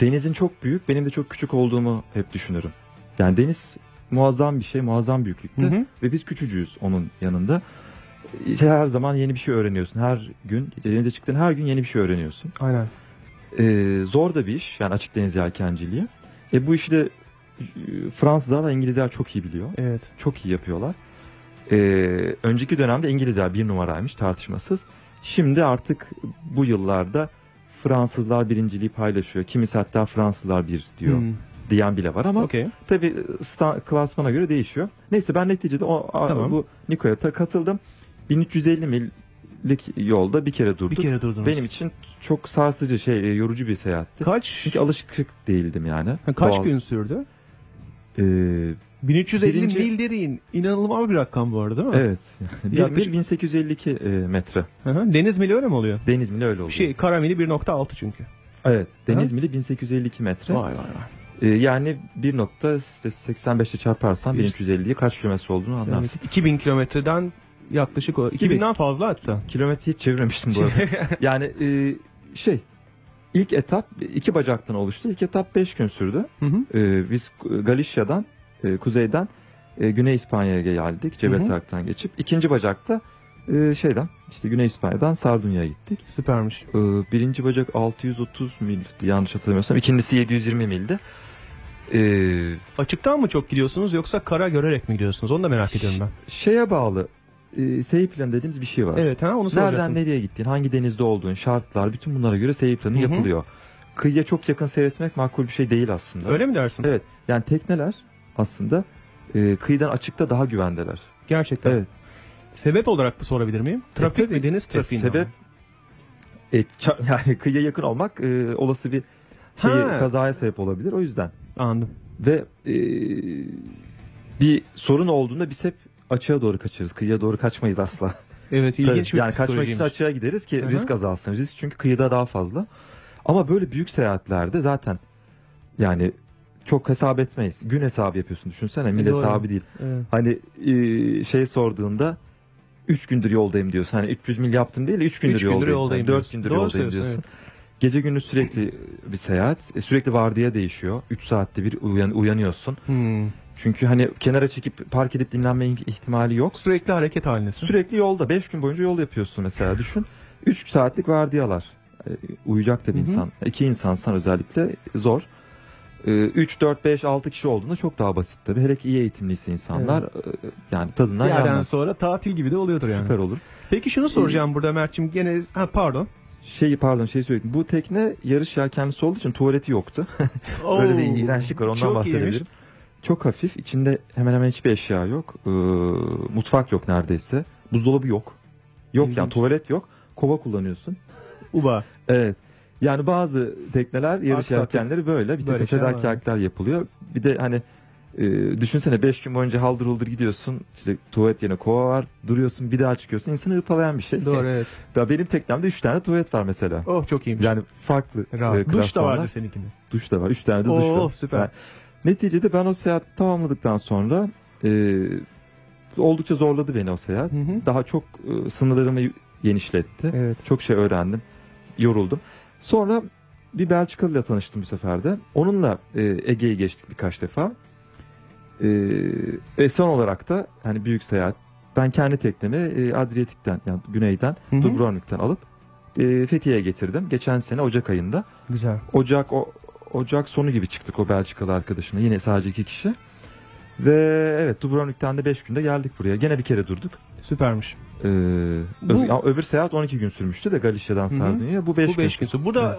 [SPEAKER 4] denizin çok büyük, benim de çok küçük olduğumu hep düşünürüm. Yani deniz muazzam bir şey, muazzam büyüklükte
[SPEAKER 3] Hı hı.
[SPEAKER 4] ve biz küçücüğüz onun yanında. İşte her zaman yeni bir şey öğreniyorsun. Her gün denize çıktığın her gün yeni bir şey öğreniyorsun.
[SPEAKER 3] Aynen.
[SPEAKER 4] E, zor da bir iş yani açık deniz yelkenciliği. E, bu işi de e, Fransızlar ve İngilizler çok iyi biliyor.
[SPEAKER 3] Evet.
[SPEAKER 4] Çok iyi yapıyorlar. E, önceki dönemde İngilizler bir numaraymış tartışmasız. Şimdi artık bu yıllarda Fransızlar birinciliği paylaşıyor. Kimisi hatta Fransızlar bir diyor.
[SPEAKER 3] Hmm.
[SPEAKER 4] Diyen bile var ama
[SPEAKER 3] Okey.
[SPEAKER 4] tabii sta- klasmana göre değişiyor. Neyse ben neticede o
[SPEAKER 3] Tamam.
[SPEAKER 4] bu Niko'ya katıldım. 1350 millik yolda bir kere durduk.
[SPEAKER 3] Bir kere durdunuz.
[SPEAKER 4] Benim için çok sarsıcı şey e, yorucu bir seyaatti.
[SPEAKER 3] Kaç?
[SPEAKER 4] Çünkü alışık değildim yani.
[SPEAKER 3] Ha, kaç
[SPEAKER 4] Doğal-
[SPEAKER 3] gün sürdü?
[SPEAKER 4] Ee,
[SPEAKER 3] 1350
[SPEAKER 4] birinci-
[SPEAKER 3] mil dediğin inanılmaz bir rakam bu arada değil mi?
[SPEAKER 4] Evet. Bir
[SPEAKER 3] Yaklaşık-
[SPEAKER 4] mil 1852 e, metre.
[SPEAKER 3] Hı hı. Deniz mili öyle mi oluyor?
[SPEAKER 4] Deniz mili öyle oluyor.
[SPEAKER 3] Şey kara mili 1.6 çünkü.
[SPEAKER 4] Evet. Deniz
[SPEAKER 3] Hı.
[SPEAKER 4] mili 1852 metre.
[SPEAKER 3] Vay vay vay.
[SPEAKER 4] Ee, yani 1.85'e çarparsan
[SPEAKER 3] Bir-
[SPEAKER 4] 1350'ye kaç kilometre olduğunu anlarsın.
[SPEAKER 3] 2000 kilometreden yaklaşık o 2000'den fazla hatta.
[SPEAKER 4] Kilometre hiç çevirmemiştim bu arada. yani e, şey ilk etap iki bacaktan oluştu. İlk etap 5 gün sürdü.
[SPEAKER 3] Hı hı.
[SPEAKER 4] Ee, biz Galicia'dan e, kuzeyden e, Güney İspanya'ya geldik. Cebel. Tarık'tan geçip. ikinci bacakta e, şeyden işte Güney İspanya'dan Sardunya'ya gittik.
[SPEAKER 3] Süpermiş.
[SPEAKER 4] Ee, birinci bacak 630 mildi yanlış hatırlamıyorsam. İkincisi 720 mildi. Ee,
[SPEAKER 3] Açıktan mı çok gidiyorsunuz yoksa kara görerek mi gidiyorsunuz? Onu da merak ediyorum ben.
[SPEAKER 4] şeye bağlı. E, seyir planı dediğimiz bir şey var.
[SPEAKER 3] Evet ha onu
[SPEAKER 4] Nereden
[SPEAKER 3] soracaktım.
[SPEAKER 4] nereye gittiğin, hangi denizde olduğun, şartlar, bütün bunlara göre seyir planı
[SPEAKER 3] Hı hı.
[SPEAKER 4] yapılıyor. Kıyıya çok yakın seyretmek makul bir şey değil aslında.
[SPEAKER 3] Öyle mi dersin?
[SPEAKER 4] Evet. Yani tekneler aslında e, kıyıdan açıkta daha güvendeler.
[SPEAKER 3] Gerçekten.
[SPEAKER 4] Evet.
[SPEAKER 3] Sebep olarak mı sorabilir miyim? Trafik
[SPEAKER 4] tabii.
[SPEAKER 3] mi deniz
[SPEAKER 4] E,
[SPEAKER 3] trafiği
[SPEAKER 4] sebep e, ça- yani kıyıya yakın olmak e, olası bir şeyi,
[SPEAKER 3] Ha.
[SPEAKER 4] kazaya sebep olabilir. O yüzden.
[SPEAKER 3] Anladım.
[SPEAKER 4] Ve e, bir sorun olduğunda biz hep açığa doğru kaçarız. Kıyıya doğru kaçmayız asla.
[SPEAKER 3] Evet ilginç bir
[SPEAKER 4] Yani kaçmak için açığa gideriz ki
[SPEAKER 3] Hı hı.
[SPEAKER 4] risk azalsın. Risk çünkü kıyıda daha fazla. Ama böyle büyük seyahatlerde zaten yani çok hesap etmeyiz. Gün hesabı yapıyorsun düşünsene. Mil
[SPEAKER 3] E,
[SPEAKER 4] hesabı değil.
[SPEAKER 3] Evet.
[SPEAKER 4] Hani e, şey sorduğunda 3 gündür yoldayım diyorsun. Hani 300 mil yaptım değil 3 gündür,
[SPEAKER 3] Üç gündür
[SPEAKER 4] yoldayım.
[SPEAKER 3] yoldayım
[SPEAKER 4] 4
[SPEAKER 3] diyorsun.
[SPEAKER 4] gündür
[SPEAKER 3] Doğru
[SPEAKER 4] yoldayım diyorsun. Gece gündüz sürekli bir seyahat. E, sürekli vardiya değişiyor. 3 saatte bir uyan, uyanıyorsun.
[SPEAKER 3] Hmm.
[SPEAKER 4] Çünkü hani kenara çekip park edip dinlenme ihtimali yok.
[SPEAKER 3] Sürekli hareket halindesin.
[SPEAKER 4] Sürekli yolda. 5 gün boyunca yol yapıyorsun mesela düşün. 3 saatlik vardiyalar. E, uyuyacak da bir
[SPEAKER 3] Hı hı.
[SPEAKER 4] insan. İki insansan özellikle zor. 3, 4, 5, 6 kişi olduğunda çok daha basit tabii. Hele ki iyi eğitimliyse insanlar e, yani tadından
[SPEAKER 3] Bir yerden
[SPEAKER 4] yenmez.
[SPEAKER 3] sonra tatil gibi de oluyordur yani.
[SPEAKER 4] Süper olur.
[SPEAKER 3] Peki şunu soracağım burada Mert'cim gene ha pardon.
[SPEAKER 4] Şeyi pardon şey söyledim. Bu tekne yarış yelkenlisi olduğu için tuvaleti yoktu. Öyle bir iğrençlik var ondan
[SPEAKER 3] çok
[SPEAKER 4] bahsedebilirim.
[SPEAKER 3] iyiymiş.
[SPEAKER 4] Çok hafif. içinde hemen hemen hiçbir eşya yok. Ee, mutfak yok neredeyse. Buzdolabı yok. Yok yani
[SPEAKER 3] İlginç.
[SPEAKER 4] tuvalet yok. Kova kullanıyorsun.
[SPEAKER 3] Uba.
[SPEAKER 4] Evet. Yani bazı tekneler yarış yelkenleri böyle. Bir takım fedakarlıklar yapılıyor. Bir de hani e, düşünsene 5 gün boyunca haldır huldur gidiyorsun. İşte tuvalet yerine kova var. Duruyorsun bir daha çıkıyorsun. İnsanı hırpalayan bir şey.
[SPEAKER 3] Doğru evet.
[SPEAKER 4] Ya benim teknemde 3 tane tuvalet var mesela.
[SPEAKER 3] Oh çok iyiymiş.
[SPEAKER 4] Yani farklı
[SPEAKER 3] Rahat.
[SPEAKER 4] e,
[SPEAKER 3] Duş da vardır seninkinde.
[SPEAKER 4] Duş da var. 3 tane de duş
[SPEAKER 3] Oo,
[SPEAKER 4] var.
[SPEAKER 3] süper.
[SPEAKER 4] Yani neticede ben o seyahat tamamladıktan sonra e, oldukça zorladı beni o seyahat.
[SPEAKER 3] Hı hı.
[SPEAKER 4] Daha çok e, sınırlarımı genişletti.
[SPEAKER 3] Evet.
[SPEAKER 4] Çok şey öğrendim. Yoruldum. Sonra bir Belçikalı'yla tanıştım bu sefer de. Onunla e, Ege'yi geçtik birkaç defa. E, ve son olarak da hani büyük seyahat. Ben kendi teknemi e, Adriyatik'ten yani güneyden. Dubrovnik'ten alıp e, Fethiye'ye getirdim. Geçen sene Ocak ayında.
[SPEAKER 3] Güzel.
[SPEAKER 4] Ocak o Ocak sonu gibi çıktık o Belçikalı arkadaşımla. Yine sadece iki kişi. Ve evet Dubrovnik'ten de 5 günde geldik buraya. Gene bir kere durduk.
[SPEAKER 3] Süpermiş.
[SPEAKER 4] Ee,
[SPEAKER 3] Bu-
[SPEAKER 4] öbür, öbür seyahat 12 gün sürmüştü de Galicia'dan. Sardunya'ya. Bu 5
[SPEAKER 3] Bu 5 gün sonra. Burada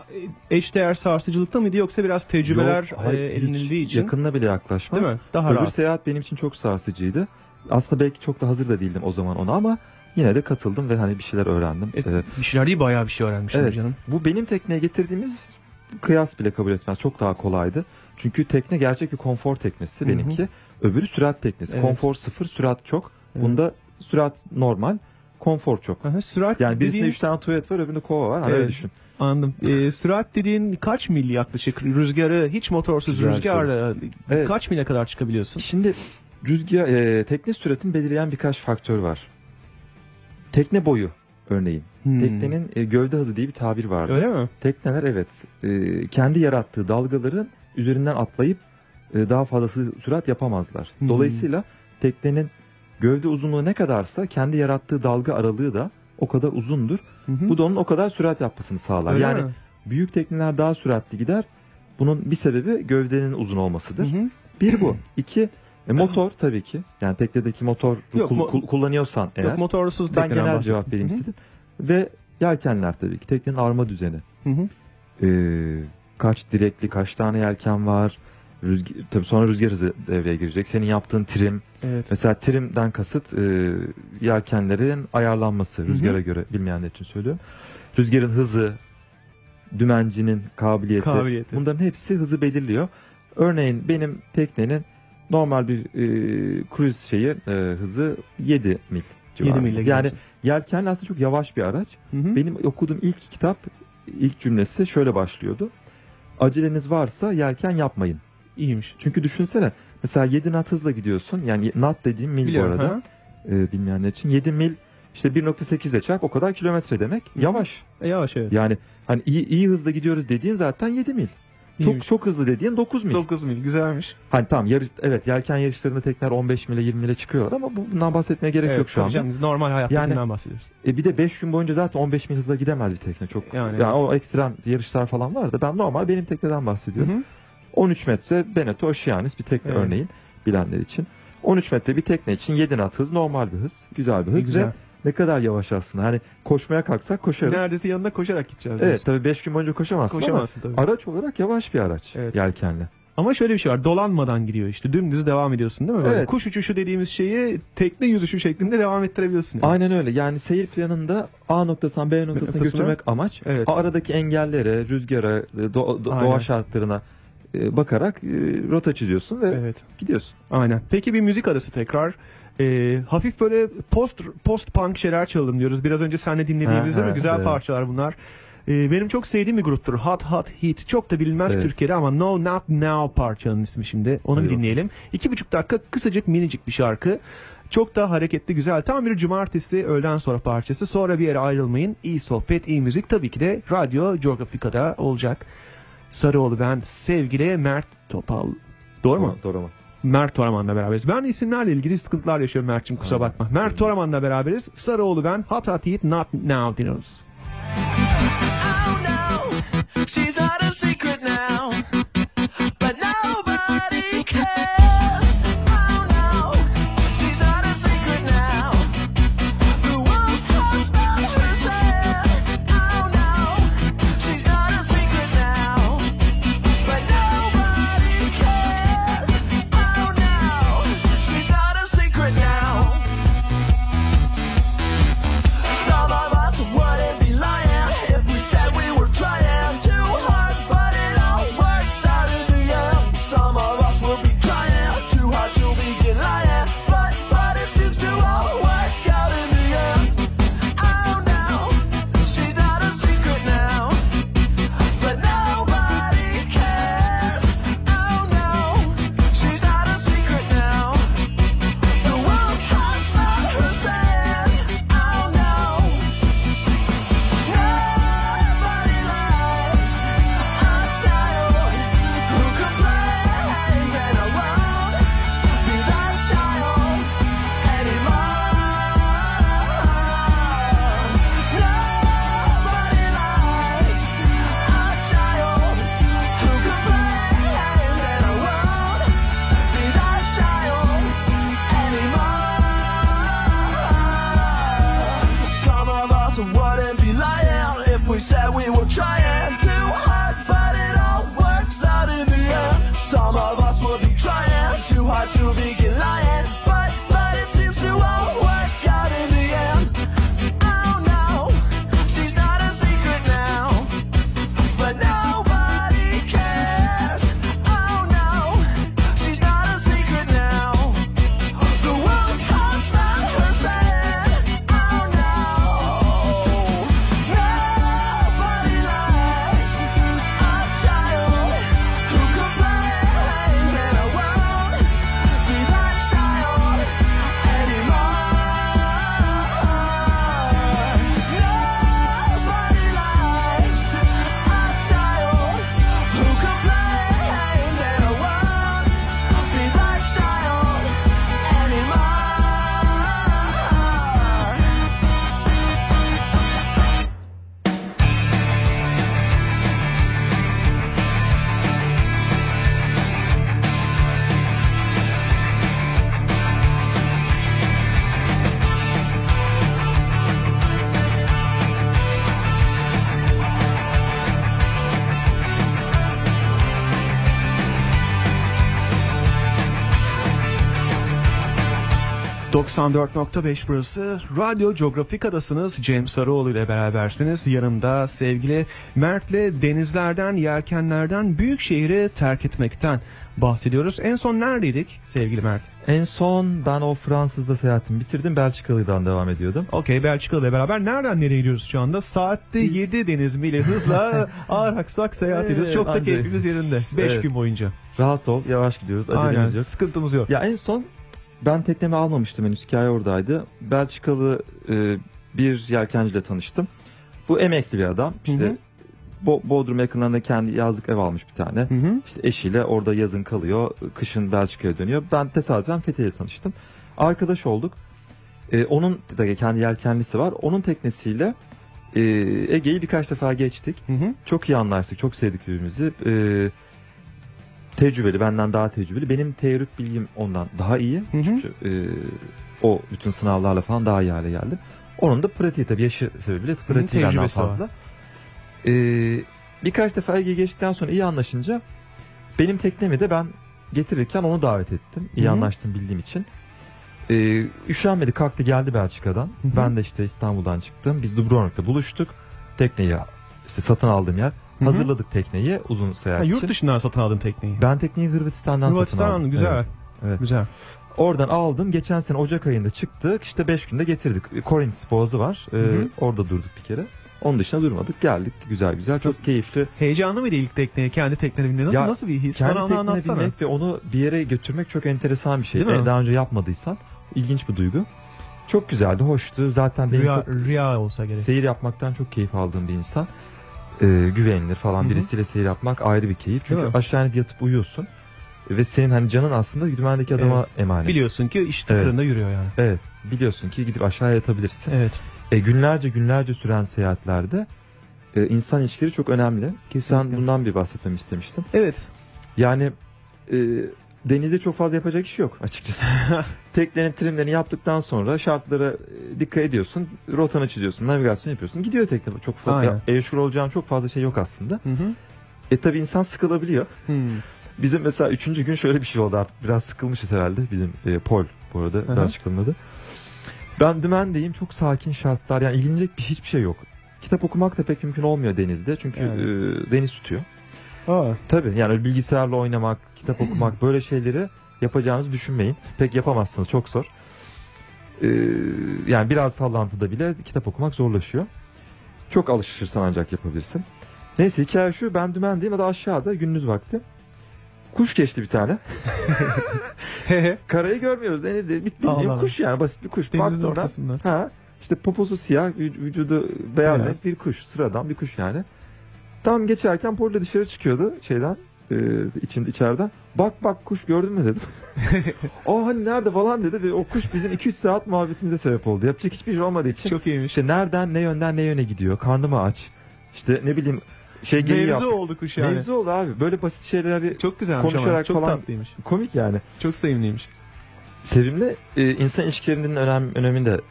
[SPEAKER 3] eşdeğer sarsıcılıkta mıydı yoksa biraz tecrübeler
[SPEAKER 4] Yok, hayır,
[SPEAKER 3] e, edinildiği için?
[SPEAKER 4] Yakınına bile yaklaşmaz.
[SPEAKER 3] Değil mi? Daha
[SPEAKER 4] öbür
[SPEAKER 3] rahat.
[SPEAKER 4] seyahat benim için çok sarsıcıydı. Aslında belki çok da hazır da değildim o zaman ona ama yine de katıldım ve hani bir şeyler öğrendim.
[SPEAKER 3] E,
[SPEAKER 4] Ee,
[SPEAKER 3] bir şeyler değil bayağı bir şey öğrenmiştim
[SPEAKER 4] Evet.
[SPEAKER 3] canım.
[SPEAKER 4] Bu benim tekneye getirdiğimiz kıyas bile kabul etmez. Çok daha kolaydı. Çünkü tekne gerçek bir konfor teknesi
[SPEAKER 3] Hı hı.
[SPEAKER 4] benimki. Öbürü sürat teknesi.
[SPEAKER 3] Evet.
[SPEAKER 4] Konfor sıfır, sürat çok.
[SPEAKER 3] Evet.
[SPEAKER 4] Bunda sürat normal, konfor çok.
[SPEAKER 3] Aha, sürat
[SPEAKER 4] Yani birisinde
[SPEAKER 3] dediğin-
[SPEAKER 4] 3 tane tuvalet var, öbüründe kova var. Hani öyle
[SPEAKER 3] Evet.
[SPEAKER 4] düşün.
[SPEAKER 3] Anladım. Ee, sürat dediğin kaç mil yaklaşık? Rüzgarı hiç motorsuz
[SPEAKER 4] Güzel
[SPEAKER 3] rüzgarla
[SPEAKER 4] Evet.
[SPEAKER 3] kaç mile kadar çıkabiliyorsun?
[SPEAKER 4] Şimdi rüzgar, e, tekne süratini belirleyen birkaç faktör var. Tekne boyu örneğin.
[SPEAKER 3] Hmm.
[SPEAKER 4] Teknenin e, gövde hızı diye bir tabir vardı.
[SPEAKER 3] Öyle mi?
[SPEAKER 4] Tekneler evet e, kendi yarattığı dalgaların üzerinden atlayıp e, daha fazlası sürat yapamazlar.
[SPEAKER 3] Hmm.
[SPEAKER 4] Dolayısıyla teknenin gövde uzunluğu ne kadarsa kendi yarattığı dalga aralığı da o kadar uzundur.
[SPEAKER 3] Hı hı.
[SPEAKER 4] Bu da onun o kadar sürat yapmasını sağlar.
[SPEAKER 3] Öyle
[SPEAKER 4] yani
[SPEAKER 3] mi?
[SPEAKER 4] büyük tekneler daha süratli gider. Bunun bir sebebi gövdenin uzun olmasıdır.
[SPEAKER 3] Hı hı.
[SPEAKER 4] Bir bu. İki e, motor tabii ki. Yani teknedeki motor
[SPEAKER 3] Yok,
[SPEAKER 4] kul- kul- kullanıyorsan eğer.
[SPEAKER 3] Yok motorsuz
[SPEAKER 4] ben genel
[SPEAKER 3] bahsettim.
[SPEAKER 4] cevap vereyim
[SPEAKER 3] Hı hı.
[SPEAKER 4] istedim. Ve yelkenler tabii ki. Teknenin arma düzeni.
[SPEAKER 3] Hı hı.
[SPEAKER 4] Ee, kaç direkli, kaç tane yelken var. Rüzgar, tabii sonra rüzgar hızı devreye girecek. Senin yaptığın trim.
[SPEAKER 3] Evet.
[SPEAKER 4] Mesela trimden kasıt e, yelkenlerin ayarlanması.
[SPEAKER 3] hı.
[SPEAKER 4] Rüzgara göre bilmeyenler için söylüyorum. Rüzgarın hızı, dümencinin kabiliyeti.
[SPEAKER 3] Kabiliyeti.
[SPEAKER 4] Bunların hepsi hızı belirliyor. Örneğin benim teknenin normal bir e, cruise şeyi e, hızı 7 mil
[SPEAKER 3] mille
[SPEAKER 4] Yani
[SPEAKER 3] gidiyorsun.
[SPEAKER 4] yelkenli aslında çok yavaş bir araç.
[SPEAKER 3] Hı hı.
[SPEAKER 4] Benim okuduğum ilk kitap ilk cümlesi şöyle başlıyordu. Aceleniz varsa yelken yapmayın.
[SPEAKER 3] İyiymiş.
[SPEAKER 4] Çünkü düşünsene mesela 7 knot hızla gidiyorsun. Yani knot dediğim mil
[SPEAKER 3] Biliyorum,
[SPEAKER 4] bu arada.
[SPEAKER 3] ha.
[SPEAKER 4] Ee, bilmeyenler için 7 mil işte 1.8 ile çarp o kadar kilometre demek. Yavaş.
[SPEAKER 3] E, yavaş evet.
[SPEAKER 4] Yani hani iyi, iyi hızla gidiyoruz dediğin zaten 7 mil.
[SPEAKER 3] İyiymiş.
[SPEAKER 4] Çok çok hızlı dediğin 9 mil.
[SPEAKER 3] 9 mil güzelmiş.
[SPEAKER 4] Hani tamam yarış, evet yelken yarışlarında tekneler 15 mile 20 mile çıkıyorlar ama bu- bundan bahsetmeye gerek
[SPEAKER 3] Evet,
[SPEAKER 4] yok şu anda.
[SPEAKER 3] canım, normal hayattakinden
[SPEAKER 4] Yani-
[SPEAKER 3] bahsediyoruz.
[SPEAKER 4] E bir de 5 gün boyunca zaten 15 mil hızla gidemez bir tekne çok.
[SPEAKER 3] Yani-
[SPEAKER 4] Yani, o ekstrem yarışlar falan var da ben normal benim tekneden bahsediyorum.
[SPEAKER 3] Hı hı.
[SPEAKER 4] 13 metre Beneteau Oceanis bir tekne
[SPEAKER 3] Evet.
[SPEAKER 4] örneğin bilenler için. 13 metre bir tekne için 7 knot hız normal bir hız. Güzel bir hız
[SPEAKER 3] Güzel.
[SPEAKER 4] ve ne kadar yavaş aslında. Hani koşmaya kalksak koşarız.
[SPEAKER 3] Neredeyse yanında koşarak gideceğiz.
[SPEAKER 4] Evet tabii 5 gün boyunca koşamazsın,
[SPEAKER 3] Koşamazsın
[SPEAKER 4] ama
[SPEAKER 3] tabii.
[SPEAKER 4] araç olarak yavaş bir araç
[SPEAKER 3] Evet.
[SPEAKER 4] yelkenli.
[SPEAKER 3] Ama şöyle bir şey var. Dolanmadan gidiyor işte. Dümdüz devam ediyorsun değil mi? Böyle
[SPEAKER 4] Evet.
[SPEAKER 3] Kuş uçuşu dediğimiz şeyi tekne yüzüşü şeklinde devam ettirebiliyorsun. yani.
[SPEAKER 4] Aynen öyle. Yani seyir planında A noktasından B noktasına
[SPEAKER 3] Noktasına-
[SPEAKER 4] götürmek amaç.
[SPEAKER 3] Evet.
[SPEAKER 4] Aradaki engellere, rüzgara, e, do- do-
[SPEAKER 3] Aynen.
[SPEAKER 4] doğa şartlarına e, bakarak e, rota çiziyorsun ve
[SPEAKER 3] Evet.
[SPEAKER 4] gidiyorsun.
[SPEAKER 3] Aynen. Peki bir müzik arası tekrar. Ee, hafif böyle post post punk şeyler çalalım diyoruz. Biraz önce seninle dinlediğimiz değil mi? Güzel
[SPEAKER 4] evet.
[SPEAKER 3] parçalar bunlar. Ee, benim çok sevdiğim bir gruptur. Hot Hot Heat. Çok da bilinmez
[SPEAKER 4] Evet.
[SPEAKER 3] Türkiye'de ama No Not Now parçanın ismi şimdi. Onu bir
[SPEAKER 4] Hadi
[SPEAKER 3] dinleyelim. İki buçuk dakika kısacık minicik bir şarkı. Çok da hareketli güzel. Tam bir cumartesi öğleden sonra parçası. Sonra bir yere ayrılmayın. İyi sohbet, iyi müzik tabii ki de Radyo Geografika'da olacak. Sarıoğlu ben sevgili Mert Topal. Doğru mu?
[SPEAKER 4] Doğru mu?
[SPEAKER 3] Mert Toraman'la beraberiz. Ben isimlerle ilgili sıkıntılar yaşıyorum Mert'cim kusura bakma. Mert Toraman'la beraberiz. Sarıoğlu ben. Hot Hot Heat Not Now dinliyoruz.
[SPEAKER 11] She's not a secret now, but nobody cares. Too hard
[SPEAKER 3] 94.5 burası. Radyo Coğrafika'dasınız. Cem Sarıoğlu ile berabersiniz. Yanımda sevgili Mert'le denizlerden, yelkenlerden, büyük şehri terk etmekten bahsediyoruz. En son neredeydik sevgili Mert?
[SPEAKER 4] En son ben o Fransız'da seyahatimi bitirdim. Belçikalı'dan devam ediyordum.
[SPEAKER 3] Okey Belçika ile beraber nereden nereye gidiyoruz şu anda? Saatte 7 deniz mili hızla ağır aksak seyahat ediyoruz. Çok da keyfimiz yerinde. 5
[SPEAKER 4] Evet.
[SPEAKER 3] gün boyunca.
[SPEAKER 4] Rahat ol, yavaş gidiyoruz. Acelemiz
[SPEAKER 3] Aynen
[SPEAKER 4] yok.
[SPEAKER 3] sıkıntımız yok.
[SPEAKER 4] Ya en son ben teknemi almamıştım henüz hikaye oradaydı. Belçikalı e, bir yelkenciyle tanıştım. Bu emekli bir adam. İşte
[SPEAKER 3] Hı hı.
[SPEAKER 4] Bo- Bodrum yakınlarında kendi yazlık ev almış bir tane.
[SPEAKER 3] Hı hı.
[SPEAKER 4] İşte eşiyle orada yazın kalıyor. Kışın Belçika'ya dönüyor. Ben tesadüfen Fethiye'yle tanıştım. Arkadaş olduk. E, onun da kendi yelkenlisi var. Onun teknesiyle e, Ege'yi birkaç defa geçtik.
[SPEAKER 3] Hı hı.
[SPEAKER 4] Çok iyi anlaştık. Çok sevdik birbirimizi. E, tecrübeli, benden daha tecrübeli. Benim teorik bilgim ondan daha iyi. Çünkü e, o bütün sınavlarla falan daha iyi hale geldi. Onun da pratiği tabii yaşı sebebiyle pratiği benden fazla. E, birkaç defa Ege'yi geçtikten sonra iyi anlaşınca benim teknemi de ben getirirken onu davet ettim. İyi
[SPEAKER 3] Hı hı.
[SPEAKER 4] anlaştım bildiğim için. E, üşenmedi kalktı geldi Belçika'dan.
[SPEAKER 3] hı.
[SPEAKER 4] Ben de işte İstanbul'dan çıktım. Biz Dubrovnik'te buluştuk. Tekneyi işte satın aldığım yer. Hazırladık tekneyi uzun seyahat
[SPEAKER 3] Ha,
[SPEAKER 4] için.
[SPEAKER 3] yurt dışından satın aldın tekneyi.
[SPEAKER 4] Ben tekneyi Hırvatistan'dan satın
[SPEAKER 3] Hırvatistan
[SPEAKER 4] aldım.
[SPEAKER 3] güzel.
[SPEAKER 4] Evet, evet.
[SPEAKER 3] Güzel.
[SPEAKER 4] Oradan aldım. Geçen sene Ocak ayında çıktık. İşte 5 günde getirdik. Korint Boğazı var. Ee, orada durduk bir kere. Onun dışında durmadık. Geldik. Güzel güzel. Çok keyifli.
[SPEAKER 3] Heyecanlı mıydı ilk tekneye? Kendi teknene binme. Nasıl,
[SPEAKER 4] Ya,
[SPEAKER 3] nasıl bir his?
[SPEAKER 4] Kendi teknene
[SPEAKER 3] anlatsana.
[SPEAKER 4] binmek ve onu bir yere götürmek çok enteresan bir şey.
[SPEAKER 3] Değil mi?
[SPEAKER 4] Eğer Daha önce yapmadıysan ilginç bir duygu. Çok güzeldi, hoştu. Zaten benim
[SPEAKER 3] Rüya,
[SPEAKER 4] çok
[SPEAKER 3] rüya olsa gerek.
[SPEAKER 4] seyir yapmaktan çok keyif aldığım bir insan. Ee, güvenilir falan
[SPEAKER 3] Hı hı.
[SPEAKER 4] birisiyle seyir yapmak ayrı bir keyif. Çünkü aşağı inip yatıp uyuyorsun. Ve senin hani canın aslında dümendeki adama
[SPEAKER 3] Evet.
[SPEAKER 4] emanet.
[SPEAKER 3] Biliyorsun ki iş
[SPEAKER 4] Evet.
[SPEAKER 3] tıkırında yürüyor yani.
[SPEAKER 4] Evet. Biliyorsun ki gidip aşağıya yatabilirsin.
[SPEAKER 3] Evet.
[SPEAKER 4] E, günlerce günlerce süren seyahatlerde e, insan ilişkileri çok önemli. Sen bundan bir bahsetmemi istemiştin.
[SPEAKER 3] Evet.
[SPEAKER 4] Yani e, denizde çok fazla yapacak iş yok açıkçası. Teknenin trimlerini yaptıktan sonra şartlara e, dikkat ediyorsun. Rotanı çiziyorsun, navigasyon yapıyorsun. Gidiyor tekne. Çok fazla airshore olacağın çok fazla şey yok aslında.
[SPEAKER 3] Hı hı.
[SPEAKER 4] E tabi insan sıkılabiliyor.
[SPEAKER 3] Hmm.
[SPEAKER 4] Bizim mesela üçüncü gün şöyle bir şey oldu artık. Biraz sıkılmışız herhalde. Bizim e, Paul bu arada
[SPEAKER 3] hı.
[SPEAKER 4] Belçikalı'nın adı. Ben dümendeyim. Çok sakin şartlar. Yani ilgilenecek bir hiçbir şey yok. Kitap okumak da pek mümkün olmuyor denizde. Çünkü
[SPEAKER 3] Evet.
[SPEAKER 4] e, deniz tutuyor.
[SPEAKER 3] Aa.
[SPEAKER 4] Tabii yani bilgisayarla oynamak, kitap okumak böyle şeyleri yapacağınızı düşünmeyin. Pek yapamazsınız. Çok zor. E, yani biraz sallantıda bile kitap okumak zorlaşıyor. Çok alışırsan ancak yapabilirsin. Neyse hikaye şu. Ben dümendeyim. O da aşağıda gündüz vakti. Kuş geçti bir tane. Karayı görmüyoruz denizde.
[SPEAKER 3] Allah.
[SPEAKER 4] kuş yani basit bir kuş.
[SPEAKER 3] Denizin ortasında.
[SPEAKER 4] Ha, işte poposu siyah, vü- vücudu beyaz
[SPEAKER 3] Beyaz.
[SPEAKER 4] renk bir kuş. Sıradan bir kuş yani. Tam geçerken Pol de dışarı çıkıyordu şeyden. E, içinde içeriden. Bak bak kuş gördün mü dedim. o hani nerede falan dedi ve o kuş bizim 200 saat muhabbetimize sebep oldu. Yapacak hiçbir şey olmadığı için.
[SPEAKER 3] Çok iyiymiş.
[SPEAKER 4] İşte nereden ne yönden ne yöne gidiyor. Karnımı aç. İşte ne bileyim şey geyiği
[SPEAKER 3] Mevzu
[SPEAKER 4] yap.
[SPEAKER 3] oldu kuş yani.
[SPEAKER 4] Mevzu oldu abi. Böyle basit şeyleri
[SPEAKER 3] Çok güzelmiş ama.
[SPEAKER 4] konuşarak
[SPEAKER 3] Çok
[SPEAKER 4] falan
[SPEAKER 3] tatlıymış.
[SPEAKER 4] komik yani.
[SPEAKER 3] Çok sevimliymiş.
[SPEAKER 4] Sevimli e, insan ilişkilerinin önem, önemini de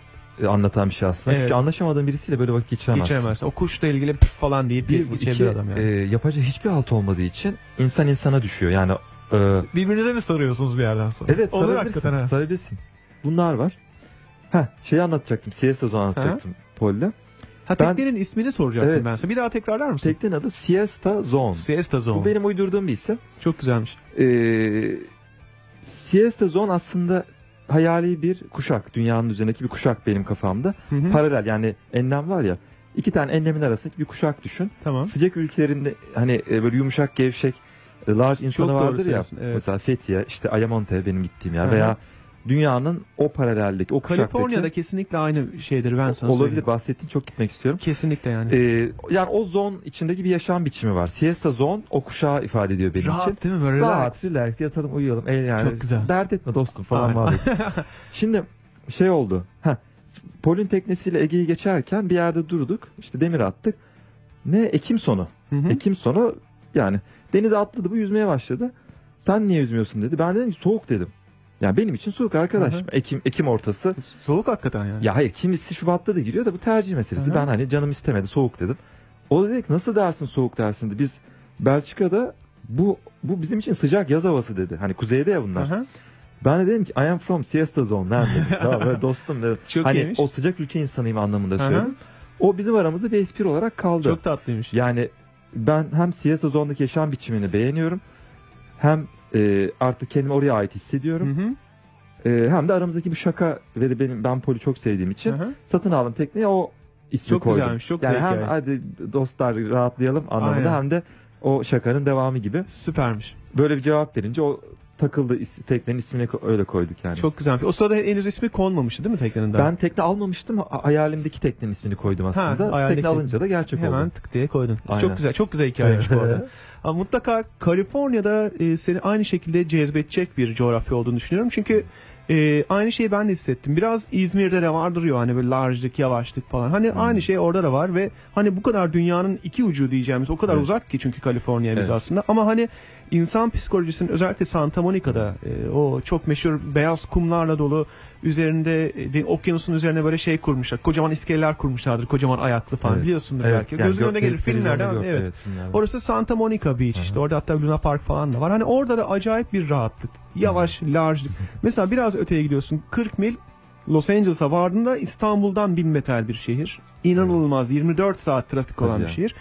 [SPEAKER 4] anlatan bir şey aslında.
[SPEAKER 3] Evet.
[SPEAKER 4] Çünkü anlaşamadığın birisiyle böyle vakit geçiremezsin.
[SPEAKER 3] Geçiremezsin. O kuşla ilgili püf falan deyip
[SPEAKER 4] Bir, iki,
[SPEAKER 3] adam yani.
[SPEAKER 4] e, yapacağı hiçbir alt olmadığı için insan insana düşüyor. Yani e,
[SPEAKER 3] Birbirinize mi sarıyorsunuz bir yerden sonra?
[SPEAKER 4] evet
[SPEAKER 3] Olur
[SPEAKER 4] sarabilirsin.
[SPEAKER 3] ha.
[SPEAKER 4] sarabilirsin. Bunlar var. Heh, şeyi anlatacaktım. Siesta Zone anlatacaktım Pol'le.
[SPEAKER 3] Ha
[SPEAKER 4] Ben-
[SPEAKER 3] teknenin ismini soracaktım
[SPEAKER 4] Evet.
[SPEAKER 3] ben sana. Bir daha tekrarlar mısın?
[SPEAKER 4] Teknenin adı Siesta Zone.
[SPEAKER 3] Siesta Zone.
[SPEAKER 4] Bu benim uydurduğum bir isim.
[SPEAKER 3] Çok güzelmiş.
[SPEAKER 4] Ee, Siesta Zone aslında hayali bir kuşak. Dünyanın üzerindeki bir kuşak benim kafamda.
[SPEAKER 3] Hı hı.
[SPEAKER 4] Paralel yani enlem var ya. iki tane enlemin arasındaki bir kuşak düşün.
[SPEAKER 3] Tamam.
[SPEAKER 4] Sıcak ülkelerinde hani e, böyle yumuşak gevşek e, large insanı vardır ya.
[SPEAKER 3] evet.
[SPEAKER 4] Mesela Fethiye, işte Ayamonte benim gittiğim yer
[SPEAKER 3] Hı hı.
[SPEAKER 4] veya dünyanın o paraleldeki, o kuşaktaki
[SPEAKER 3] Kaliforniya'da kesinlikle aynı şeydir ben sana
[SPEAKER 4] olabilir.
[SPEAKER 3] söyleyeyim.
[SPEAKER 4] Bahsettiğin çok gitmek istiyorum.
[SPEAKER 3] Kesinlikle yani.
[SPEAKER 4] Ee, yani o zone içindeki bir yaşam biçimi var. Siesta zone o kuşağı ifade ediyor benim
[SPEAKER 3] Rahat
[SPEAKER 4] için.
[SPEAKER 3] değil mi? Böyle relax.
[SPEAKER 4] Rahat, relax, yatalım uyuyalım. E, yani
[SPEAKER 3] Çok güzel.
[SPEAKER 4] Dert etme dostum falan muhabbet. Şimdi şey oldu. Heh, Polin teknesiyle Ege'yi geçerken bir yerde durduk. İşte demir attık. Ne Ekim sonu.
[SPEAKER 3] Hı hı.
[SPEAKER 4] Ekim sonu yani denize atladı bu yüzmeye başladı. Sen niye yüzmüyorsun dedi. Ben dedim ki soğuk dedim. Yani benim için soğuk arkadaş.
[SPEAKER 3] Hı hı.
[SPEAKER 4] Ekim Ekim ortası.
[SPEAKER 3] Soğuk hakikaten yani.
[SPEAKER 4] Ya hayır kimisi Şubat'ta da giriyor da bu tercih meselesi.
[SPEAKER 3] Hı hı.
[SPEAKER 4] Ben hani canım istemedi soğuk dedim. O da dedi ki nasıl dersin soğuk dersin dedi. Biz Belçika'da bu bu bizim için sıcak yaz havası dedi. Hani kuzeyde ya bunlar.
[SPEAKER 3] Aha.
[SPEAKER 4] Ben de dedim ki I am from Siesta Zone. Ben dedim. Daha böyle dostum dedim.
[SPEAKER 3] Çok
[SPEAKER 4] hani
[SPEAKER 3] iyiymiş.
[SPEAKER 4] o sıcak ülke insanıyım anlamında
[SPEAKER 3] Hı hı.
[SPEAKER 4] söyledim. O bizim aramızda bir espri olarak kaldı.
[SPEAKER 3] Çok tatlıymış.
[SPEAKER 4] Yani ben hem Siesta Zone'daki yaşam biçimini beğeniyorum. Hem e, artık kendimi oraya ait hissediyorum.
[SPEAKER 3] Hı hı.
[SPEAKER 4] E, hem de aramızdaki bu şaka ve de benim ben Poli çok sevdiğim için
[SPEAKER 3] Hı hı.
[SPEAKER 4] satın aldım tekneye o ismi
[SPEAKER 3] Çok
[SPEAKER 4] koydum.
[SPEAKER 3] güzelmiş, çok
[SPEAKER 4] yani
[SPEAKER 3] zevkli
[SPEAKER 4] hem
[SPEAKER 3] yani.
[SPEAKER 4] hadi dostlar rahatlayalım anlamında
[SPEAKER 3] Aynen.
[SPEAKER 4] hem de o şakanın devamı gibi.
[SPEAKER 3] Süpermiş.
[SPEAKER 4] Böyle bir cevap verince o takıldı is- teknenin ismini ko- öyle koyduk yani.
[SPEAKER 3] Çok güzelmiş. O sırada henüz ismi konmamıştı değil mi teknenin daha?
[SPEAKER 4] ben tekne almamıştım. ha- Hayalimdeki teknenin ismini koydum aslında.
[SPEAKER 3] hayalindeki-
[SPEAKER 4] tekne alınca da gerçek
[SPEAKER 3] Hemen
[SPEAKER 4] oldu.
[SPEAKER 3] tık diye koydun.
[SPEAKER 4] Aynen.
[SPEAKER 3] Çok güzel, çok güzel hikayemiş bu arada. Ama mutlaka Kaliforniya'da e, seni aynı şekilde cezbedecek bir coğrafya olduğunu düşünüyorum. Çünkü e, aynı şeyi ben de hissettim. Biraz İzmir'de de vardır ya hani böyle large'lık, yavaşlık falan. Hani
[SPEAKER 4] Hmm.
[SPEAKER 3] aynı şey orada da var ve hani bu kadar dünyanın iki ucu diyeceğimiz o kadar
[SPEAKER 4] Evet.
[SPEAKER 3] uzak ki çünkü Kaliforniya bize
[SPEAKER 4] Evet.
[SPEAKER 3] aslında. Ama hani insan psikolojisinin özellikle Santa Monica'da e, o çok meşhur beyaz kumlarla dolu üzerinde e, okyanusun üzerine böyle şey kurmuşlar. Kocaman iskeleler kurmuşlardır. Kocaman ayaklı falan
[SPEAKER 4] Evet.
[SPEAKER 3] biliyorsundur
[SPEAKER 4] Evet,
[SPEAKER 3] belki.
[SPEAKER 4] yani
[SPEAKER 3] Gözün önüne gelir filmlerden.
[SPEAKER 4] gör-
[SPEAKER 3] Evet.
[SPEAKER 4] evet, filmlerde.
[SPEAKER 3] Orası Santa Monica Beach işte. Orada hatta Luna Park falan da var. Hani orada da acayip bir rahatlık. Yavaş, large'lık. Mesela biraz öteye gidiyorsun. 40 mil Los Angeles'a vardığında İstanbul'dan bin metre bir şehir. İnanılmaz. 24 saat trafik olan
[SPEAKER 4] Hadi
[SPEAKER 3] bir
[SPEAKER 4] ya.
[SPEAKER 3] şehir.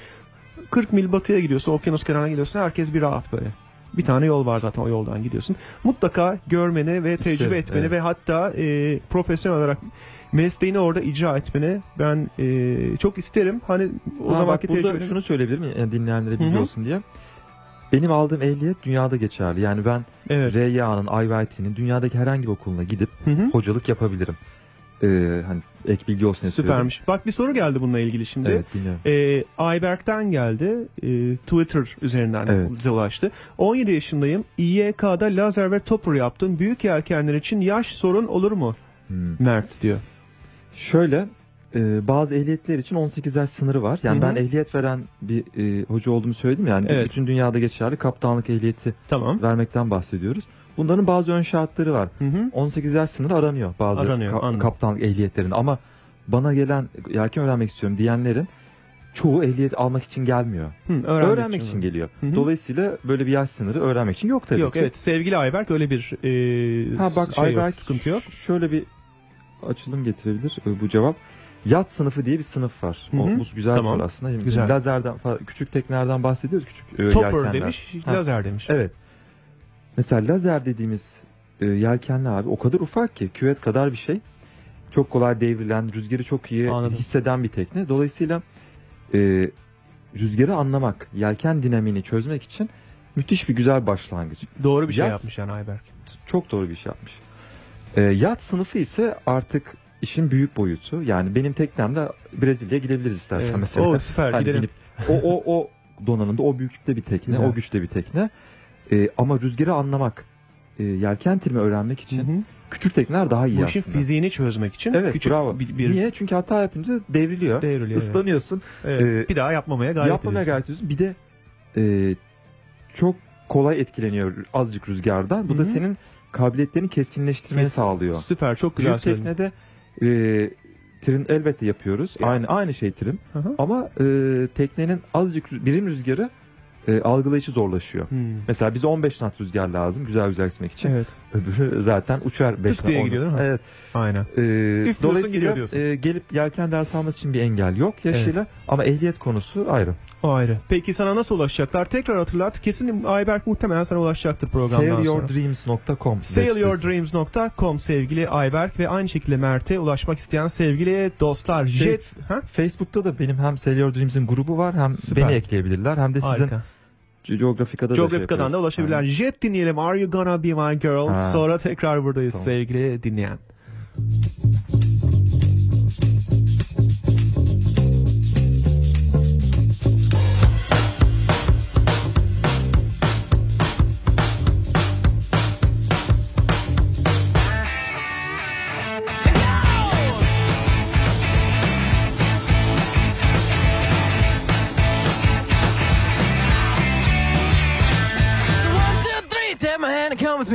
[SPEAKER 3] 40 mil batıya gidiyorsun, okyanus kenarına gidiyorsun. Herkes bir rahat böyle. Bir tane yol var zaten o yoldan gidiyorsun. Mutlaka görmeni ve tecrübe
[SPEAKER 4] İsterim,
[SPEAKER 3] etmeni
[SPEAKER 4] evet.
[SPEAKER 3] ve hatta e, profesyonel olarak mesleğini orada icra etmeni ben e, çok isterim. Hani o
[SPEAKER 4] Ha,
[SPEAKER 3] zamanki
[SPEAKER 4] bak
[SPEAKER 3] tecrübeni...
[SPEAKER 4] şunu söyleyebilir miyim yani dinleyenlere
[SPEAKER 3] Hı hı.
[SPEAKER 4] bilgi olsun diye. Benim aldığım ehliyet dünyada geçerli. Yani ben
[SPEAKER 3] Evet.
[SPEAKER 4] RYA'nın, IYT'nin dünyadaki herhangi bir okuluna gidip
[SPEAKER 3] Hı hı.
[SPEAKER 4] hocalık yapabilirim. Ee, hani ek bilgi olsun istiyorum.
[SPEAKER 3] Süpermiş. Bak bir soru geldi bununla ilgili şimdi.
[SPEAKER 4] Evet dinliyorum.
[SPEAKER 3] Ee, Ayberk'ten geldi. Ee, Twitter üzerinden
[SPEAKER 4] Evet.
[SPEAKER 3] bize ulaştı. 17 yaşındayım. İYK'da lazer ve topper yaptım. Büyük yelkenler için yaş sorun olur mu?
[SPEAKER 4] Hmm.
[SPEAKER 3] Mert diyor.
[SPEAKER 4] Şöyle e, bazı ehliyetler için 18 yaş sınırı var. Yani
[SPEAKER 3] Hı hı.
[SPEAKER 4] ben ehliyet veren bir e, hoca olduğumu söyledim yani
[SPEAKER 3] Evet.
[SPEAKER 4] bütün dünyada geçerli kaptanlık ehliyeti
[SPEAKER 3] Tamam.
[SPEAKER 4] vermekten bahsediyoruz. Bunların bazı ön şartları var.
[SPEAKER 3] Hı hı.
[SPEAKER 4] 18 yaş sınırı aranıyor bazı
[SPEAKER 3] Aranıyor,
[SPEAKER 4] ka- kaptanlık ehliyetlerinde ama bana gelen yelken öğrenmek istiyorum diyenlerin çoğu ehliyet almak için gelmiyor.
[SPEAKER 3] Hı,
[SPEAKER 4] Öğrenmek,
[SPEAKER 3] öğrenmek
[SPEAKER 4] için,
[SPEAKER 3] için.
[SPEAKER 4] geliyor.
[SPEAKER 3] Hı hı.
[SPEAKER 4] Dolayısıyla böyle bir yaş sınırı öğrenmek için yok tabii
[SPEAKER 3] Yok
[SPEAKER 4] ki.
[SPEAKER 3] evet sevgili Ayberk öyle bir e,
[SPEAKER 4] Ha bak
[SPEAKER 3] şey yok,
[SPEAKER 4] Ayberk
[SPEAKER 3] sıkıntı yok.
[SPEAKER 4] şöyle bir açılım getirebilir e, bu cevap. Yat sınıfı diye bir sınıf var. O,
[SPEAKER 3] Hı
[SPEAKER 4] bu güzel
[SPEAKER 3] Tamam.
[SPEAKER 4] bir soru aslında. Şimdi
[SPEAKER 3] Güzel.
[SPEAKER 4] Lazerden küçük teknelerden bahsediyoruz. Küçük e,
[SPEAKER 3] Topper
[SPEAKER 4] yelkenler.
[SPEAKER 3] demiş,
[SPEAKER 4] Ha.
[SPEAKER 3] lazer demiş.
[SPEAKER 4] Evet. Mesela lazer dediğimiz e, yelkenli abi o kadar ufak ki küvet kadar bir şey. Çok kolay devrilen, rüzgarı çok iyi
[SPEAKER 3] Anladım.
[SPEAKER 4] hisseden bir tekne. Dolayısıyla e, rüzgarı anlamak, yelken dinamiğini çözmek için müthiş bir güzel başlangıç.
[SPEAKER 3] Doğru bir şey
[SPEAKER 4] Yat-
[SPEAKER 3] yapmış yani Ayberk.
[SPEAKER 4] Çok doğru bir iş yapmış. E, yat sınıfı ise artık işin büyük boyutu. Yani benim teknemle Brezilya'ya gidebiliriz istersen
[SPEAKER 3] Evet.
[SPEAKER 4] mesela.
[SPEAKER 3] Oo, süper,
[SPEAKER 4] Hani
[SPEAKER 3] gidelim.
[SPEAKER 4] binip- o, o, o donanımda, o büyüklükte bir tekne,
[SPEAKER 3] Güzel.
[SPEAKER 4] o güçte bir tekne. E, ama rüzgarı anlamak, e, yelken tirimi öğrenmek için
[SPEAKER 3] Hı hı.
[SPEAKER 4] küçük tekneler daha iyi
[SPEAKER 3] Bu
[SPEAKER 4] aslında.
[SPEAKER 3] fiziğini çözmek için
[SPEAKER 4] Evet
[SPEAKER 3] küçük
[SPEAKER 4] bravo.
[SPEAKER 3] bir, bir
[SPEAKER 4] Niye? Çünkü hata yapınca devriliyor.
[SPEAKER 3] Devriliyor.
[SPEAKER 4] Islanıyorsun.
[SPEAKER 3] Evet,
[SPEAKER 4] Ee,
[SPEAKER 3] bir daha yapmamaya gayret
[SPEAKER 4] Yapmamaya
[SPEAKER 3] ediyorsun.
[SPEAKER 4] gayret ediyorsun. Bir de e, çok kolay etkileniyor azıcık rüzgardan. Bu
[SPEAKER 3] Hı
[SPEAKER 4] da senin kabiliyetlerini keskinleştirmeni
[SPEAKER 3] Kes-
[SPEAKER 4] sağlıyor.
[SPEAKER 3] Süper çok güzel
[SPEAKER 4] Büyük
[SPEAKER 3] söyledin.
[SPEAKER 4] teknede e, trim elbette yapıyoruz. Aynı aynı şey trim.
[SPEAKER 3] Hı hı.
[SPEAKER 4] Ama e, teknenin azıcık birim rüzgarı e, algılayıcı zorlaşıyor.
[SPEAKER 3] Hmm.
[SPEAKER 4] Mesela bize 15 knot rüzgar lazım güzel güzel gitmek için.
[SPEAKER 3] Evet.
[SPEAKER 4] Öbürü zaten uçar 5
[SPEAKER 3] Tık diye gidiyor değil mi?
[SPEAKER 4] Evet.
[SPEAKER 3] Aynen. Üflüyorsun,
[SPEAKER 4] dolayısıyla e, gelip yelken ders alması için bir engel yok yaşıyla ama ehliyet konusu ayrı.
[SPEAKER 3] O ayrı. Peki sana nasıl ulaşacaklar? Tekrar hatırlat. Kesin Ayberk muhtemelen sana ulaşacaktır programdan sonra.
[SPEAKER 4] Sailyourdreams.com
[SPEAKER 3] Sailyourdreams.com sevgili Ayberk ve aynı şekilde Mert'e ulaşmak isteyen sevgili dostlar.
[SPEAKER 4] Şey,
[SPEAKER 3] Jet ha?
[SPEAKER 4] Facebook'ta da benim hem Sail Your Dreams'in grubu var hem
[SPEAKER 3] Süper.
[SPEAKER 4] beni ekleyebilirler hem de sizin
[SPEAKER 3] Harika.
[SPEAKER 4] Geografika'da da şey
[SPEAKER 3] Geografika'dan da
[SPEAKER 4] yapıyoruz.
[SPEAKER 3] ulaşabilirler. Jet dinleyelim. Are you gonna be my girl?
[SPEAKER 4] Ha.
[SPEAKER 3] Sonra tekrar buradayız
[SPEAKER 4] Tamam.
[SPEAKER 3] sevgili dinleyen.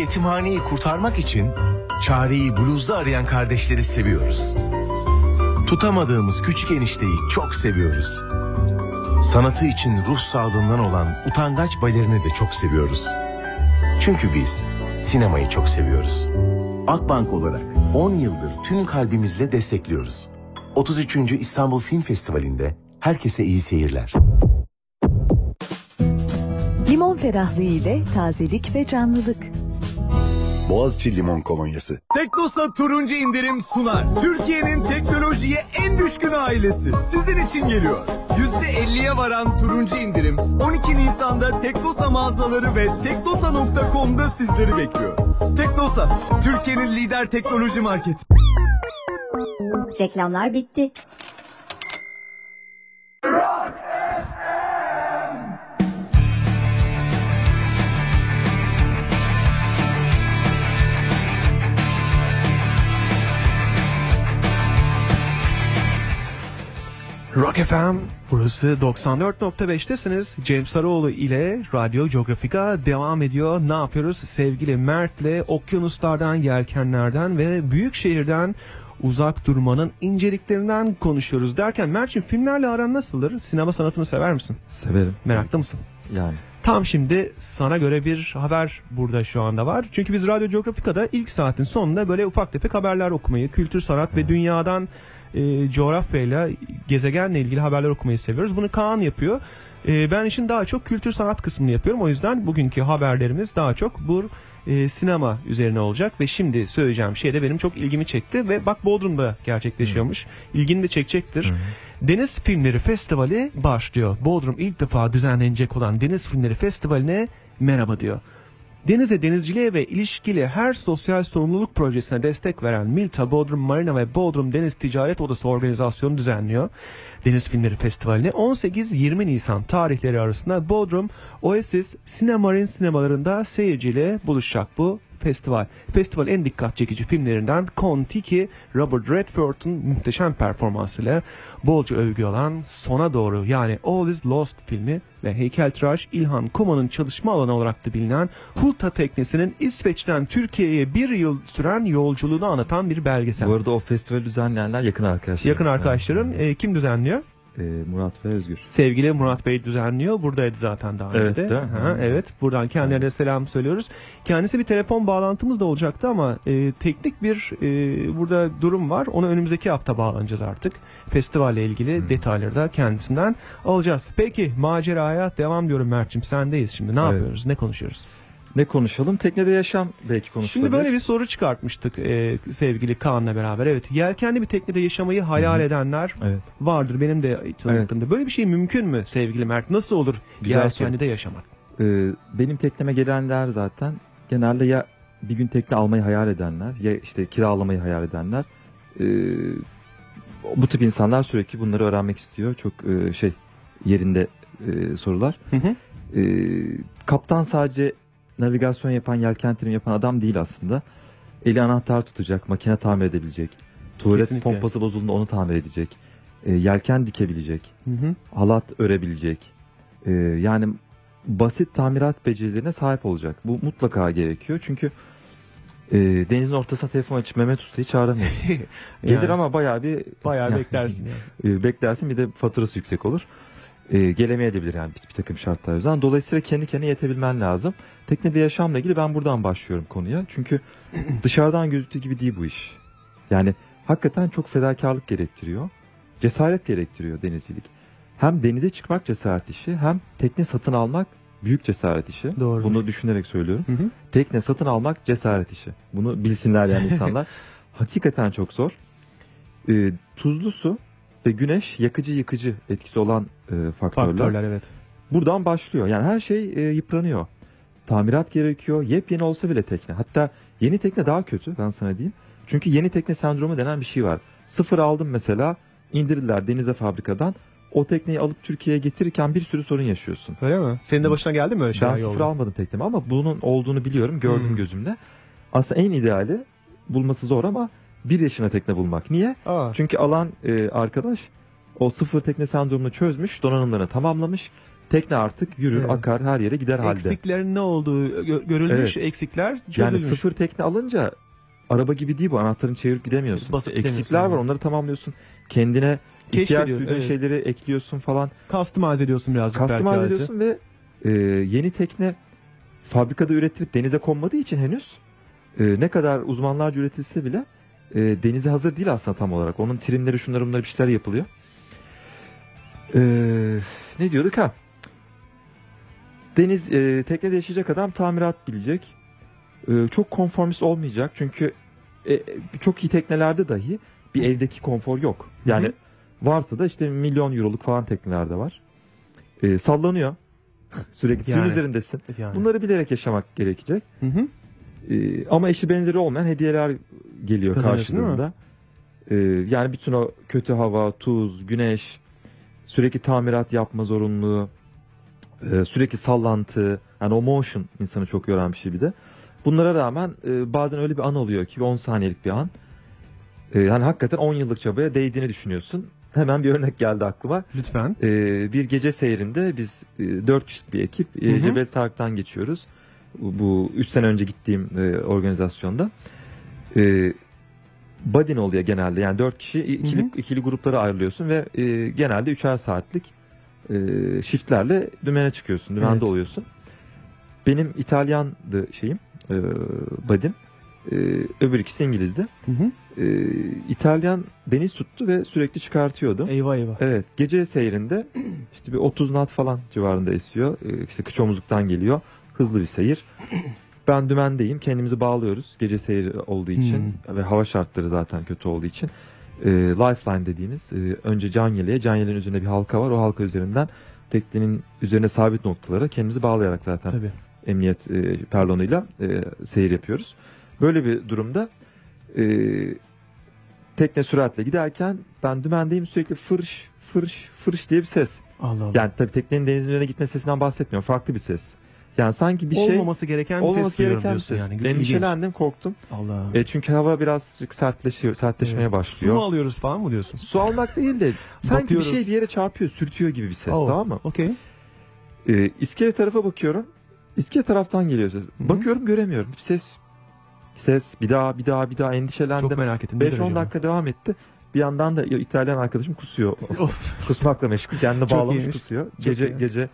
[SPEAKER 12] Yetimhaneyi kurtarmak için çareyi bluzda arayan kardeşleri seviyoruz. Tutamadığımız küçük enişteyi çok seviyoruz. Sanatı için ruh sağlığından olan utangaç balerini de çok seviyoruz. Çünkü biz sinemayı çok seviyoruz. Akbank olarak 10 yıldır tüm kalbimizle destekliyoruz. 33. İstanbul Film Festivali'nde herkese iyi seyirler.
[SPEAKER 7] Limon ferahlığı ile tazelik ve canlılık.
[SPEAKER 8] Boğaziçi Limon Kolonyası.
[SPEAKER 9] Teknosa turuncu indirim sunar. Türkiye'nin teknolojiye en düşkün ailesi. Sizin için geliyor. %50'ye varan turuncu indirim 12 Nisan'da Teknosa mağazaları ve teknosa.com'da sizleri bekliyor. Teknosa, Türkiye'nin lider teknoloji marketi.
[SPEAKER 10] Reklamlar bitti.
[SPEAKER 3] Rock FM burası 94.5'tesiniz. James Sarıoğlu ile Radyo Geografika devam ediyor. Ne yapıyoruz? Sevgili Mert'le okyanuslardan, yelkenlerden ve büyük şehirden uzak durmanın inceliklerinden konuşuyoruz. Derken Mert'ciğim filmlerle aran nasıldır? Sinema sanatını sever misin?
[SPEAKER 4] Severim.
[SPEAKER 3] Meraklı mısın?
[SPEAKER 4] Yani.
[SPEAKER 3] Tam şimdi sana göre bir haber burada şu anda var. Çünkü biz Radyo Geografika'da ilk saatin sonunda böyle ufak tefek haberler okumayı, kültür, sanat ve dünyadan e, coğrafyayla, gezegenle ilgili haberler okumayı seviyoruz. Bunu Kaan yapıyor. E, ben işin daha çok kültür sanat kısmını yapıyorum. O yüzden bugünkü haberlerimiz daha çok bu e, sinema üzerine olacak ve şimdi söyleyeceğim şey de benim çok ilgimi çekti ve bak Bodrum'da gerçekleşiyormuş. İlgini de çekecektir. Deniz Filmleri Festivali başlıyor. Bodrum ilk defa düzenlenecek olan Deniz Filmleri Festivali'ne merhaba diyor. Denize, denizciliğe ve ilişkili her sosyal sorumluluk projesine destek veren Milta Bodrum Marina ve Bodrum Deniz Ticaret Odası organizasyonu düzenliyor. Deniz Filmleri Festivali'ne 18-20 Nisan tarihleri arasında Bodrum Oasis Sinemarin sinemalarında seyirciyle buluşacak bu festival. Festival en dikkat çekici filmlerinden Kon-Tiki, Robert Redford'un muhteşem performansıyla bolca övgü alan Sona Doğru yani All Is Lost filmi ve heykeltıraş İlhan Kuma'nın çalışma alanı olarak da bilinen Hulta teknesinin İsveç'ten Türkiye'ye bir yıl süren yolculuğunu anlatan bir belgesel.
[SPEAKER 4] Bu arada o festivali düzenleyenler yakın arkadaşlar.
[SPEAKER 3] Yakın arkadaşların e, kim düzenliyor?
[SPEAKER 4] E, Murat ve Özgür.
[SPEAKER 3] Sevgili Murat Bey düzenliyor. Buradaydı zaten daha önce
[SPEAKER 4] Evet,
[SPEAKER 3] de.
[SPEAKER 4] değil mi?
[SPEAKER 3] Ha, evet. Buradan kendilerine selam söylüyoruz. Kendisi bir telefon bağlantımız da olacaktı ama e, teknik bir e, burada durum var. Onu önümüzdeki hafta bağlanacağız artık. Festivalle ilgili detayları da kendisinden alacağız. Peki maceraya devam diyorum Mert'cim. Sendeyiz şimdi. Ne
[SPEAKER 4] Evet.
[SPEAKER 3] yapıyoruz? Ne konuşuyoruz?
[SPEAKER 4] Ne konuşalım? Teknede yaşam belki konuşulabilir.
[SPEAKER 3] Şimdi böyle bir soru çıkartmıştık e, sevgili Kaan'la beraber. Evet, yelkenli bir teknede yaşamayı hayal edenler
[SPEAKER 4] Evet.
[SPEAKER 3] vardır benim de tanıdığımda. Böyle bir şey mümkün mü sevgili Mert? Nasıl olur
[SPEAKER 4] Güzel
[SPEAKER 3] yelkenli
[SPEAKER 4] soru.
[SPEAKER 3] de yaşamak?
[SPEAKER 4] Ee, benim tekneme gelenler zaten genelde ya bir gün tekne almayı hayal edenler ya işte kiralamayı hayal edenler. Ee, bu tip insanlar sürekli bunları öğrenmek istiyor. Çok e, şey yerinde e, sorular. Ee, kaptan sadece navigasyon yapan, yelken trimi yapan adam değil aslında. Eli anahtar tutacak, makine tamir edebilecek. Tuvalet
[SPEAKER 3] Kesinlikle.
[SPEAKER 4] pompası bozulduğunda onu tamir edecek. e, yelken dikebilecek.
[SPEAKER 3] Hı hı.
[SPEAKER 4] Halat örebilecek. E, yani basit tamirat becerilerine sahip olacak. Bu mutlaka gerekiyor. Çünkü e, denizin ortasına telefon açıp Mehmet Usta'yı çağıramıyorsun. Gelir
[SPEAKER 3] Yani.
[SPEAKER 4] ama bayağı bir...
[SPEAKER 3] Bayağı beklersin yani.
[SPEAKER 4] E, beklersin bir de faturası yüksek olur. E, gelemeyebilir yani bir, bir takım şartlar yüzünden. Dolayısıyla kendi kendine yetebilmen lazım. Teknede yaşamla ilgili ben buradan başlıyorum konuya. Çünkü dışarıdan gözüktüğü gibi değil bu iş. Yani hakikaten çok fedakarlık gerektiriyor. Cesaret gerektiriyor denizcilik. Hem denize çıkmak cesaret işi hem tekne satın almak büyük cesaret işi.
[SPEAKER 3] Doğru.
[SPEAKER 4] Bunu düşünerek söylüyorum.
[SPEAKER 3] Hı hı.
[SPEAKER 4] Tekne satın almak cesaret işi. Bunu bilsinler yani insanlar. Hakikaten çok zor. Ee, tuzlu su ve güneş yakıcı yıkıcı etkisi olan e, faktörler.
[SPEAKER 3] Faktörler evet.
[SPEAKER 4] Buradan başlıyor. Yani her şey e, yıpranıyor. Tamirat gerekiyor. Yepyeni olsa bile tekne. Hatta yeni tekne daha kötü ben sana diyeyim. Çünkü yeni tekne sendromu denen bir şey var. Sıfır aldım mesela indirdiler denize fabrikadan. O tekneyi alıp Türkiye'ye getirirken bir sürü sorun yaşıyorsun.
[SPEAKER 3] Öyle mi? Senin de başına geldi mi öyle
[SPEAKER 4] Ben
[SPEAKER 3] şeyler?
[SPEAKER 4] sıfır
[SPEAKER 3] yolda?
[SPEAKER 4] almadım teknemi ama bunun olduğunu biliyorum. Gördüm
[SPEAKER 3] Hmm.
[SPEAKER 4] gözümle. Aslında en ideali bulması zor ama bir yaşına tekne bulmak. Niye?
[SPEAKER 3] Aa.
[SPEAKER 4] Çünkü alan e, arkadaş o sıfır tekne sendromunu çözmüş, donanımlarını tamamlamış. Tekne artık yürür,
[SPEAKER 3] Evet.
[SPEAKER 4] akar, her yere gider halde.
[SPEAKER 3] Eksiklerin ne olduğu gö- görülmüş,
[SPEAKER 4] Evet.
[SPEAKER 3] eksikler çözülmüş.
[SPEAKER 4] Yani sıfır tekne alınca araba gibi değil bu. Anahtarını çevirip gidemiyorsun.
[SPEAKER 3] Basıp
[SPEAKER 4] Eksikler
[SPEAKER 3] gidemiyorsun.
[SPEAKER 4] var onları tamamlıyorsun. Kendine ihtiyaç duyduğun
[SPEAKER 3] evet.
[SPEAKER 4] şeyleri ekliyorsun falan.
[SPEAKER 3] Customize ediyorsun birazcık belki
[SPEAKER 4] Customize ediyorsun ve e, yeni tekne fabrikada üretilip denize konmadığı için henüz e, ne kadar uzmanlarca üretilse bile e, denize hazır değil aslında tam olarak. Onun trimleri şunları bunları bir şeyler yapılıyor. E, ne diyorduk ha? Deniz e, teknede yaşayacak adam tamirat bilecek. E, çok konformist olmayacak çünkü e, çok iyi teknelerde dahi bir evdeki konfor yok. Yani
[SPEAKER 3] Hı hı.
[SPEAKER 4] varsa da işte milyon euroluk falan teknelerde var. E, sallanıyor. Sürekli suyun
[SPEAKER 3] Yani.
[SPEAKER 4] üzerindesin.
[SPEAKER 3] Yani.
[SPEAKER 4] Bunları bilerek yaşamak gerekecek.
[SPEAKER 3] Hı hı.
[SPEAKER 4] E, ama eşi benzeri olmayan hediyeler geliyor
[SPEAKER 3] Kazanıyorsun,
[SPEAKER 4] karşılığında. E, yani bütün o kötü hava, tuz, güneş, sürekli tamirat yapma zorunluluğu, e, sürekli sallantı, yani o motion insanı çok yoran bir şey bir de. Bunlara rağmen e, bazen öyle bir an oluyor ki 10 saniyelik bir an. E, yani hakikaten 10 yıllık çabaya değdiğini düşünüyorsun. Hemen bir örnek geldi aklıma.
[SPEAKER 3] Lütfen.
[SPEAKER 4] E, bir gece seyrinde biz e, 4 kişilik bir ekip e. Cebel Tarık'tan geçiyoruz. Bu- Bu 3 sene önce gittiğim e, organizasyonda. E, Badin oluyor genelde yani 4 kişi ikili,
[SPEAKER 3] Hı hı.
[SPEAKER 4] ikili gruplara ayrılıyorsun ve e, genelde 3'er saatlik e, shiftlerle dümene çıkıyorsun. Dümende
[SPEAKER 3] Evet.
[SPEAKER 4] oluyorsun. Benim İtalyandı şeyim, e, Badim. E, öbür ikisi İngilizdi.
[SPEAKER 3] Hı hı.
[SPEAKER 4] E, İtalyan deniz tuttu ve sürekli çıkartıyordu.
[SPEAKER 3] Eyvah eyvah.
[SPEAKER 4] Evet, gece seyrinde işte bir 30 knot falan civarında esiyor. E, işte kıç omuzluktan geliyor. Hızlı bir seyir. Ben dümendeyim. Kendimizi bağlıyoruz. Gece seyir olduğu için ve hava şartları zaten kötü olduğu için. E, lifeline dediğimiz e, önce can yeleğe, can yeleğin üzerinde bir halka var. O halka üzerinden teknenin üzerine sabit noktalara kendimizi bağlayarak zaten
[SPEAKER 3] Tabii.
[SPEAKER 4] emniyet e, perlonuyla e, seyir yapıyoruz. Böyle bir durumda e, tekne süratle giderken ben dümendeyim sürekli fırış fırış fırış diye bir ses.
[SPEAKER 3] Allah Allah.
[SPEAKER 4] Yani tabii teknenin denizin üzerine gitme sesinden bahsetmiyorum. Farklı bir ses. Yani sanki bir şey
[SPEAKER 3] Olmaması gereken bir ses
[SPEAKER 4] olmaması
[SPEAKER 3] duyuyorum
[SPEAKER 4] gereken bir
[SPEAKER 3] diyorsun
[SPEAKER 4] ses.
[SPEAKER 3] yani.
[SPEAKER 4] Endişelendim, korktum.
[SPEAKER 3] Allah.
[SPEAKER 4] E, çünkü hava birazcık sertleşiyor, sertleşmeye
[SPEAKER 3] Evet.
[SPEAKER 4] başlıyor.
[SPEAKER 3] Su mu alıyoruz falan mı diyorsun?
[SPEAKER 4] Su almak değil de sanki
[SPEAKER 3] Batıyoruz.
[SPEAKER 4] bir şey bir yere çarpıyor, sürtüyor gibi bir ses
[SPEAKER 3] Oh,
[SPEAKER 4] tamam mı?
[SPEAKER 3] Okey.
[SPEAKER 4] Ee, iskele tarafa bakıyorum. İskele taraftan geliyor ses. Bakıyorum göremiyorum. Ses. Ses bir daha bir daha bir daha endişelendim.
[SPEAKER 3] Çok merak ettim. Nedir
[SPEAKER 4] 5-10
[SPEAKER 3] acaba?
[SPEAKER 4] dakika devam etti. Bir yandan da İtalyan arkadaşım kusuyor. Kusmakla meşgul. Kendini
[SPEAKER 3] Çok
[SPEAKER 4] bağlamış
[SPEAKER 3] iyiymiş.
[SPEAKER 4] kusuyor. Gece
[SPEAKER 3] iyi.
[SPEAKER 4] gece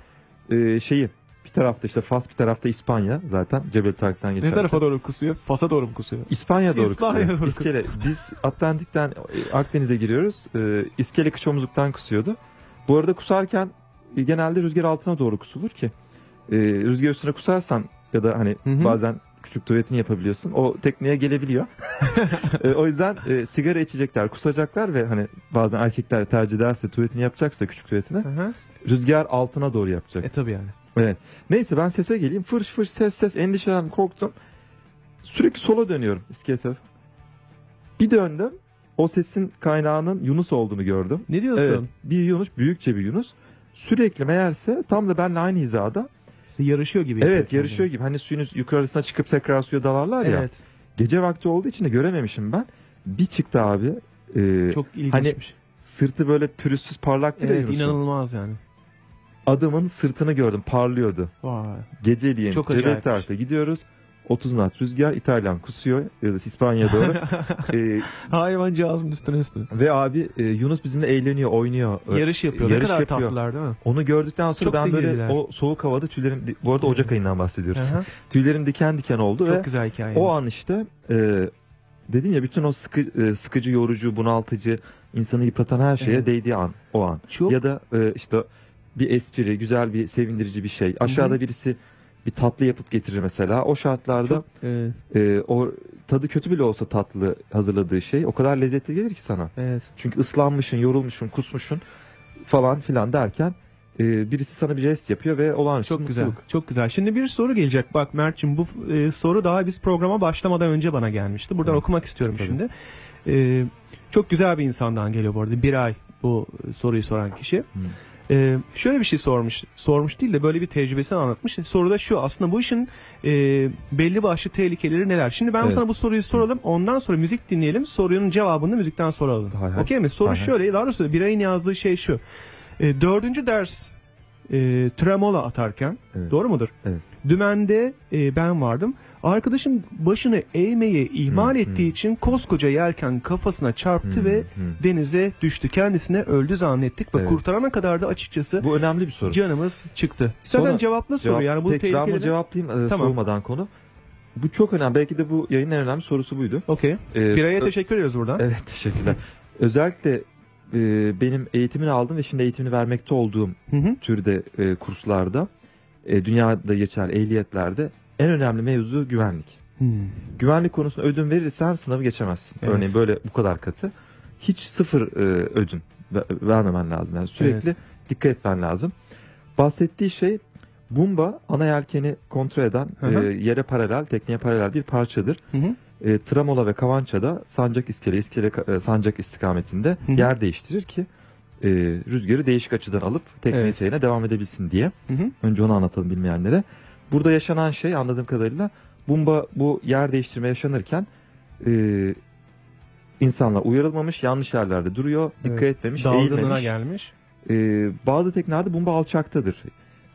[SPEAKER 4] e, şeyi bir tarafta işte Fas bir tarafta İspanya zaten Cebel Tarık'tan
[SPEAKER 3] Ne
[SPEAKER 4] geçerken.
[SPEAKER 3] tarafa doğru kusuyor? Fas'a doğru mu kusuyor?
[SPEAKER 4] İspanya doğru
[SPEAKER 3] İspanya
[SPEAKER 4] kusuyor.
[SPEAKER 3] doğru
[SPEAKER 4] İskele. Biz Atlantik'ten e, Akdeniz'e giriyoruz. E, İskele kıçomuzluktan kusuyordu. Bu arada kusarken e, genelde rüzgar altına doğru kusulur ki e, rüzgar üstüne kusarsan ya da hani
[SPEAKER 3] Hı hı.
[SPEAKER 4] bazen küçük tuvaletini yapabiliyorsun. O tekniğe gelebiliyor. E, o yüzden e, sigara içecekler, kusacaklar ve hani bazen erkekler tercih ederse tuvaletini yapacaksa küçük tuvaletini
[SPEAKER 3] Hı.
[SPEAKER 4] rüzgar altına doğru yapacak.
[SPEAKER 3] E tabii yani.
[SPEAKER 4] Evet. Neyse ben sese geleyim. Fırş fırş ses ses endişelendim korktum. Sürekli sola dönüyorum iskele tarafı. Bir döndüm. O sesin kaynağının Yunus olduğunu gördüm.
[SPEAKER 3] Ne diyorsun?
[SPEAKER 4] Evet. Bir Yunus büyükçe bir Yunus. Sürekli meğerse tam da benimle aynı hizada.
[SPEAKER 3] Yarışıyor gibi.
[SPEAKER 4] Evet
[SPEAKER 3] yapıyor
[SPEAKER 4] yarışıyor gibi. Hani suyun yukarısına çıkıp tekrar suya dalarlar ya.
[SPEAKER 3] Evet.
[SPEAKER 4] Gece vakti olduğu için de görememişim ben. Bir çıktı abi. Ee,
[SPEAKER 3] Çok ilginçmiş.
[SPEAKER 4] Hani sırtı böyle pürüzsüz parlak
[SPEAKER 3] Evet,
[SPEAKER 4] Yunus'un.
[SPEAKER 3] inanılmaz yani.
[SPEAKER 4] Adamın sırtını gördüm parlıyordu.
[SPEAKER 3] Vay.
[SPEAKER 4] Geceliğin
[SPEAKER 3] Çok
[SPEAKER 4] Cebel gidiyoruz. 30 knot rüzgar İtalyan kusuyor ya da İspanya doğru. Ee,
[SPEAKER 3] Hayvancağızın üstüne üstüne.
[SPEAKER 4] ve abi e, Yunus bizimle eğleniyor, oynuyor.
[SPEAKER 3] Yarış yapıyor. Ne
[SPEAKER 4] yarış
[SPEAKER 3] kadar
[SPEAKER 4] yapıyor.
[SPEAKER 3] tatlılar değil mi?
[SPEAKER 4] Onu gördükten sonra
[SPEAKER 3] Çok
[SPEAKER 4] ben böyle
[SPEAKER 3] sevgililer.
[SPEAKER 4] o soğuk havada tüylerim bu arada Ocak ayından bahsediyoruz. Tüylerim diken diken oldu
[SPEAKER 3] Çok
[SPEAKER 4] ve
[SPEAKER 3] güzel hikaye.
[SPEAKER 4] o an işte e, dedim ya bütün o sıkı, e, sıkıcı, yorucu, bunaltıcı, insanı yıpratan her şeye
[SPEAKER 3] Evet.
[SPEAKER 4] değdiği an o an.
[SPEAKER 3] Çok-
[SPEAKER 4] Ya da e, işte bir espri, güzel bir sevindirici bir şey. Aşağıda birisi bir tatlı yapıp getirir mesela. O şartlarda
[SPEAKER 3] Çok, evet.
[SPEAKER 4] e, o tadı kötü bile olsa tatlı hazırladığı şey o kadar lezzetli gelir ki sana.
[SPEAKER 3] Evet.
[SPEAKER 4] Çünkü ıslanmışsın, yorulmuşsun, kusmuşsun falan filan derken e, birisi sana bir jest yapıyor ve olağanüstü
[SPEAKER 3] Çok güzel.
[SPEAKER 4] mutluluk.
[SPEAKER 3] Çok güzel. Şimdi bir soru gelecek. Bak Mert'cim bu e, soru daha biz programa başlamadan önce bana gelmişti. Buradan
[SPEAKER 4] Hı.
[SPEAKER 3] okumak istiyorum
[SPEAKER 4] Tabii.
[SPEAKER 3] şimdi. E, çok güzel bir insandan geliyor bu arada. Bir ay bu soruyu soran kişi. E, şöyle bir şey sormuş. Sormuş değil de böyle bir tecrübesini anlatmış. Soruda şu aslında bu işin e, belli başlı tehlikeleri neler? Şimdi ben
[SPEAKER 4] Evet.
[SPEAKER 3] sana bu soruyu soralım. Ondan sonra müzik dinleyelim. Sorunun cevabını müzikten
[SPEAKER 4] hay.
[SPEAKER 3] Okey mi? Soru
[SPEAKER 4] Hay
[SPEAKER 3] şöyle. Daha doğrusu bir ayın yazdığı şey şu. E, dördüncü ders e, tremola atarken
[SPEAKER 4] Evet.
[SPEAKER 3] doğru mudur?
[SPEAKER 4] Evet.
[SPEAKER 3] Dümende e, ben vardım. Arkadaşım başını eğmeyi ihmal
[SPEAKER 4] Hı,
[SPEAKER 3] ettiği
[SPEAKER 4] hı.
[SPEAKER 3] için koskoca yelken kafasına çarptı
[SPEAKER 4] Hı,
[SPEAKER 3] ve
[SPEAKER 4] hı.
[SPEAKER 3] denize düştü. Kendisine öldü zannettik ve
[SPEAKER 4] Evet.
[SPEAKER 3] kurtarana kadar da açıkçası
[SPEAKER 4] Bu önemli bir soru.
[SPEAKER 3] canımız çıktı. İstersen
[SPEAKER 4] Sonra-
[SPEAKER 3] cevapla soru
[SPEAKER 4] Cevap-
[SPEAKER 3] yani bu
[SPEAKER 4] Peki ben bunu
[SPEAKER 3] tehlikeli.
[SPEAKER 4] cevaplayayım e,
[SPEAKER 3] Tamam.
[SPEAKER 4] soğumadan konu. Bu çok önemli. Belki de bu yayının en önemli sorusu buydu.
[SPEAKER 3] Okey.
[SPEAKER 4] Ee,
[SPEAKER 3] Biraya teşekkür ediyoruz buradan.
[SPEAKER 4] Evet teşekkürler. Özellikle e, benim eğitimini aldım ve şimdi eğitimini vermekte olduğum
[SPEAKER 3] Hı hı.
[SPEAKER 4] türde e, kurslarda e, dünyada geçer ehliyetlerde en önemli mevzu güvenlik.
[SPEAKER 3] Hmm.
[SPEAKER 4] Güvenlik konusunda ödün verirsen sınavı geçemezsin.
[SPEAKER 3] Evet.
[SPEAKER 4] Örneğin böyle bu kadar katı. Hiç sıfır e, ödün ve- vermemen lazım. Yani sürekli dikkat etmen lazım. Bahsettiği şey Bumba ana yelkeni kontrol eden
[SPEAKER 3] Hı hı.
[SPEAKER 4] e, yere paralel, tekneye paralel bir parçadır.
[SPEAKER 3] Hı hı.
[SPEAKER 4] E, Tramola ve Kavança'da sancak iskele, iskele e, sancak istikametinde
[SPEAKER 3] Hı hı.
[SPEAKER 4] yer değiştirir ki e, rüzgarı değişik açıdan alıp tekne
[SPEAKER 3] Evet.
[SPEAKER 4] devam edebilsin diye.
[SPEAKER 3] Hı hı.
[SPEAKER 4] Önce onu anlatalım bilmeyenlere. Burada yaşanan şey anladığım kadarıyla Bumba bu yer değiştirme yaşanırken e, insanlar uyarılmamış, yanlış yerlerde duruyor, dikkat
[SPEAKER 3] Evet.
[SPEAKER 4] etmemiş, eğilmemiş.
[SPEAKER 3] gelmiş.
[SPEAKER 4] E, bazı teknelerde Bumba alçaktadır.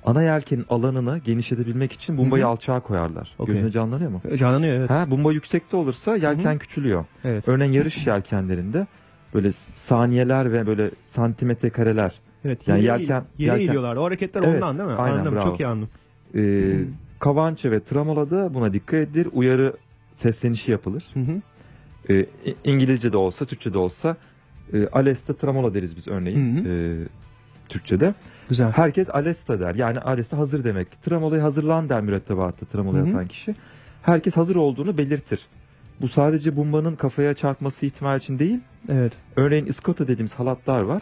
[SPEAKER 4] Ana yelkenin alanını genişletebilmek için Bumba'yı
[SPEAKER 3] Hı hı.
[SPEAKER 4] alçağa koyarlar.
[SPEAKER 3] Okey.
[SPEAKER 4] Gözüne canlanıyor mu?
[SPEAKER 3] Canlanıyor evet.
[SPEAKER 4] Ha, Bumba yüksekte olursa yelken
[SPEAKER 3] Hı hı.
[SPEAKER 4] küçülüyor.
[SPEAKER 3] Evet.
[SPEAKER 4] Örneğin yarış yelkenlerinde böyle saniyeler ve böyle santimetre kareler.
[SPEAKER 3] Evet.
[SPEAKER 4] Yani
[SPEAKER 3] yere,
[SPEAKER 4] yelken-
[SPEAKER 3] yere
[SPEAKER 4] yelken-
[SPEAKER 3] eğiliyorlar. O hareketler
[SPEAKER 4] Evet,
[SPEAKER 3] ondan değil mi?
[SPEAKER 4] aynen,
[SPEAKER 3] Anladım.
[SPEAKER 4] bravo.
[SPEAKER 3] Çok iyi anladım.
[SPEAKER 4] Ee, Kavança ve Tramola'da buna dikkat edilir. Uyarı seslenişi yapılır.
[SPEAKER 3] Hı hı.
[SPEAKER 4] Ee, İ- İngilizce'de olsa, Türkçe'de olsa e, Alesta Tramola deriz biz örneğin
[SPEAKER 3] Hı
[SPEAKER 4] e, Türkçe'de.
[SPEAKER 3] Güzel.
[SPEAKER 4] Herkes Alesta der. Yani Alesta hazır demek. Tramola'yı hazırlan der mürettebatta Tramola'ya
[SPEAKER 3] Hı hı.
[SPEAKER 4] atan kişi. Herkes hazır olduğunu belirtir. Bu sadece bombanın kafaya çarpması ihtimal için değil.
[SPEAKER 3] Evet.
[SPEAKER 4] Örneğin iskota dediğimiz halatlar var.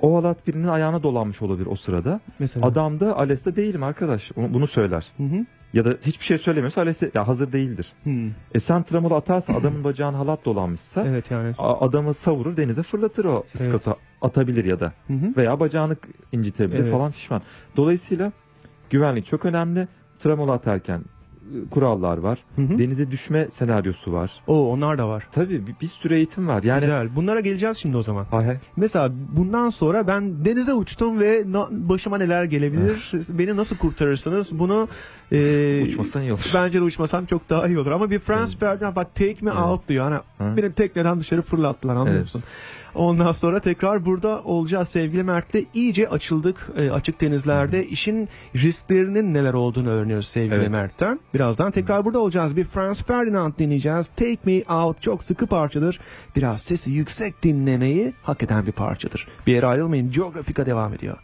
[SPEAKER 4] O halat birinin ayağına dolanmış olabilir o sırada.
[SPEAKER 3] Mesela.
[SPEAKER 4] Adam da Alesta değilim arkadaş. Onu- Bunu söyler.
[SPEAKER 3] Hı hı.
[SPEAKER 4] Ya da hiçbir şey söylemiyorsa Alesta ya hazır değildir.
[SPEAKER 3] Hı.
[SPEAKER 4] E sen tramola atarsan adamın bacağına halat dolanmışsa
[SPEAKER 3] Evet yani.
[SPEAKER 4] a- adamı savurur denize fırlatır o iskota atabilir ya da.
[SPEAKER 3] Hı hı.
[SPEAKER 4] Veya bacağını incitebilir
[SPEAKER 3] Evet.
[SPEAKER 4] falan fişman. Dolayısıyla güvenlik çok önemli. Tramola atarken kurallar var.
[SPEAKER 3] Hı hı.
[SPEAKER 4] Denize düşme senaryosu var.
[SPEAKER 3] Oo onlar da var.
[SPEAKER 4] Tabii bir, bir sürü eğitim var. Yani
[SPEAKER 3] Güzel. Bunlara geleceğiz şimdi o zaman.
[SPEAKER 4] Hay.
[SPEAKER 3] Mesela bundan sonra ben denize uçtum ve na- başıma neler gelebilir? Beni nasıl kurtarırsınız? Bunu
[SPEAKER 11] Ee,
[SPEAKER 4] Uçmasan iyi olur.
[SPEAKER 11] Bence de uçmasam çok daha iyi olur. Ama bir Franz Ferdinand bak take me out diyor. Hani beni tekneden dışarı fırlattılar anlıyor
[SPEAKER 4] Evet.
[SPEAKER 11] musun? Ondan sonra tekrar burada olacağız sevgili Mert'le. iyice açıldık e, açık denizlerde. İşin risklerinin neler olduğunu öğreniyoruz sevgili
[SPEAKER 4] Evet.
[SPEAKER 11] Mert'ten. Birazdan tekrar burada olacağız. Bir Franz Ferdinand dinleyeceğiz. Take Me Out çok sıkı parçadır. Biraz sesi yüksek dinlemeyi hak eden bir parçadır. Bir yere ayrılmayın. Geografika devam ediyor.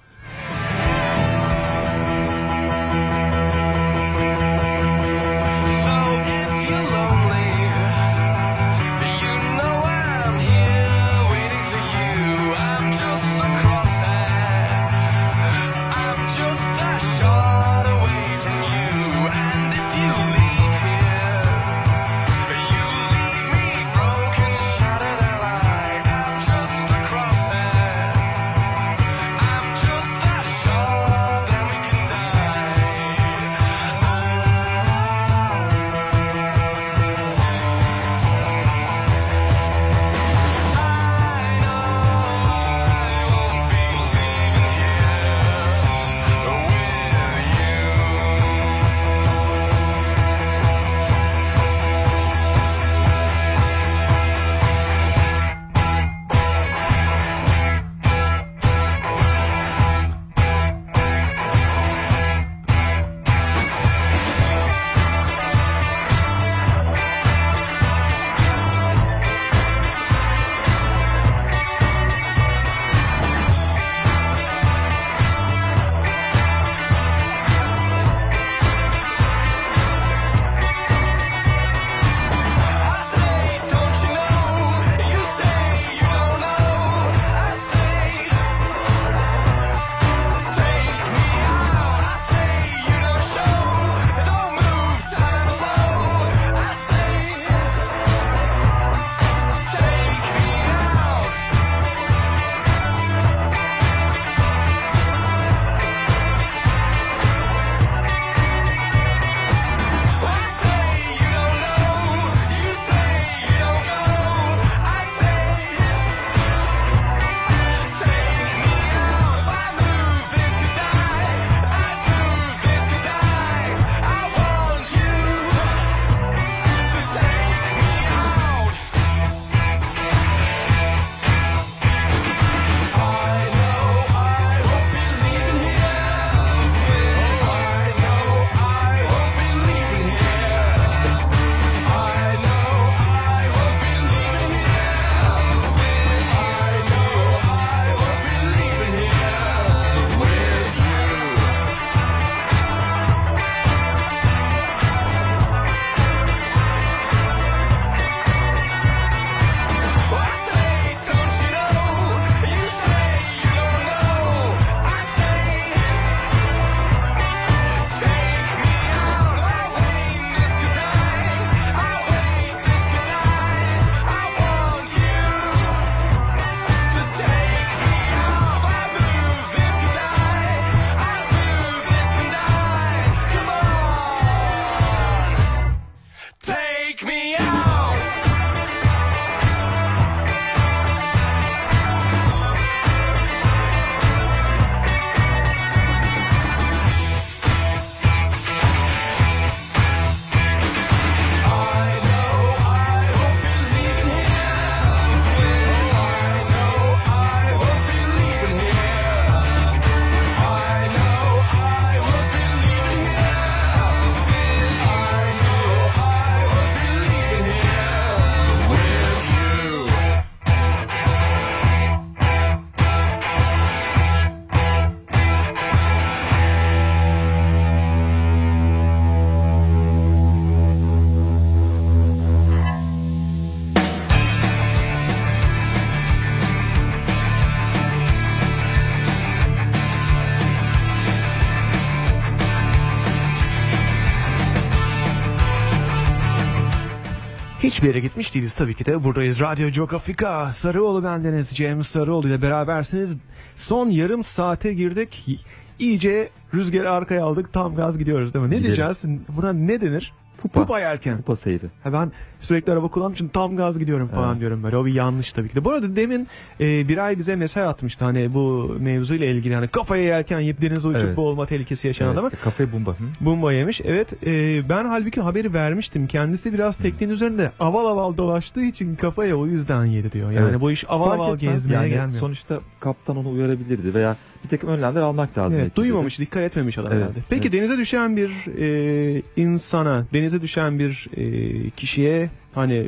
[SPEAKER 11] Hiçbir yere gitmiş değiliz tabii ki de. Buradayız. Radyo Geografika. Sarıoğlu bendeniz. Cem Sarıoğlu ile berabersiniz. Son yarım saate girdik. İyice rüzgarı arkaya aldık. Tam gaz gidiyoruz değil mi? Ne
[SPEAKER 4] Gidelim.
[SPEAKER 11] diyeceğiz? Buna ne denir?
[SPEAKER 4] Pupa.
[SPEAKER 3] Pupa yelken.
[SPEAKER 4] Pupa seyri.
[SPEAKER 3] Ha ben sürekli araba kullandığım için tam gaz gidiyorum falan
[SPEAKER 4] Evet.
[SPEAKER 3] diyorum böyle. O bir yanlış tabii ki de. Bu arada demin e, bir ay bize mesaj atmıştı hani bu mevzuyla ilgili hani kafaya yelken yiyip denize uçup
[SPEAKER 4] Evet.
[SPEAKER 3] boğulma tehlikesi yaşayan
[SPEAKER 4] Evet,
[SPEAKER 3] adama.
[SPEAKER 4] Kafe Bumba. Hı?
[SPEAKER 3] Bumba yemiş. Evet e, ben halbuki haberi vermiştim. Kendisi biraz teknenin üzerinde aval aval dolaştığı için kafaya o yüzden yedi diyor. Yani
[SPEAKER 4] Evet.
[SPEAKER 3] bu iş aval
[SPEAKER 4] Fark
[SPEAKER 3] aval
[SPEAKER 4] etmez.
[SPEAKER 3] gezmeye
[SPEAKER 4] yani
[SPEAKER 3] gelmiyor.
[SPEAKER 4] Sonuçta kaptan onu uyarabilirdi veya bir takım önlemler almak lazım.
[SPEAKER 3] Evet, duymamış, dikkat etmemiş adam
[SPEAKER 4] Evet,
[SPEAKER 3] herhalde. Peki
[SPEAKER 4] evet.
[SPEAKER 3] denize düşen bir e, insana, denize düşen bir e, kişiye hani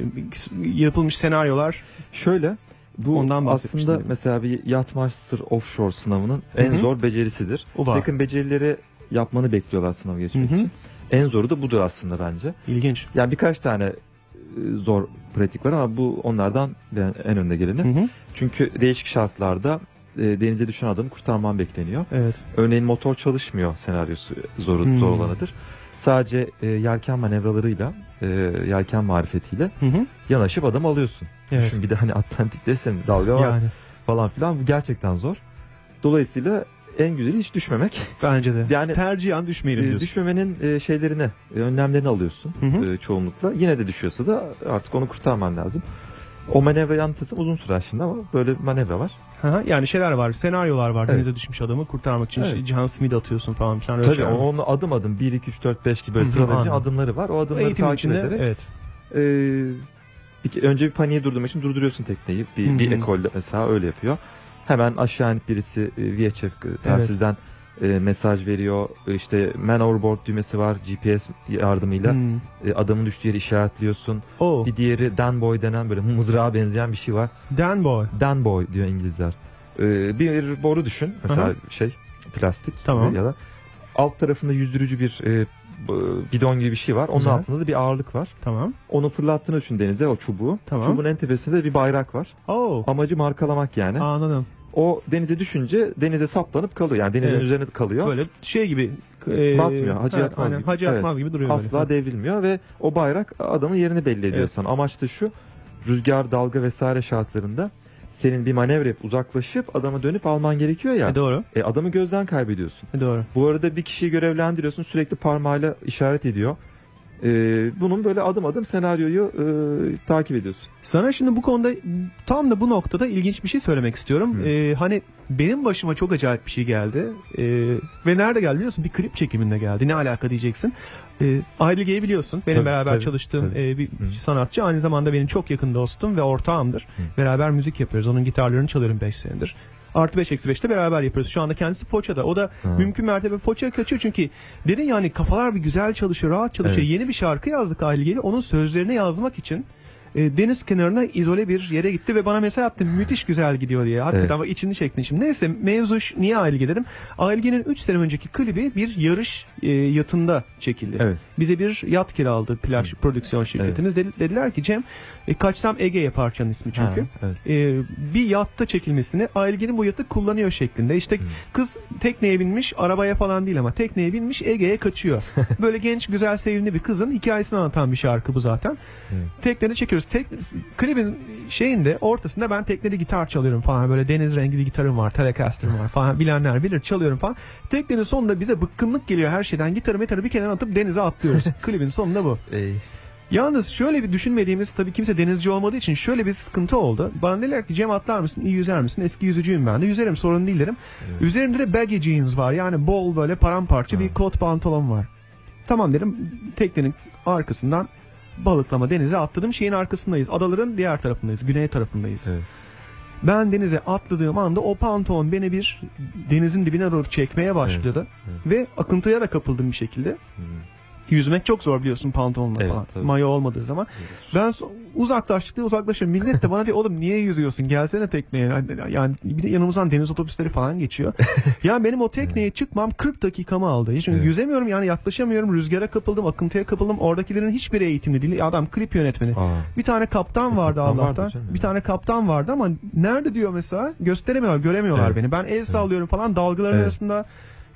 [SPEAKER 3] yapılmış senaryolar
[SPEAKER 4] Şöyle bu
[SPEAKER 3] Ondan
[SPEAKER 4] aslında mesela bir Yacht Master Offshore sınavının en
[SPEAKER 3] Hı hı.
[SPEAKER 4] zor becerisidir. Bir takım becerileri yapmanı bekliyorlar sınavı geçmek
[SPEAKER 3] Hı hı.
[SPEAKER 4] için. En zoru da budur aslında bence.
[SPEAKER 3] ilginç.
[SPEAKER 4] Yani birkaç tane e, zor pratik var ama bu onlardan en önde geleni.
[SPEAKER 3] Hı hı.
[SPEAKER 4] Çünkü değişik şartlarda e, denize düşen adamı kurtarman bekleniyor.
[SPEAKER 3] Evet.
[SPEAKER 4] Örneğin motor çalışmıyor senaryosu zoru,
[SPEAKER 3] Hmm.
[SPEAKER 4] zor olanıdır. Sadece e, yelken manevralarıyla, e, yelken marifetiyle
[SPEAKER 3] Hı hı.
[SPEAKER 4] yanaşıp adam alıyorsun.
[SPEAKER 3] Evet.
[SPEAKER 4] Düşün bir de hani Atlantik'tesin dalga var
[SPEAKER 3] Yani
[SPEAKER 4] falan filan bu gerçekten zor. Dolayısıyla en güzeli hiç düşmemek.
[SPEAKER 3] bence de.
[SPEAKER 4] Yani
[SPEAKER 3] Tercihen düşmeyelim
[SPEAKER 4] e,
[SPEAKER 3] diyorsun.
[SPEAKER 4] düşmemenin e, şeylerini, önlemlerini alıyorsun
[SPEAKER 3] Hı hı.
[SPEAKER 4] çoğunlukla. Yine de düşüyorsa da artık onu kurtarman lazım. O manevrayı anlatırsam uzun sürer şimdi ama böyle bir manevra var.
[SPEAKER 3] Hı hı. yani şeyler var, senaryolar var.
[SPEAKER 4] Evet.
[SPEAKER 3] Denize düşmüş adamı kurtarmak için
[SPEAKER 4] Evet.
[SPEAKER 3] işte Smith atıyorsun falan filan. öyle
[SPEAKER 4] Tabii
[SPEAKER 3] şeyler var.
[SPEAKER 4] onu adım adım 1, 2, 3, 4, 5 gibi böyle
[SPEAKER 3] Hı hı,
[SPEAKER 4] sıralayınca
[SPEAKER 3] anladım.
[SPEAKER 4] adımları var. O adımları
[SPEAKER 3] Eğitim
[SPEAKER 4] takip
[SPEAKER 3] içinde
[SPEAKER 4] ederek
[SPEAKER 3] evet.
[SPEAKER 4] e, bir ke- önce bir paniği durdurmak için durduruyorsun tekneyi. Bir,
[SPEAKER 3] Hı
[SPEAKER 4] bir
[SPEAKER 3] hı.
[SPEAKER 4] ekolde mesela öyle yapıyor. Hemen aşağı inip birisi e, VHF telsizden e, mesaj veriyor. E, işte man overboard düğmesi var. GPS yardımıyla
[SPEAKER 3] Hmm.
[SPEAKER 4] e, adamın düştüğü yeri işaretliyorsun.
[SPEAKER 3] Oh,
[SPEAKER 4] Bir diğeri Dan Boy denen böyle mızrağa benzeyen bir şey var.
[SPEAKER 3] Dan Boy.
[SPEAKER 4] Dan Boy diyor İngilizler. E, bir boru düşün. Mesela
[SPEAKER 3] Aha.
[SPEAKER 4] şey plastik
[SPEAKER 3] Tamam.
[SPEAKER 4] ya da alt tarafında yüzdürücü bir e, bidon gibi bir şey var. Onun
[SPEAKER 3] Güzel.
[SPEAKER 4] altında da bir ağırlık var.
[SPEAKER 3] Tamam.
[SPEAKER 4] Onu fırlattığını düşün denize o çubuğu.
[SPEAKER 3] Tamam.
[SPEAKER 4] Çubuğun en tepesinde de bir bayrak var.
[SPEAKER 3] Oh,
[SPEAKER 4] Amacı markalamak yani.
[SPEAKER 3] anladım.
[SPEAKER 4] O denize düşünce denize saplanıp kalıyor. Yani denizin
[SPEAKER 3] Evet.
[SPEAKER 4] üzerine kalıyor.
[SPEAKER 3] Böyle şey gibi. E,
[SPEAKER 4] Batmıyor. Hacı
[SPEAKER 3] evet,
[SPEAKER 4] yatmaz
[SPEAKER 3] aynen,
[SPEAKER 4] gibi.
[SPEAKER 3] Hacı
[SPEAKER 4] Evet.
[SPEAKER 3] yatmaz gibi duruyor
[SPEAKER 4] Asla
[SPEAKER 3] böyle.
[SPEAKER 4] devrilmiyor ve o bayrak adamın yerini belli ediyor
[SPEAKER 3] Evet.
[SPEAKER 4] sana. Amaç da şu. Rüzgar, dalga vesaire şartlarında senin bir manevra yapıp uzaklaşıp adamı dönüp alman gerekiyor ya.
[SPEAKER 3] E, doğru.
[SPEAKER 4] E, adamı gözden kaybediyorsun.
[SPEAKER 3] E, doğru.
[SPEAKER 4] Bu arada bir kişiyi görevlendiriyorsun sürekli parmağıyla işaret ediyor. E, bunun böyle adım adım senaryoyu e, takip ediyorsun.
[SPEAKER 3] Sana şimdi bu konuda tam da bu noktada ilginç bir şey söylemek istiyorum.
[SPEAKER 4] Hı.
[SPEAKER 3] Ee, hani benim başıma çok acayip bir şey geldi. Ee, ve nerede geldi biliyorsun? Bir klip çekiminde geldi. Ne alaka diyeceksin. Ee, Aile G'yi biliyorsun. Benim
[SPEAKER 4] Tabii,
[SPEAKER 3] beraber
[SPEAKER 4] tabii,
[SPEAKER 3] çalıştığım
[SPEAKER 4] tabii.
[SPEAKER 3] e, bir
[SPEAKER 4] Hı.
[SPEAKER 3] sanatçı. Aynı zamanda benim çok yakın dostum ve ortağımdır. Beraber müzik yapıyoruz. Onun gitarlarını çalıyorum 5 senedir. Artı 5 eksi 5'te beraber yapıyoruz. Şu anda kendisi Foça'da. O da
[SPEAKER 4] Ha.
[SPEAKER 3] mümkün mertebe Foça'ya kaçıyor çünkü dedin yani kafalar bir güzel çalışıyor, rahat çalışıyor.
[SPEAKER 4] Evet.
[SPEAKER 3] Yeni bir şarkı yazdık Aile G'yle. Onun sözlerini yazmak için e, deniz kenarına izole bir yere gitti ve bana mesaj attı müthiş güzel gidiyor diye. Hakikaten
[SPEAKER 4] Evet.
[SPEAKER 3] ama içini çektin şimdi. Neyse mevzu niye Ailge dedim. Ailge'nin 3 sene önceki klibi bir yarış e, yatında çekildi.
[SPEAKER 4] Evet.
[SPEAKER 3] Bize bir yat kiraladı plaj prodüksiyon şirketimiz. Dedi- dediler ki Cem e, kaçsam Ege'ye parçanın ismi çünkü.
[SPEAKER 4] Ha, evet.
[SPEAKER 3] E, bir yatta çekilmesini Ailge'nin bu yatı kullanıyor şeklinde. İşte kız tekneye binmiş arabaya falan değil ama tekneye binmiş Ege'ye kaçıyor. Böyle genç güzel sevimli bir kızın hikayesini anlatan bir şarkı bu zaten.
[SPEAKER 4] Evet.
[SPEAKER 3] Teknede çekiyoruz. Tek, klibin şeyinde ortasında ben teknede gitar çalıyorum falan. Böyle deniz rengi bir gitarım var. Telecaster'ım var falan. Bilenler bilir çalıyorum falan. Teknenin sonunda bize bıkkınlık geliyor her şeyden. Gitarı metarı bir kenara atıp denize atlıyoruz. Klibin sonunda bu. Yalnız şöyle bir düşünmediğimiz tabii kimse denizci olmadığı için şöyle bir sıkıntı oldu. Bana dediler ki Cem atlar mısın? İyi yüzer misin? Eski yüzücüyüm ben de. Yüzerim sorun değil derim. Üzerimde de baggy jeans var. Yani bol böyle paramparça bir kot pantolon var. Tamam dedim. Teknenin arkasından balıklama denize atladım. Şeyin arkasındayız. Adaların diğer tarafındayız. Güney tarafındayız.
[SPEAKER 4] Evet.
[SPEAKER 3] Ben denize atladığım anda o pantolon beni bir denizin dibine doğru çekmeye başladı. Ve akıntıya da kapıldım bir şekilde. Yüzmek çok zor biliyorsun pantolonla
[SPEAKER 4] Evet,
[SPEAKER 3] falan.
[SPEAKER 4] tabii.
[SPEAKER 3] Mayo olmadığı zaman. Ben so- uzaklaştıkça uzaklaşıyorum. Millet de bana diyor oğlum niye yüzüyorsun? Gelsene tekneye. Yani- bir de yanımızdan deniz otobüsleri falan geçiyor. ya benim o tekneye çıkmam 40 dakikamı aldı. Çünkü
[SPEAKER 4] Evet.
[SPEAKER 3] yüzemiyorum yani yaklaşamıyorum. Rüzgara kapıldım, akıntıya kapıldım. Oradakilerin hiçbiri eğitimli değil. Adam klip yönetmeni.
[SPEAKER 4] Aa.
[SPEAKER 3] Bir tane kaptan vardı
[SPEAKER 4] kaptan
[SPEAKER 3] Allah'tan.
[SPEAKER 4] vardı canım.
[SPEAKER 3] bir tane kaptan vardı ama nerede diyor mesela gösteremiyorlar, göremiyorlar
[SPEAKER 4] Evet.
[SPEAKER 3] beni. Ben el sallıyorum falan dalgaların
[SPEAKER 4] Evet.
[SPEAKER 3] arasında.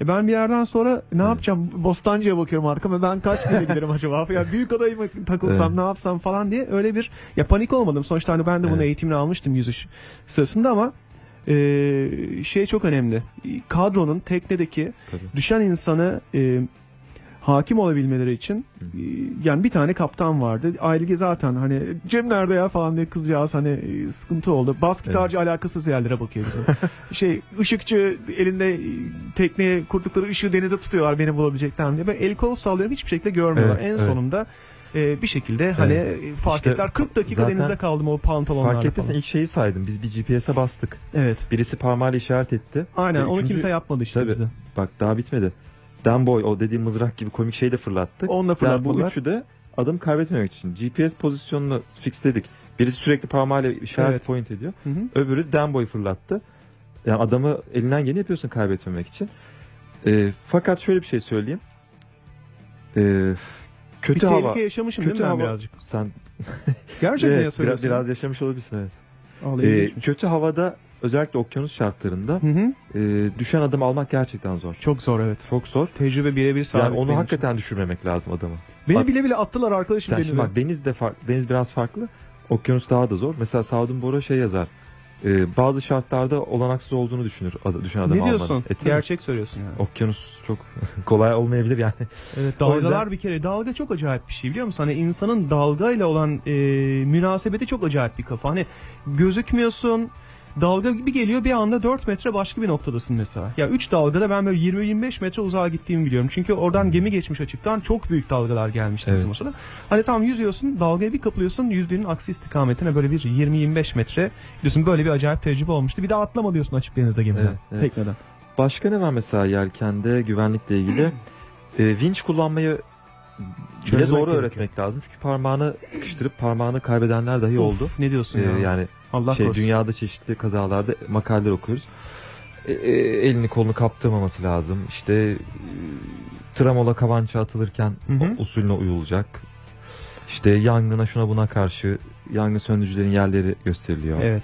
[SPEAKER 3] E ben bir yerden sonra ne yapacağım? Bostancı'ya bakıyorum arkama. Ben kaç kere giderim acaba? Ya büyük adayı mı takılsam ne yapsam falan diye öyle bir ya panik olmadım. Sonuçta hani ben de
[SPEAKER 4] Evet.
[SPEAKER 3] eğitimini almıştım yüzüş sırasında ama e, şey çok önemli. Kadronun teknedeki
[SPEAKER 4] Tabii.
[SPEAKER 3] düşen insanı e, hakim olabilmeleri için e, yani bir tane kaptan vardı. Aile zaten hani Cem nerede ya falan diye kızcağız hani e, sıkıntı oldu. Bas gitarcı alakasız yerlere bakıyor bizim. şey ışıkçı elinde e, tekneye kurdukları ışığı denize tutuyorlar beni bulabilecekler diye. Ben el kol sallıyorum hiçbir şekilde görmüyorlar.
[SPEAKER 4] Evet,
[SPEAKER 3] en
[SPEAKER 4] evet.
[SPEAKER 3] sonunda e, bir şekilde hani
[SPEAKER 4] Evet.
[SPEAKER 3] e, fark
[SPEAKER 4] İşte
[SPEAKER 3] ettiler. 40 dakika denizde kaldım o pantolonlarla
[SPEAKER 4] Fark ettiysen ilk şeyi saydım. Biz bir GPS'e bastık.
[SPEAKER 3] Evet.
[SPEAKER 4] Birisi parmağıyla işaret etti.
[SPEAKER 3] Aynen,
[SPEAKER 4] Ve
[SPEAKER 3] onu kimse yapmadı işte
[SPEAKER 4] Tabii.
[SPEAKER 3] bizde.
[SPEAKER 4] Bak daha bitmedi. Danboy o dediğim mızrak gibi komik şeyi de fırlattık.
[SPEAKER 3] Onu da
[SPEAKER 4] Yani bu üçü de adım kaybetmemek için. GPS pozisyonunu fixledik. Birisi sürekli parmağıyla işaret
[SPEAKER 3] Evet.
[SPEAKER 4] point ediyor.
[SPEAKER 3] Hı hı.
[SPEAKER 4] Öbürü Danboy fırlattı. Yani adamı elinden geleni yapıyorsun kaybetmemek için. Ee, fakat şöyle bir şey söyleyeyim. Ee, kötü
[SPEAKER 3] Bir
[SPEAKER 4] hava.
[SPEAKER 3] tehlike yaşamışım
[SPEAKER 4] kötü
[SPEAKER 3] değil mi ben
[SPEAKER 4] hava,
[SPEAKER 3] birazcık?
[SPEAKER 4] Sen
[SPEAKER 3] Gerçekten
[SPEAKER 4] Evet,
[SPEAKER 3] ya
[SPEAKER 4] biraz, biraz yaşamış olabilirsin evet.
[SPEAKER 3] Vallahi
[SPEAKER 4] Ee, kötü havada özellikle okyanus şartlarında e, düşen adım almak gerçekten zor.
[SPEAKER 3] Çok zor evet.
[SPEAKER 4] Çok zor.
[SPEAKER 3] Tecrübe birebir sabit.
[SPEAKER 4] Yani onu hakikaten düşürmemek lazım adamı.
[SPEAKER 3] Beni
[SPEAKER 4] Bak,
[SPEAKER 3] bile bile attılar arkadaşım
[SPEAKER 4] sen
[SPEAKER 3] denize.
[SPEAKER 4] bak deniz de farklı, deniz biraz farklı. Okyanus daha da zor. Mesela Sadun Bora şey yazar. e, bazı şartlarda olanaksız olduğunu düşünür ad- düşen adam
[SPEAKER 3] ne diyorsun?
[SPEAKER 4] almanın. E.
[SPEAKER 3] Gerçek söylüyorsun yani.
[SPEAKER 4] Okyanus çok kolay olmayabilir yani.
[SPEAKER 3] Evet, dalgalar
[SPEAKER 4] yüzden-
[SPEAKER 3] bir kere dalga çok acayip bir şey biliyor musun? Hani insanın dalgayla olan e, münasebeti çok acayip bir kafa. Hani gözükmüyorsun. Dalga bir geliyor bir anda 4 metre başka bir noktadasın mesela. Ya 3 dalgada ben böyle 20-25 metre uzağa gittiğimi biliyorum. Çünkü oradan gemi geçmiş açıktan çok büyük dalgalar gelmişti bizim o sırada. Hani tam yüzüyorsun dalgaya bir kapılıyorsun yüzdüğünün aksi istikametine böyle bir 20-25 metre diyorsun böyle bir acayip tecrübe olmuştu. Bir daha atlama diyorsun açık denizde gemiden.
[SPEAKER 4] Evet, evet.
[SPEAKER 3] Tekneden.
[SPEAKER 4] Başka ne var mesela yelkende güvenlikle ilgili? e, vinç kullanmayı bile doğru
[SPEAKER 3] gerekiyor.
[SPEAKER 4] öğretmek lazım. Çünkü parmağını sıkıştırıp parmağını kaybedenler dahi
[SPEAKER 3] Of,
[SPEAKER 4] oldu.
[SPEAKER 3] ne diyorsun
[SPEAKER 4] Ee,
[SPEAKER 3] ya?
[SPEAKER 4] Yani
[SPEAKER 3] Allah
[SPEAKER 4] şey
[SPEAKER 3] korusun.
[SPEAKER 4] dünyada çeşitli kazalarda makaleler okuyoruz. E, e, elini kolunu kaptırmaması lazım. İşte e, tramola kavança atılırken
[SPEAKER 3] Hı hı.
[SPEAKER 4] usulüne uyulacak. İşte yangına şuna buna karşı yangın söndürücülerin yerleri gösteriliyor.
[SPEAKER 3] Evet.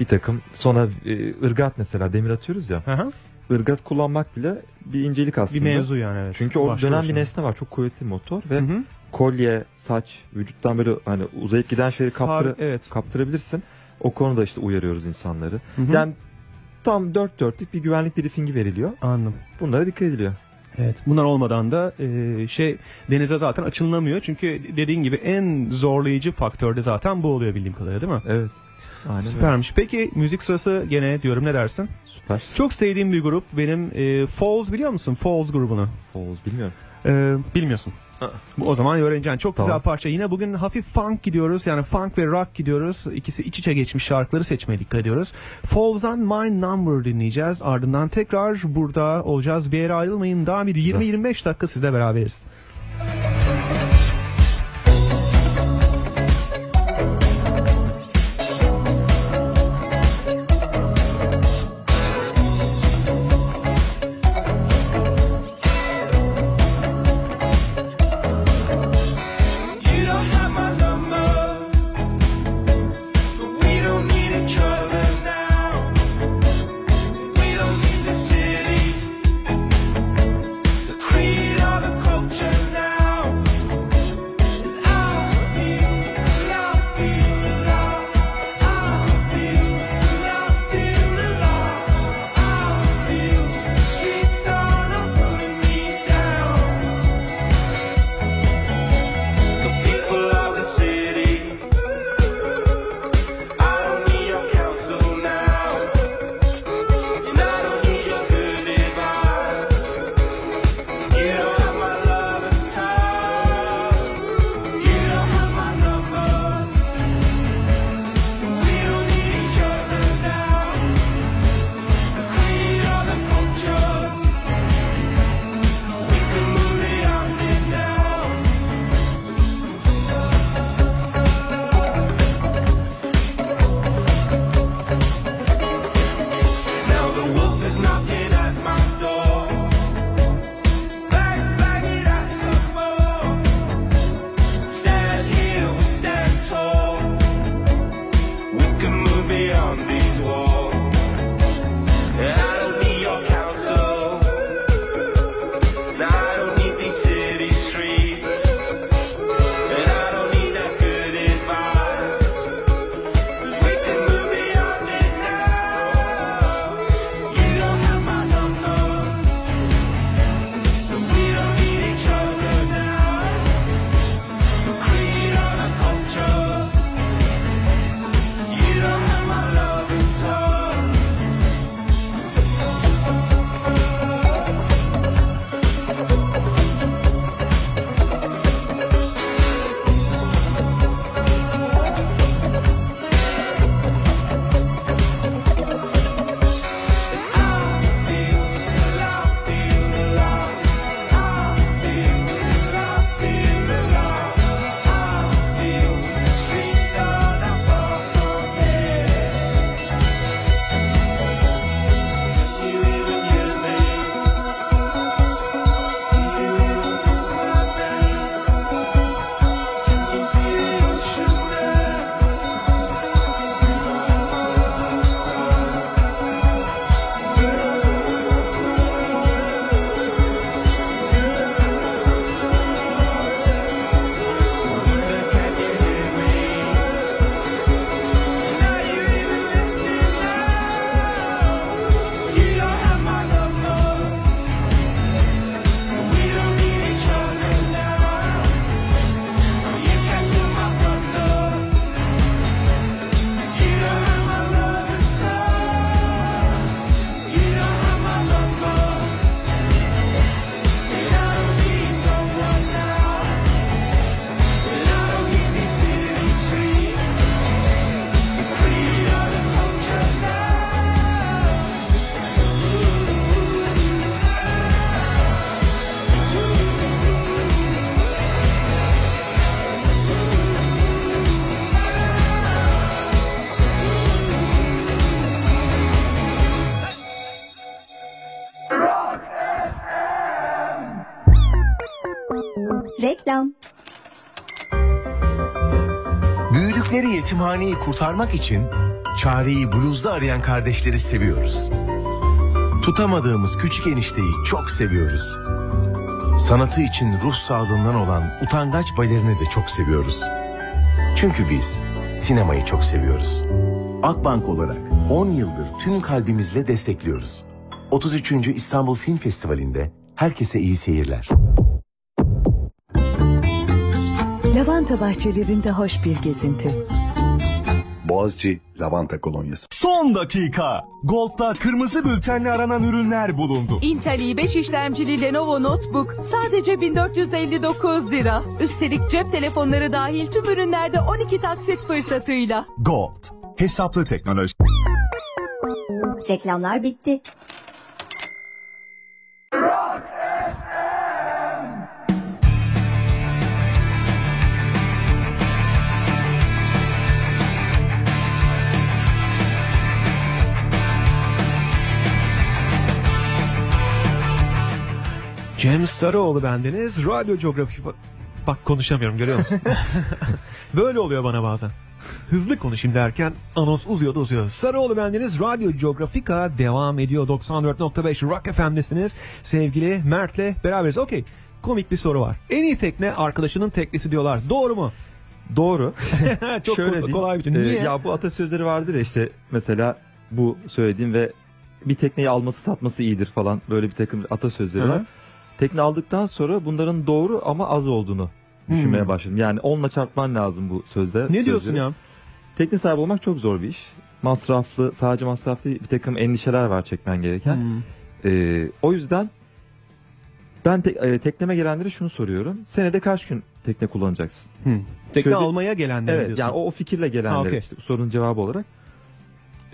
[SPEAKER 4] Bir takım sonra e, ırgat mesela demir atıyoruz ya.
[SPEAKER 3] Hı hı.
[SPEAKER 4] Irgat kullanmak bile bir incelik aslında.
[SPEAKER 3] mevzu yani, evet.
[SPEAKER 4] Çünkü orada dönen
[SPEAKER 3] başına.
[SPEAKER 4] bir nesne var. Çok kuvvetli bir motor ve
[SPEAKER 3] Hı hı.
[SPEAKER 4] kolye, saç, vücuttan böyle hani uzayıp giden
[SPEAKER 3] Sar-
[SPEAKER 4] kaptır
[SPEAKER 3] evet.
[SPEAKER 4] kaptırabilirsin. O konuda işte uyarıyoruz insanları.
[SPEAKER 3] Hı hı.
[SPEAKER 4] Yani tam dört dörtlük bir güvenlik briefingi veriliyor.
[SPEAKER 3] Anladım.
[SPEAKER 4] Bunlara dikkat ediliyor.
[SPEAKER 3] Evet. Bunlar olmadan da e, şey denize zaten açılınamıyor. Çünkü dediğin gibi en zorlayıcı faktör de zaten bu oluyor bildiğim kadarıyla değil mi?
[SPEAKER 4] Evet. Aynen
[SPEAKER 3] Süpermiş. Peki müzik sırası gene diyorum ne dersin?
[SPEAKER 4] Süper.
[SPEAKER 3] Çok sevdiğim bir grup benim e, Falls biliyor musun? Falls grubunu.
[SPEAKER 4] Falls bilmiyorum.
[SPEAKER 3] E, bilmiyorsun. O zaman öğreneceksin. Çok
[SPEAKER 4] Tamam.
[SPEAKER 3] güzel parça. Yine bugün hafif funk gidiyoruz. Yani funk ve rock gidiyoruz. İkisi iç içe geçmiş şarkıları seçmeye dikkat ediyoruz. Falls'dan My Number dinleyeceğiz. Ardından tekrar burada olacağız. Bir yere ayrılmayın. Daha bir 20-25 dakika sizle beraberiz.
[SPEAKER 11] You
[SPEAKER 12] yetimhaneyi kurtarmak için çareyi bluzda arayan kardeşleri seviyoruz. Tutamadığımız küçük enişteyi çok seviyoruz. Sanatı için ruh sağlığından olan utangaç balerini de çok seviyoruz. Çünkü biz sinemayı çok seviyoruz. Akbank olarak 10 yıldır tüm kalbimizle destekliyoruz. 33. İstanbul Film Festivali'nde herkese iyi seyirler.
[SPEAKER 7] Lavanta bahçelerinde hoş bir gezinti.
[SPEAKER 8] Boğaziçi Lavanta Kolonyası.
[SPEAKER 14] Son dakika. Gold'da kırmızı bültenle aranan ürünler bulundu.
[SPEAKER 15] Intel i5 işlemcili Lenovo Notebook sadece 1459 lira. Üstelik cep telefonları dahil tüm ürünlerde 12 taksit fırsatıyla.
[SPEAKER 14] Gold. Hesaplı teknoloji.
[SPEAKER 6] Reklamlar bitti.
[SPEAKER 3] Cem Sarıoğlu bendeniz. Radyo Coğrafi... Bak, konuşamıyorum görüyor musun? Böyle oluyor bana bazen. Hızlı konuşayım derken anons uzuyordu uzuyordu. Sarıoğlu bendeniz Radyo Coğrafika devam ediyor. 94.5 Rock FM'desiniz. Sevgili Mert'le beraberiz. Okey. Komik bir soru var. En iyi tekne arkadaşının teknesi diyorlar. Doğru mu?
[SPEAKER 4] Doğru.
[SPEAKER 3] Çok
[SPEAKER 4] Şöyle diyeyim,
[SPEAKER 3] kolay bir şey.
[SPEAKER 4] e,
[SPEAKER 3] Niye?
[SPEAKER 4] ya bu atasözleri vardır ya işte mesela bu söylediğim ve bir tekneyi alması satması iyidir falan böyle bir takım atasözleri
[SPEAKER 3] Hı hı.
[SPEAKER 4] var. Tekne aldıktan sonra bunların doğru ama az olduğunu düşünmeye
[SPEAKER 3] Hmm.
[SPEAKER 4] başladım. Yani onunla çarpman lazım bu sözde.
[SPEAKER 3] Ne diyorsun
[SPEAKER 4] sözleri.
[SPEAKER 3] ya?
[SPEAKER 4] Tekne sahibi olmak çok zor bir iş. Masraflı, sadece masraflı değil, bir takım endişeler var çekmen gereken.
[SPEAKER 3] Hmm.
[SPEAKER 4] Ee, o yüzden ben te- e, tekneme gelenlere şunu soruyorum. Senede kaç gün tekne kullanacaksın?
[SPEAKER 3] Tekne
[SPEAKER 4] Şöyle bir-
[SPEAKER 3] almaya gelenler
[SPEAKER 4] Evet
[SPEAKER 3] diyorsun.
[SPEAKER 4] yani o, o fikirle gelenler
[SPEAKER 3] Ha, okey.
[SPEAKER 4] işte sorunun cevabı olarak.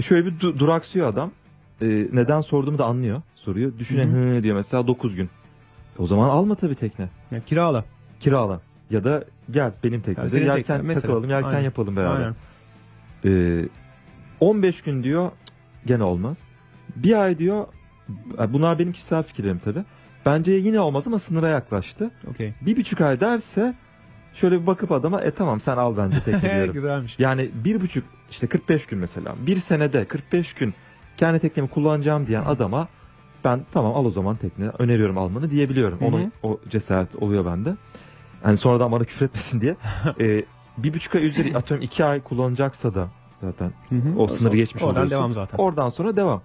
[SPEAKER 4] Şöyle bir du- duraksıyor adam. Ee, neden sorduğumu da anlıyor soruyor. Düşünen hı diyor mesela 9 gün. O zaman alma tabii tekne.
[SPEAKER 3] Ya kirala.
[SPEAKER 4] Kirala. Ya da gel benim teknemde
[SPEAKER 3] senin
[SPEAKER 4] yelken
[SPEAKER 3] teknen mesela.
[SPEAKER 4] takılalım yelken
[SPEAKER 3] Aynen.
[SPEAKER 4] yapalım beraber.
[SPEAKER 3] Aynen.
[SPEAKER 4] Ee, 15 gün diyor "Cık, gene olmaz. Bir ay diyor bunlar benim kişisel fikirlerim tabii. Bence yine olmaz ama sınıra yaklaştı.
[SPEAKER 3] Okey.
[SPEAKER 4] Bir buçuk ay derse şöyle bir bakıp adama e tamam sen al bence tekne diyorum.
[SPEAKER 3] Güzelmiş.
[SPEAKER 4] Yani bir buçuk işte 45 gün mesela bir senede 45 gün kendi teknemi kullanacağım diyen adama ben tamam al o zaman tekne öneriyorum almanı diyebiliyorum. Onu o cesaret oluyor bende. Yani sonradan bana küfür etmesin diye. Ee, bir buçuk ay üzeri atıyorum iki ay kullanacaksa da zaten
[SPEAKER 3] Hı hı.
[SPEAKER 4] o sınırı geçmiş
[SPEAKER 3] Oradan
[SPEAKER 4] oluyorsun.
[SPEAKER 3] devam zaten.
[SPEAKER 4] Oradan sonra devam.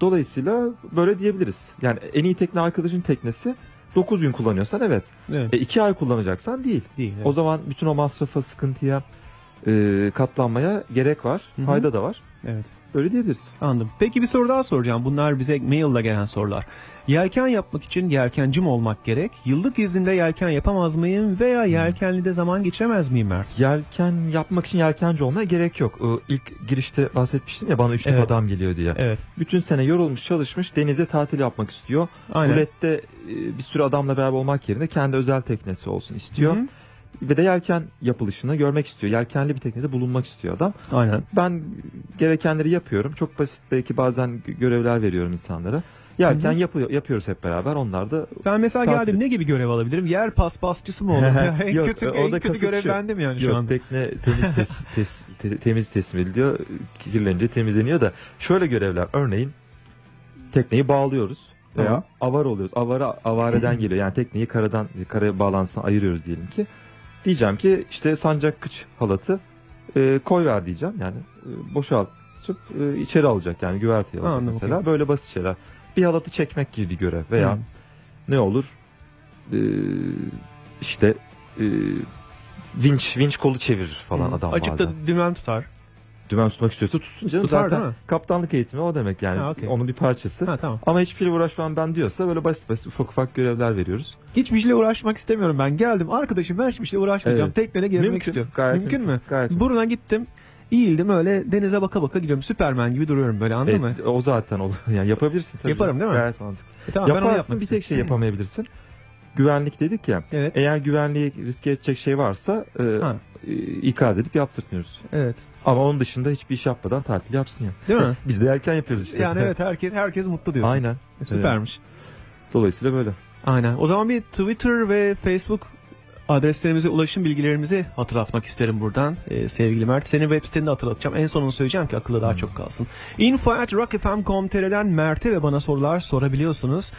[SPEAKER 4] Dolayısıyla böyle diyebiliriz. Yani en iyi tekne arkadaşın teknesi 9 gün kullanıyorsan evet.
[SPEAKER 3] Evet.
[SPEAKER 4] E, iki ay kullanacaksan değil.
[SPEAKER 3] Değil, evet.
[SPEAKER 4] O zaman bütün o masrafa, sıkıntıya e, katlanmaya gerek var.
[SPEAKER 3] Hı hı.
[SPEAKER 4] Fayda da var.
[SPEAKER 3] Evet.
[SPEAKER 4] Öyle diyebiliriz.
[SPEAKER 3] Anladım. Peki bir soru daha soracağım. Bunlar bize maille gelen sorular. Yelken yapmak için yelkenci mi olmak gerek? Yıllık izinde yelken yapamaz mıyım veya yelkenli de zaman geçiremez miyim Mert?
[SPEAKER 4] Yelken yapmak için yelkenci olmaya gerek yok. Ee, İlk girişte bahsetmiştim ya bana üç
[SPEAKER 3] Evet.
[SPEAKER 4] adam geliyor diye.
[SPEAKER 3] Evet.
[SPEAKER 4] Bütün sene yorulmuş çalışmış denizde tatil yapmak istiyor.
[SPEAKER 3] Aynen.
[SPEAKER 4] Gulette e, bir sürü adamla beraber olmak yerine kendi özel teknesi olsun istiyor.
[SPEAKER 3] Hı hı.
[SPEAKER 4] Ve de yelken yapılışını görmek istiyor. Yelkenli bir teknede bulunmak istiyor adam.
[SPEAKER 3] Aynen.
[SPEAKER 4] Ben gerekenleri yapıyorum. Çok basit belki bazen görevler veriyorum insanlara. Yelken
[SPEAKER 3] Hı hı.
[SPEAKER 4] yapıyor, yapıyoruz hep beraber. Onlar da
[SPEAKER 3] Ben mesela
[SPEAKER 4] Tatil.
[SPEAKER 3] geldim ne gibi görev alabilirim? Yer paspasçısı mı olurum? en
[SPEAKER 4] Yok,
[SPEAKER 3] kötü, en kötü görev
[SPEAKER 4] şu.
[SPEAKER 3] bendim yani şu
[SPEAKER 4] Yok,
[SPEAKER 3] anda.
[SPEAKER 4] tekne temiz tes, tes- te- temiz teslim ediliyor. Kirlenince temizleniyor da şöyle görevler. Örneğin tekneyi bağlıyoruz. Veya avar oluyoruz. Avara avareden geliyor. Yani tekneyi karadan karaya bağlantısına ayırıyoruz diyelim ki. Diyeceğim ki işte sancak kıç halatı e, koy ver diyeceğim. Yani e, boşaltıp e, içeri alacak yani güverteye alacak
[SPEAKER 3] Anladım,
[SPEAKER 4] mesela.
[SPEAKER 3] okey.
[SPEAKER 4] Böyle basit şeyler. Bir halatı çekmek gibi bir görev veya
[SPEAKER 3] Hı.
[SPEAKER 4] ne olur? Ee, işte e, vinç vinç kolu çevirir falan
[SPEAKER 3] Hı.
[SPEAKER 4] adam
[SPEAKER 3] Açıkta
[SPEAKER 4] bazen.
[SPEAKER 3] dümen tutar.
[SPEAKER 4] Dümen tutmak istiyorsa tutsun canım.
[SPEAKER 3] Tutar,
[SPEAKER 4] Zaten
[SPEAKER 3] değil mi?
[SPEAKER 4] kaptanlık eğitimi o demek yani.
[SPEAKER 3] Ha, okey.
[SPEAKER 4] Onun bir parçası.
[SPEAKER 3] Ha, tamam.
[SPEAKER 4] Ama hiçbir şeyle uğraşmam ben diyorsa böyle basit basit ufak ufak görevler veriyoruz.
[SPEAKER 3] Hiçbir şeyle uğraşmak istemiyorum ben. Geldim arkadaşım ben hiçbir şeyle uğraşmayacağım.
[SPEAKER 4] Evet.
[SPEAKER 3] Tekneyle gezmek
[SPEAKER 4] Mümkün,
[SPEAKER 3] istiyorum.
[SPEAKER 4] gayet
[SPEAKER 3] mümkün
[SPEAKER 4] mümkün,
[SPEAKER 3] mü?
[SPEAKER 4] gayet mümkün.
[SPEAKER 3] Buruna gittim. Eğildim öyle denize baka baka gidiyorum. Süpermen gibi duruyorum böyle anladın mı?
[SPEAKER 4] Evet, o zaten olur. Yani yapabilirsin tabii.
[SPEAKER 3] Yaparım değil mi?
[SPEAKER 4] Gayet mantıklı.
[SPEAKER 3] E tamam,
[SPEAKER 4] Yaparsın bir tek şey yapamayabilirsin. Güvenlik dedik ya.
[SPEAKER 3] Evet.
[SPEAKER 4] Eğer güvenliği riske edecek şey varsa e,
[SPEAKER 3] Ha.
[SPEAKER 4] E, ikaz edip yaptırtmıyoruz.
[SPEAKER 3] Evet.
[SPEAKER 4] Ama onun dışında hiçbir iş yapmadan tatil yapsın ya.
[SPEAKER 3] Değil mi?
[SPEAKER 4] Biz de erken yapıyoruz işte.
[SPEAKER 3] Yani evet herkes herkes mutlu diyorsun.
[SPEAKER 4] Aynen.
[SPEAKER 3] Süpermiş.
[SPEAKER 4] Dolayısıyla böyle.
[SPEAKER 3] Aynen. O zaman bir Twitter ve Facebook Adreslerimize, ulaşım bilgilerimizi hatırlatmak isterim buradan e, sevgili Mert. Senin web siteni de hatırlatacağım. En sonunu söyleyeceğim ki akılda daha çok kalsın. Info at rockfm.com.tr'den Mert'e ve bana sorular sorabiliyorsunuz.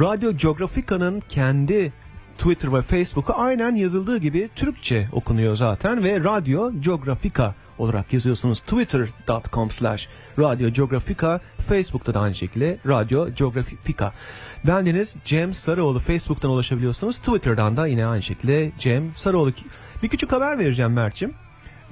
[SPEAKER 3] Radyo Geografika'nın kendi Twitter ve Facebook'u aynen yazıldığı gibi Türkçe okunuyor zaten ve Radyo Geografika olarak yazıyorsunuz. Twitter.com slash Radyo Geografika Facebook'ta da aynı şekilde Radyo Geografika. Bendeniz Cem Sarıoğlu Facebook'tan ulaşabiliyorsunuz. Twitter'dan da yine aynı şekilde Cem Sarıoğlu. Bir küçük haber vereceğim Mert'ciğim.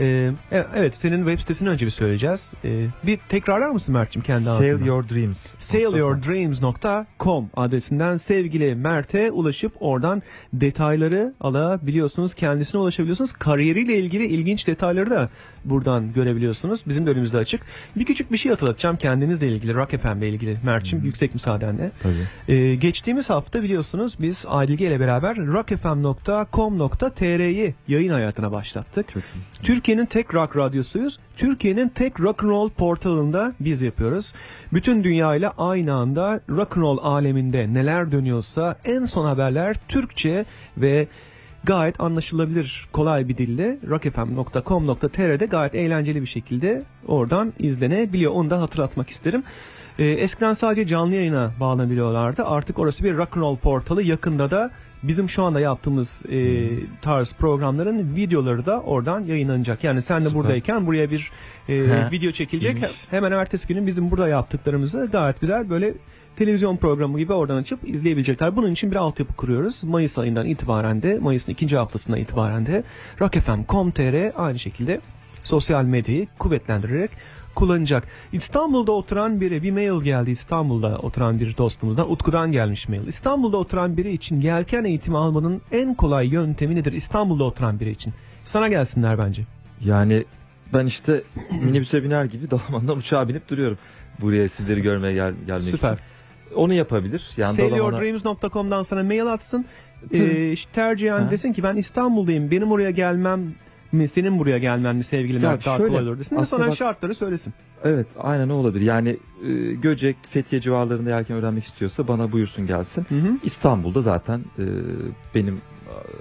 [SPEAKER 3] Ee, e- evet senin web sitesini önce bir söyleyeceğiz. Ee, bir tekrarlar mısın Mert'ciğim kendi
[SPEAKER 4] Sail
[SPEAKER 3] ağzından?
[SPEAKER 4] Your Dreams.
[SPEAKER 3] sailyourdreams.com adresinden sevgili Mert'e ulaşıp oradan detayları alabiliyorsunuz. Kendisine ulaşabiliyorsunuz. Kariyeriyle ilgili ilginç detayları da buradan görebiliyorsunuz. Bizim de önümüzde açık. Bir küçük bir şey hatırlatacağım kendinizle ilgili, Rock FM'le ilgili Mert'ciğim yüksek müsaadenle.
[SPEAKER 4] Tabii.
[SPEAKER 3] Ee, geçtiğimiz hafta biliyorsunuz biz Aydilge ile beraber rockfm.com.tr'yi yayın hayatına başlattık. Türkiye'nin tek rock radyosuyuz. Türkiye'nin tek rock and roll portalında biz yapıyoruz. Bütün dünya ile aynı anda rock and roll aleminde neler dönüyorsa en son haberler Türkçe ve gayet anlaşılabilir kolay bir dille rockfm.com.tr'de gayet eğlenceli bir şekilde oradan izlenebiliyor. Onu da hatırlatmak isterim. Ee, eskiden sadece canlı yayına bağlanabiliyorlardı. Artık orası bir rock and roll portalı. Yakında da bizim şu anda yaptığımız e, tarz programların videoları da oradan yayınlanacak. Yani sen de buradayken buraya bir e,
[SPEAKER 4] He,
[SPEAKER 3] video çekilecek.
[SPEAKER 4] iyiymiş.
[SPEAKER 3] Hemen ertesi günün bizim burada yaptıklarımızı gayet güzel böyle televizyon programı gibi oradan açıp izleyebilecekler. Bunun için bir altyapı kuruyoruz. Mayıs ayından itibaren de, Mayıs'ın ikinci haftasından itibaren de rockfm.com.tr aynı şekilde sosyal medyayı kuvvetlendirerek kullanacak. İstanbul'da oturan biri, bir mail geldi İstanbul'da oturan bir dostumuzdan, Utku'dan gelmiş mail. İstanbul'da oturan biri için yelken eğitimi almanın en kolay yöntemi nedir? İstanbul'da oturan biri için. Sana gelsinler bence.
[SPEAKER 4] Yani ben işte minibüse biner gibi Dalaman'dan uçağa binip duruyorum. Buraya sizleri görmeye gel gelmek
[SPEAKER 3] Süper.
[SPEAKER 4] için. Onu yapabilir. Yani
[SPEAKER 3] SailYourDreams.com'dan sana mail atsın. Ee, tercihen
[SPEAKER 4] Ha.
[SPEAKER 3] desin ki ben İstanbul'dayım. Benim oraya gelmem mi senin buraya gelmen mi sevgili
[SPEAKER 4] Ya
[SPEAKER 3] Mert daha
[SPEAKER 4] şöyle,
[SPEAKER 3] kolay olur desin.
[SPEAKER 4] Aslında
[SPEAKER 3] sana
[SPEAKER 4] bak-
[SPEAKER 3] şartları söylesin.
[SPEAKER 4] Evet aynen o olabilir. Yani e, Göcek, Fethiye civarlarında yelken öğrenmek istiyorsa bana buyursun gelsin. İstanbul'da zaten e, benim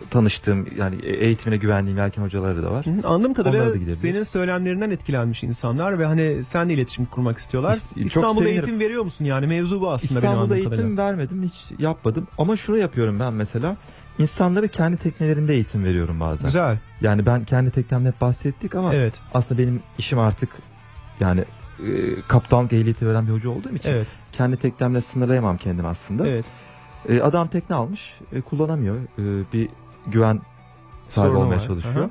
[SPEAKER 4] tanıştığım yani eğitimine güvendiğim yelken hocaları da var.
[SPEAKER 3] Hı. Anladığım kadarıyla senin söylemlerinden etkilenmiş insanlar ve hani seninle iletişim kurmak istiyorlar.
[SPEAKER 4] İst-
[SPEAKER 3] İstanbul'da
[SPEAKER 4] sevinirim.
[SPEAKER 3] eğitim veriyor musun yani? Mevzu bu aslında
[SPEAKER 4] İstanbul'da eğitim
[SPEAKER 3] kadarıyla.
[SPEAKER 4] vermedim hiç yapmadım ama şunu yapıyorum ben mesela insanları kendi teknelerinde eğitim veriyorum bazen.
[SPEAKER 3] Güzel.
[SPEAKER 4] Yani ben kendi teknemde hep bahsettik ama
[SPEAKER 3] Evet.
[SPEAKER 4] aslında benim işim artık yani e, kaptanlık ehliyeti veren bir hoca olduğum için
[SPEAKER 3] Evet.
[SPEAKER 4] kendi teknemle sınırlayamam kendimi aslında.
[SPEAKER 3] Evet.
[SPEAKER 4] E, adam tekne almış e, kullanamıyor E, bir güven sahibi
[SPEAKER 3] Sorunu
[SPEAKER 4] olmaya
[SPEAKER 3] var.
[SPEAKER 4] çalışıyor.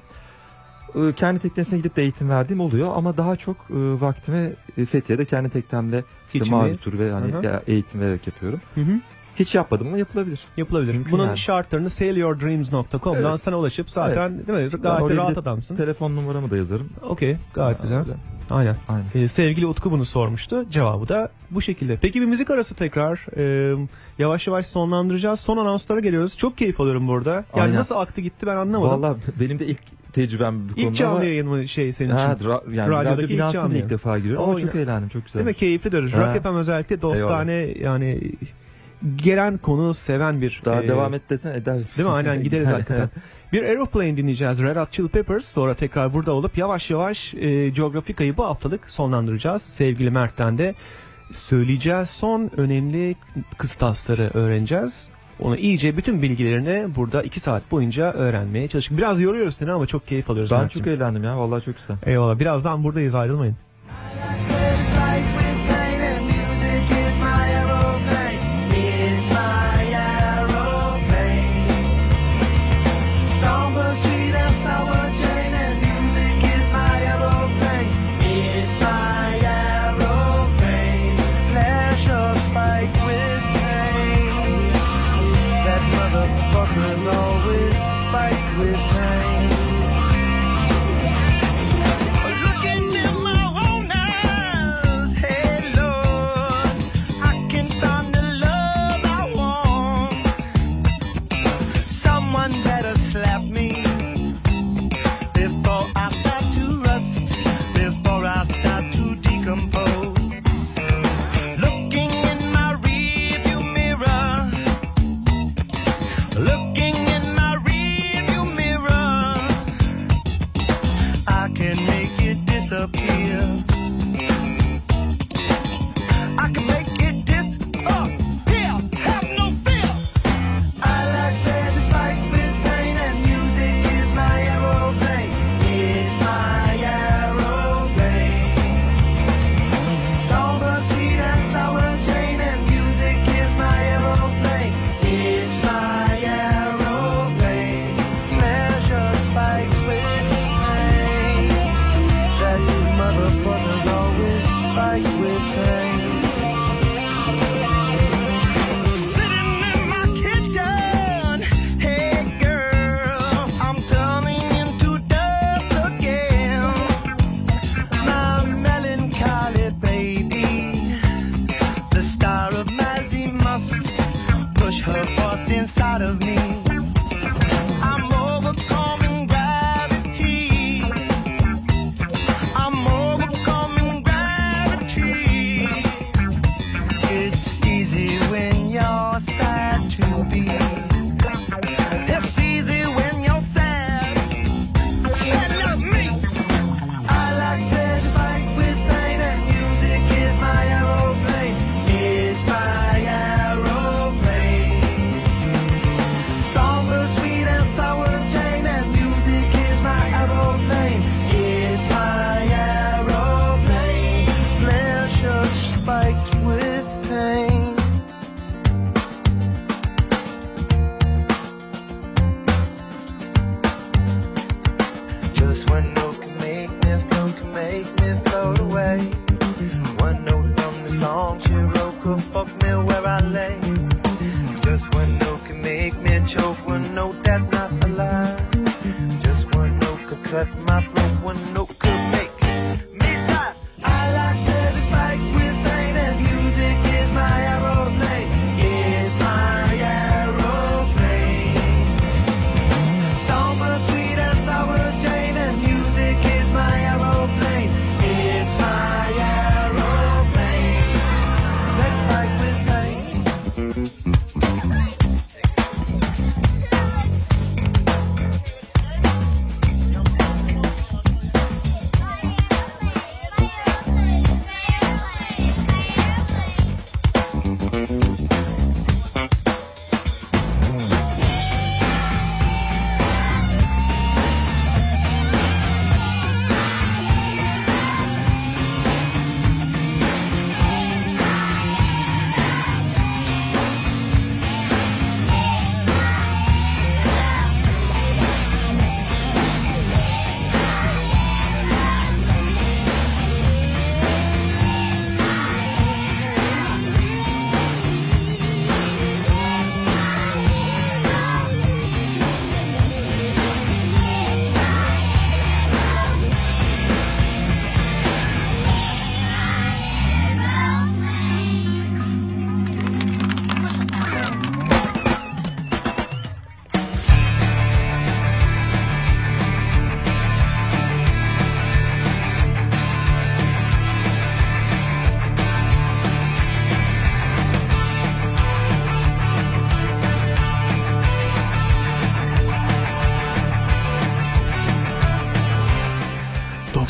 [SPEAKER 4] E, kendi teknesine gidip de eğitim verdiğim oluyor ama daha çok e, vaktimi e, Fethiye'de kendi teknemle işte mavi tur ve hani ya- eğitim vererek yapıyorum.
[SPEAKER 3] Hı hı.
[SPEAKER 4] Hiç yapmadım ama yapılabilir.
[SPEAKER 3] Yapılabilir.
[SPEAKER 4] Mümkün
[SPEAKER 3] Bunun
[SPEAKER 4] yani.
[SPEAKER 3] şartlarını sailyourdreams.com'dan
[SPEAKER 4] Evet.
[SPEAKER 3] sana ulaşıp zaten
[SPEAKER 4] Evet.
[SPEAKER 3] değil mi? Gayet rahat adamsın.
[SPEAKER 4] Telefon numaramı da yazarım.
[SPEAKER 3] Okey gayet güzel.
[SPEAKER 4] öyle.
[SPEAKER 3] Aynen.
[SPEAKER 4] Aynen.
[SPEAKER 3] Ee, sevgili Utku bunu sormuştu. Cevabı da bu şekilde. Peki bir müzik arası tekrar. Ee, yavaş yavaş sonlandıracağız. Son anonslara geliyoruz. Çok keyif alıyorum burada. Yani
[SPEAKER 4] Aynen.
[SPEAKER 3] nasıl aktı gitti ben anlamadım.
[SPEAKER 4] Vallahi benim de ilk tecrübem bu konuda
[SPEAKER 3] İlk canlı
[SPEAKER 4] ama-
[SPEAKER 3] yayın mı şey senin
[SPEAKER 4] Ha,
[SPEAKER 3] için?
[SPEAKER 4] ra- yani radyo binasına da ilk defa giriyorum ama çok eğlendim çok güzel.
[SPEAKER 3] Değil mi? Keyiflidir. Rock FM özellikle dostane yani gelen konu seven bir
[SPEAKER 4] Daha
[SPEAKER 3] e,
[SPEAKER 4] devam et desen eder.
[SPEAKER 3] Değil mi? Aynen gideriz hakikaten. Bir Aeroplane dinleyeceğiz Red Hot Chili Peppers. Sonra tekrar burada olup yavaş yavaş e, Geografika'yı bu haftalık sonlandıracağız. Sevgili Mert'ten de söyleyeceğiz. Son önemli kıstasları öğreneceğiz. Onu iyice bütün bilgilerini burada iki saat boyunca öğrenmeye çalıştık. Biraz yoruyoruz seni ama çok keyif alıyoruz.
[SPEAKER 4] Ben
[SPEAKER 3] Mert'ciğim.
[SPEAKER 4] çok eğlendim ya vallahi çok güzel.
[SPEAKER 3] Eyvallah. Birazdan buradayız ayrılmayın.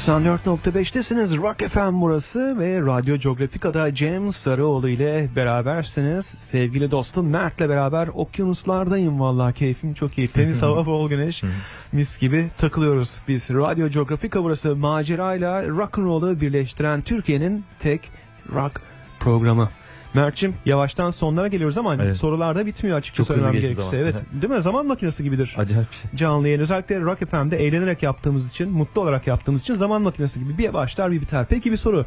[SPEAKER 3] ...94.5'tesiniz Rock FM burası ve Radyo Geografika'da Cem Sarıoğlu ile berabersiniz. Sevgili dostum Mert'le beraber okyanuslardayım vallahi keyfim çok iyi. Temiz hava bol güneş mis gibi takılıyoruz biz. Radyo Geografika burası macerayla rock'n'roll'u birleştiren Türkiye'nin tek rock programı. Mert'cim yavaştan sonlara geliyoruz ama
[SPEAKER 4] Evet.
[SPEAKER 3] sorular da bitmiyor açıkça
[SPEAKER 4] Çok
[SPEAKER 3] söylemem gerekirse.
[SPEAKER 4] zaman.
[SPEAKER 3] Evet. Değil mi? Zaman makinesi gibidir.
[SPEAKER 4] Acayip.
[SPEAKER 3] Canlı yayın özellikle Rock FM'de eğlenerek yaptığımız için, mutlu olarak yaptığımız için zaman makinesi gibi bir başlar bir biter. Peki bir soru.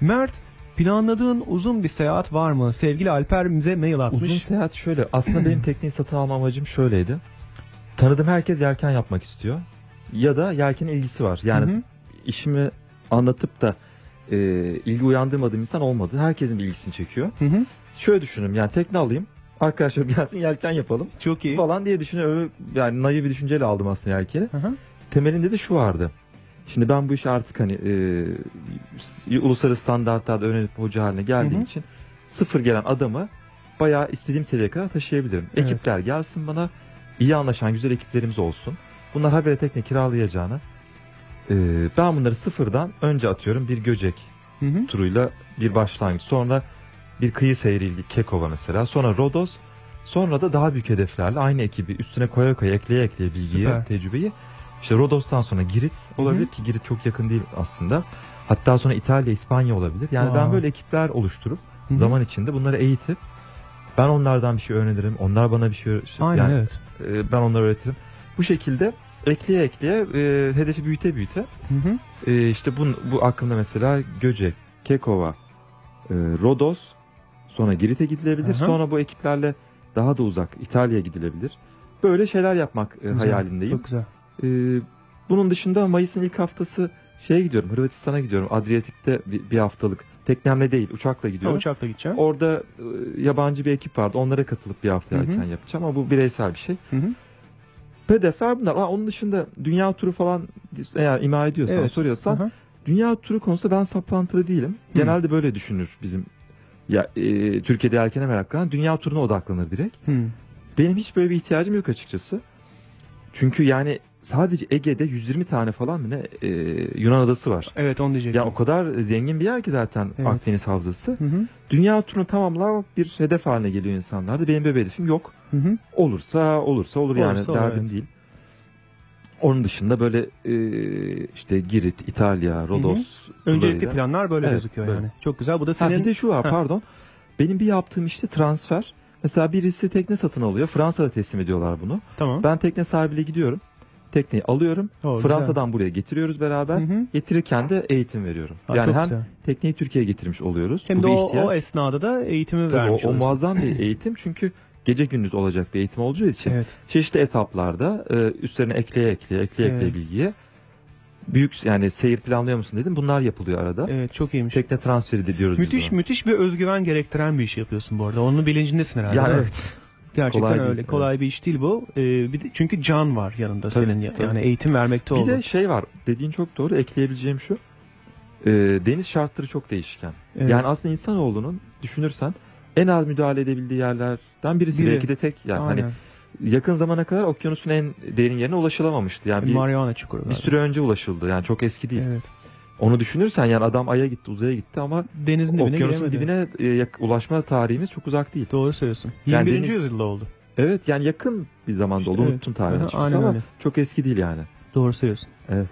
[SPEAKER 3] Mert planladığın uzun bir seyahat var mı? Sevgili Alper bize mail atmış.
[SPEAKER 4] Uzun seyahat şöyle. Aslında benim tekneyi satın alma amacım şöyleydi. Tanıdığım herkes yelken yapmak istiyor. Ya da yelken ilgisi var. Yani işimi anlatıp da e, ilgi uyandırmadığım insan olmadı. Herkesin bir ilgisini çekiyor.
[SPEAKER 3] Hı hı.
[SPEAKER 4] Şöyle düşünün yani tekne alayım. Arkadaşlar gelsin yelken yapalım.
[SPEAKER 3] Çok iyi.
[SPEAKER 4] Falan diye düşünüyorum. Yani naif bir düşünceyle aldım aslında yelkeni.
[SPEAKER 3] Hı hı.
[SPEAKER 4] Temelinde de şu vardı. Şimdi ben bu işi artık hani e, uluslararası standartlarda öğrenip hoca haline geldiğim
[SPEAKER 3] Hı hı.
[SPEAKER 4] için sıfır gelen adamı bayağı istediğim seviyeye kadar taşıyabilirim.
[SPEAKER 3] Evet.
[SPEAKER 4] Ekipler gelsin bana iyi anlaşan güzel ekiplerimiz olsun. Bunlar habere tekne kiralayacağına e, ben bunları sıfırdan önce atıyorum bir Göcek
[SPEAKER 3] Hı hı.
[SPEAKER 4] turuyla bir başlangıç. Sonra bir kıyı seyri Kekova mesela. Sonra Rodos. Sonra da daha büyük hedeflerle aynı ekibi üstüne koya koya ekleye ekleye bilgiyi,
[SPEAKER 3] Süper.
[SPEAKER 4] tecrübeyi. İşte Rodos'tan sonra Girit olabilir
[SPEAKER 3] Hı hı.
[SPEAKER 4] ki Girit çok yakın değil aslında. Hatta sonra İtalya, İspanya olabilir. Yani
[SPEAKER 3] Aa.
[SPEAKER 4] ben böyle ekipler oluşturup
[SPEAKER 3] Hı hı.
[SPEAKER 4] zaman içinde bunları eğitip ben onlardan bir şey öğrenirim. Onlar bana bir şey
[SPEAKER 3] Aynen
[SPEAKER 4] yani,
[SPEAKER 3] evet.
[SPEAKER 4] e, ben onlara öğretirim. Bu şekilde ekleye ekleye e, hedefi büyüte büyüte
[SPEAKER 3] Hı hı.
[SPEAKER 4] e, işte bu, bu aklımda mesela Göcek, Kekova, e, Rodos, sonra Girit'e gidilebilir.
[SPEAKER 3] Aha.
[SPEAKER 4] Sonra bu ekiplerle daha da uzak İtalya'ya gidilebilir. Böyle şeyler yapmak e,
[SPEAKER 3] Güzel,
[SPEAKER 4] hayalindeyim.
[SPEAKER 3] Çok güzel.
[SPEAKER 4] E, bunun dışında Mayıs'ın ilk haftası şeye gidiyorum, Hırvatistan'a gidiyorum. Adriyatik'te bir, bir haftalık. Teknemle değil, uçakla
[SPEAKER 3] Ha,
[SPEAKER 4] gidiyorum.
[SPEAKER 3] uçakla gideceğim.
[SPEAKER 4] Orada e, yabancı bir ekip vardı. Onlara katılıp bir hafta
[SPEAKER 3] Hı hı.
[SPEAKER 4] erken yapacağım ama bu bireysel bir şey.
[SPEAKER 3] Hı hı.
[SPEAKER 4] Hedefler bunlar. Aa, onun dışında dünya turu falan eğer ima ediyorsan,
[SPEAKER 3] Evet.
[SPEAKER 4] soruyorsan
[SPEAKER 3] Aha.
[SPEAKER 4] dünya turu konusunda ben saplantılı değilim.
[SPEAKER 3] Hı.
[SPEAKER 4] Genelde böyle düşünür bizim ya e, Türkiye'de erkene meraklanan dünya turuna odaklanır direkt.
[SPEAKER 3] Hı.
[SPEAKER 4] Benim hiç böyle bir ihtiyacım yok açıkçası. Çünkü yani sadece Ege'de 120 tane falan mı ne e, Yunan adası var.
[SPEAKER 3] Evet onu diyecektim.
[SPEAKER 4] Ya o kadar zengin bir yer ki zaten
[SPEAKER 3] Evet.
[SPEAKER 4] Akdeniz havzası.
[SPEAKER 3] Hı hı.
[SPEAKER 4] Dünya turunu tamamlamak bir hedef haline geliyor insanlarda. Benim böyle bir hedefim yok.
[SPEAKER 3] Hı hı.
[SPEAKER 4] Olursa olursa olur yani
[SPEAKER 3] Olursa olur,
[SPEAKER 4] derdim
[SPEAKER 3] evet.
[SPEAKER 4] değil. Onun dışında böyle e, işte Girit, İtalya, Rodos.
[SPEAKER 3] Öncelikli
[SPEAKER 4] turlarıyla-
[SPEAKER 3] planlar böyle
[SPEAKER 4] Evet,
[SPEAKER 3] gözüküyor
[SPEAKER 4] böyle.
[SPEAKER 3] yani. Çok güzel. Bu da
[SPEAKER 4] Ha,
[SPEAKER 3] senin
[SPEAKER 4] bir de şu var
[SPEAKER 3] Ha.
[SPEAKER 4] pardon. Benim bir yaptığım işte transfer. Mesela birisi tekne satın alıyor. Fransa'da teslim ediyorlar bunu.
[SPEAKER 3] Tamam.
[SPEAKER 4] Ben tekne sahibiyle gidiyorum. Tekneyi alıyorum.
[SPEAKER 3] Oo, güzel.
[SPEAKER 4] Fransa'dan buraya getiriyoruz beraber. Getirirken de eğitim veriyorum.
[SPEAKER 3] Ha,
[SPEAKER 4] yani hem
[SPEAKER 3] güzel.
[SPEAKER 4] tekneyi Türkiye'ye getirmiş oluyoruz.
[SPEAKER 3] Hem
[SPEAKER 4] Bu
[SPEAKER 3] de o,
[SPEAKER 4] ihtiyaç.
[SPEAKER 3] o esnada da eğitimi
[SPEAKER 4] Tabii
[SPEAKER 3] vermiş
[SPEAKER 4] o, o muazzam bir eğitim çünkü gece gündüz olacak bir eğitim olacağı için çeşitli etaplarda e, üstlerine ekleye ekleye ekleye
[SPEAKER 3] Evet.
[SPEAKER 4] ekleye bilgiye büyük yani seyir planlıyor musun dedim. Bunlar yapılıyor arada.
[SPEAKER 3] Evet çok iyiymiş.
[SPEAKER 4] Tekne transferi de diyoruz
[SPEAKER 3] Müthiş müthiş bir özgüven gerektiren bir iş yapıyorsun bu arada. Onun bilincindesin herhalde.
[SPEAKER 4] Yani evet.
[SPEAKER 3] Gerçekten
[SPEAKER 4] Kolay
[SPEAKER 3] öyle.
[SPEAKER 4] değil,
[SPEAKER 3] Kolay bir iş değil bu. Ee, bir de, çünkü can var yanında
[SPEAKER 4] Tabii,
[SPEAKER 3] senin
[SPEAKER 4] tabii.
[SPEAKER 3] yani eğitim vermekte
[SPEAKER 4] Bir
[SPEAKER 3] oldu.
[SPEAKER 4] de şey var dediğin çok doğru ekleyebileceğim şu. E, deniz şartları çok değişken.
[SPEAKER 3] Evet.
[SPEAKER 4] Yani aslında insanoğlunun düşünürsen en az müdahale edebildiği yerlerden birisi
[SPEAKER 3] Biri.
[SPEAKER 4] belki de tek yani hani
[SPEAKER 3] Aynen.
[SPEAKER 4] yakın zamana kadar okyanusun en derin yerine ulaşılamamıştı. Yani bir,
[SPEAKER 3] Mariana çukuru.
[SPEAKER 4] bir süre önce ulaşıldı. Yani çok eski değil.
[SPEAKER 3] Evet.
[SPEAKER 4] Onu düşünürsen yani adam aya gitti, uzaya gitti ama
[SPEAKER 3] Denizin dibine
[SPEAKER 4] okyanusun
[SPEAKER 3] giremedi.
[SPEAKER 4] dibine e, ulaşma tarihimiz çok uzak değil.
[SPEAKER 3] Doğru söylüyorsun.
[SPEAKER 4] Yani
[SPEAKER 3] 21.
[SPEAKER 4] deniz-
[SPEAKER 3] yüzyılda oldu.
[SPEAKER 4] Evet yani yakın bir zamanda oldu.
[SPEAKER 3] evet.
[SPEAKER 4] Unuttum tarihini ama
[SPEAKER 3] öyle.
[SPEAKER 4] çok eski değil yani.
[SPEAKER 3] Doğru söylüyorsun.
[SPEAKER 4] Evet.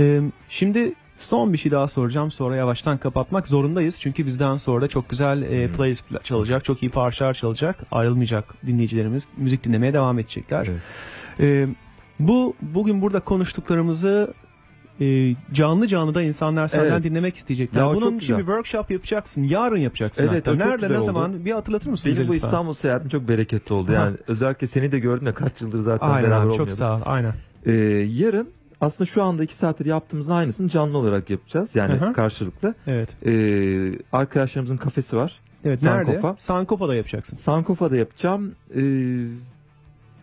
[SPEAKER 3] Ee, şimdi son bir şey daha soracağım. Sonra yavaştan kapatmak zorundayız. Çünkü bizden sonra da çok güzel e, playlist çalacak. Çok iyi parçalar çalacak. Ayrılmayacak dinleyicilerimiz. Müzik dinlemeye devam edecekler. Ee, bu bugün burada konuştuklarımızı e, canlı canlı da insanlar senden
[SPEAKER 4] Evet.
[SPEAKER 3] dinlemek isteyecekler.
[SPEAKER 4] Ya
[SPEAKER 3] Bunun
[SPEAKER 4] çok güzel.
[SPEAKER 3] şimdi workshop yapacaksın. Yarın yapacaksın
[SPEAKER 4] Evet,
[SPEAKER 3] hatta.
[SPEAKER 4] çok
[SPEAKER 3] Nerede ne
[SPEAKER 4] oldu.
[SPEAKER 3] zaman bir hatırlatır mısın
[SPEAKER 4] Benim bu
[SPEAKER 3] lütfen?
[SPEAKER 4] İstanbul seyahatim çok bereketli oldu. Yani özellikle seni de gördüm ya kaç yıldır zaten
[SPEAKER 3] Aynen
[SPEAKER 4] beraber
[SPEAKER 3] abi, çok
[SPEAKER 4] olmuyorduk.
[SPEAKER 3] sağ ol. Aynen.
[SPEAKER 4] Ee, yarın aslında şu anda iki saattir yaptığımızın aynısını canlı olarak yapacağız. Yani
[SPEAKER 3] hı.
[SPEAKER 4] karşılıklı.
[SPEAKER 3] Evet.
[SPEAKER 4] Ee, arkadaşlarımızın kafesi var.
[SPEAKER 3] Evet
[SPEAKER 4] Sankofa.
[SPEAKER 3] nerede? Sankopa'da yapacaksın.
[SPEAKER 4] Sankofa'da yapacağım. Ee,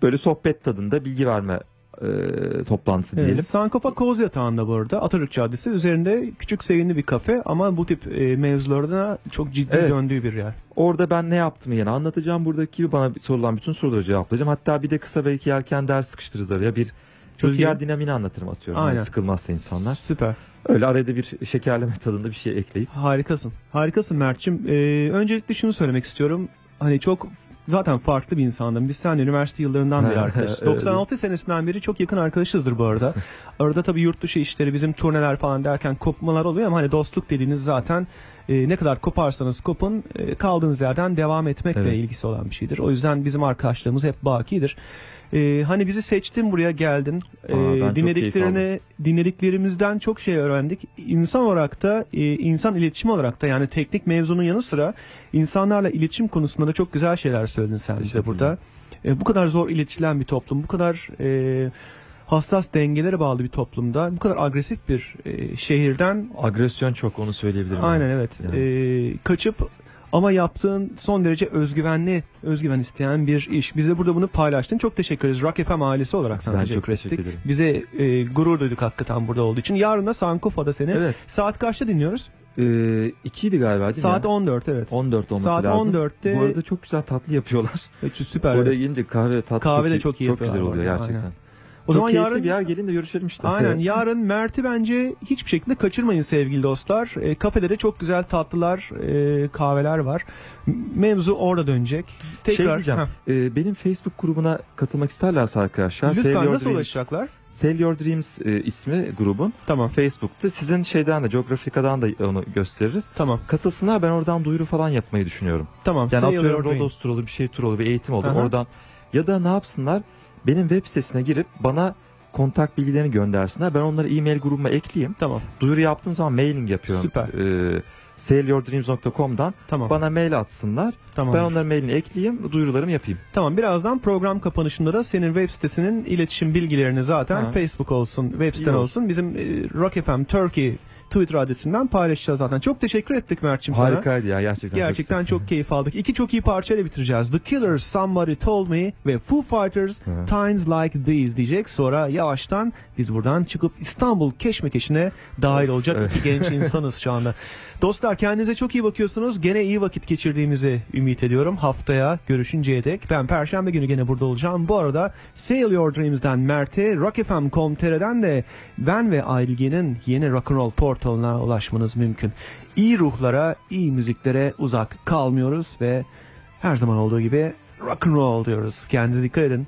[SPEAKER 4] böyle sohbet tadında bilgi verme e, toplantısı diyelim.
[SPEAKER 3] Evet, Sankofa Koz Yatağı'nda bu arada Atatürk Caddesi. Üzerinde küçük sevimli bir kafe ama bu tip e, mevzularda çok ciddi
[SPEAKER 4] Evet.
[SPEAKER 3] döndüğü bir yer.
[SPEAKER 4] Orada ben ne yaptığımı yine anlatacağım. Buradaki bana sorulan bütün soruları cevaplayacağım. Hatta bir de kısa belki yelken ders sıkıştırırız araya. Bir
[SPEAKER 3] Çok
[SPEAKER 4] rüzgar
[SPEAKER 3] iyi.
[SPEAKER 4] dinamini anlatırım atıyorum.
[SPEAKER 3] Aynen.
[SPEAKER 4] Hani sıkılmazsa insanlar.
[SPEAKER 3] Süper.
[SPEAKER 4] Öyle arada bir şekerleme tadında bir şey ekleyip.
[SPEAKER 3] Harikasın. Harikasın Mert'cim. Ee, öncelikle şunu söylemek istiyorum. Hani çok zaten farklı bir insandım. Biz seninle üniversite yıllarından beri arkadaşız.
[SPEAKER 4] evet.
[SPEAKER 3] 96 senesinden beri çok yakın arkadaşızdır bu arada. Arada tabii yurt dışı işleri, bizim turneler falan derken kopmalar oluyor ama hani dostluk dediğiniz zaten e, ne kadar koparsanız kopun e, kaldığınız yerden devam etmekle
[SPEAKER 4] Evet.
[SPEAKER 3] ilgisi olan bir şeydir. O yüzden bizim arkadaşlığımız hep bakidir. E, hani bizi seçtin buraya geldin. E,
[SPEAKER 4] Aa,
[SPEAKER 3] dinlediklerini dinlediklerimizden çok şey öğrendik. İnsan olarak da e, insan iletişimi olarak da yani teknik mevzunun yanı sıra insanlarla iletişim konusunda da çok güzel şeyler söyledin sen bize burada. E, bu kadar zor iletişilen bir toplum, bu kadar e, hassas dengelere bağlı bir toplumda, bu kadar agresif bir e, şehirden
[SPEAKER 4] Agresyon çok onu söyleyebilirim.
[SPEAKER 3] Aynen
[SPEAKER 4] yani.
[SPEAKER 3] evet.
[SPEAKER 4] Yani.
[SPEAKER 3] Ee, kaçıp ama yaptığın son derece özgüvenli, özgüven isteyen bir iş. Bize burada bunu paylaştın. Çok teşekkür ederiz. Rock FM ailesi olarak sana
[SPEAKER 4] Ben
[SPEAKER 3] teşekkür
[SPEAKER 4] çok
[SPEAKER 3] ettik.
[SPEAKER 4] teşekkür ederim.
[SPEAKER 3] Bize e, gurur duyduk hakikaten burada olduğu için. Yarın da Sankofa'da seni.
[SPEAKER 4] Evet.
[SPEAKER 3] Saat kaçta dinliyoruz?
[SPEAKER 4] Ee, ikiydi galiba değil mi?
[SPEAKER 3] Saat
[SPEAKER 4] ya?
[SPEAKER 3] 14 evet.
[SPEAKER 4] 14 olması
[SPEAKER 3] Saat
[SPEAKER 4] lazım.
[SPEAKER 3] 14'te
[SPEAKER 4] Bu arada çok güzel tatlı yapıyorlar.
[SPEAKER 3] süper.
[SPEAKER 4] Oraya
[SPEAKER 3] evet.
[SPEAKER 4] gelince kahve tatlı
[SPEAKER 3] Kahve de
[SPEAKER 4] çok,
[SPEAKER 3] çok iyi
[SPEAKER 4] çok güzel
[SPEAKER 3] yapıyorlar
[SPEAKER 4] oluyor gerçekten.
[SPEAKER 3] aynen. O
[SPEAKER 4] O
[SPEAKER 3] zaman yarın-
[SPEAKER 4] bir yer gelin de görüşelim işte.
[SPEAKER 3] Aynen. Yarın Mert'i bence hiçbir şekilde kaçırmayın sevgili dostlar. E, kafede de çok güzel tatlılar, e, kahveler var. Mevzu orada dönecek. Tekrar.
[SPEAKER 4] şey diyeceğim.
[SPEAKER 3] Heh.
[SPEAKER 4] e, benim Facebook grubuna katılmak isterlerse arkadaşlar.
[SPEAKER 3] Lütfen,
[SPEAKER 4] Save Your
[SPEAKER 3] nasıl
[SPEAKER 4] Dreams-
[SPEAKER 3] ulaşacaklar?
[SPEAKER 4] Sell Your Dreams e, ismi grubun.
[SPEAKER 3] Tamam.
[SPEAKER 4] Facebook'ta. Sizin şeyden de Geografika'dan da onu gösteririz.
[SPEAKER 3] Tamam.
[SPEAKER 4] Katılsınlar ben oradan duyuru falan yapmayı düşünüyorum.
[SPEAKER 3] Tamam.
[SPEAKER 4] Yani
[SPEAKER 3] Sell Your
[SPEAKER 4] atıyorum
[SPEAKER 3] Dreams.
[SPEAKER 4] Rodos tur olur bir şey tur olur bir eğitim olur
[SPEAKER 3] Aha.
[SPEAKER 4] oradan. Ya da ne yapsınlar benim web sitesine girip bana kontak bilgilerini göndersinler. Ben onları e-mail grubuma ekleyeyim.
[SPEAKER 3] Tamam.
[SPEAKER 4] Duyuru yaptığım zaman mailing yapıyorum.
[SPEAKER 3] Süper.
[SPEAKER 4] Ee, sellyourdreams.com'dan
[SPEAKER 3] Tamam.
[SPEAKER 4] bana mail atsınlar.
[SPEAKER 3] Tamam.
[SPEAKER 4] Ben onların mailini ekleyeyim, duyurularımı yapayım.
[SPEAKER 3] Tamam birazdan program kapanışında da senin web sitesinin iletişim bilgilerini zaten
[SPEAKER 4] Ha.
[SPEAKER 3] Facebook olsun, web siten
[SPEAKER 4] İyi
[SPEAKER 3] olsun bizim e, Rock FM Turkey Twitter adresinden paylaşacağız zaten. Çok teşekkür ettik Mert'ciğim sana.
[SPEAKER 4] Harikaydı ya gerçekten.
[SPEAKER 3] Gerçekten çok keyif aldık. İki çok iyi parçayla bitireceğiz. The Killers, Somebody Told Me ve Foo Fighters,
[SPEAKER 4] Hı.
[SPEAKER 3] Times Like These diyecek. Sonra yavaştan biz buradan çıkıp İstanbul keşmekeşine dahil olacak
[SPEAKER 4] evet.
[SPEAKER 3] iki genç insanız şu anda. Dostlar kendinize çok iyi bakıyorsunuz. Gene iyi vakit geçirdiğimizi ümit ediyorum. Haftaya görüşünceye dek. Ben Perşembe günü gene burada olacağım. Bu arada Sail Your Dreams'den Mert'e, rockfm.com.tr'den de ben ve Ailge'nin yeni rock'n'roll portalına ulaşmanız mümkün. İyi ruhlara, iyi müziklere uzak kalmıyoruz ve her zaman olduğu gibi rock'n'roll diyoruz. Kendinize dikkat edin.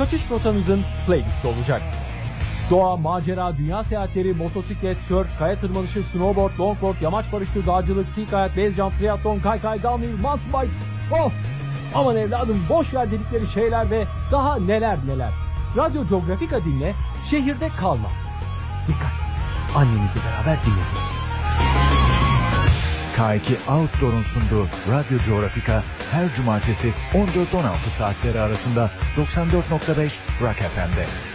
[SPEAKER 1] kaçış rotanızın playlisti olacak. Doğa, macera, dünya seyahatleri, motosiklet, sörf, kaya tırmanışı, snowboard, longboard, yamaç paraşütü, dağcılık, sea kayak, base jump, triatlon, kaykay, downhill, mountain bike. Of! Aman evladım boş ver dedikleri şeyler ve daha neler neler. Radyo Geografika dinle, şehirde kalma. Dikkat! Annenizle beraber dinlemeliyiz.
[SPEAKER 2] K2 Outdoor'un sunduğu Radyo Geografika her cumartesi 14-16 saatleri arasında 94.5 Rock FM'de.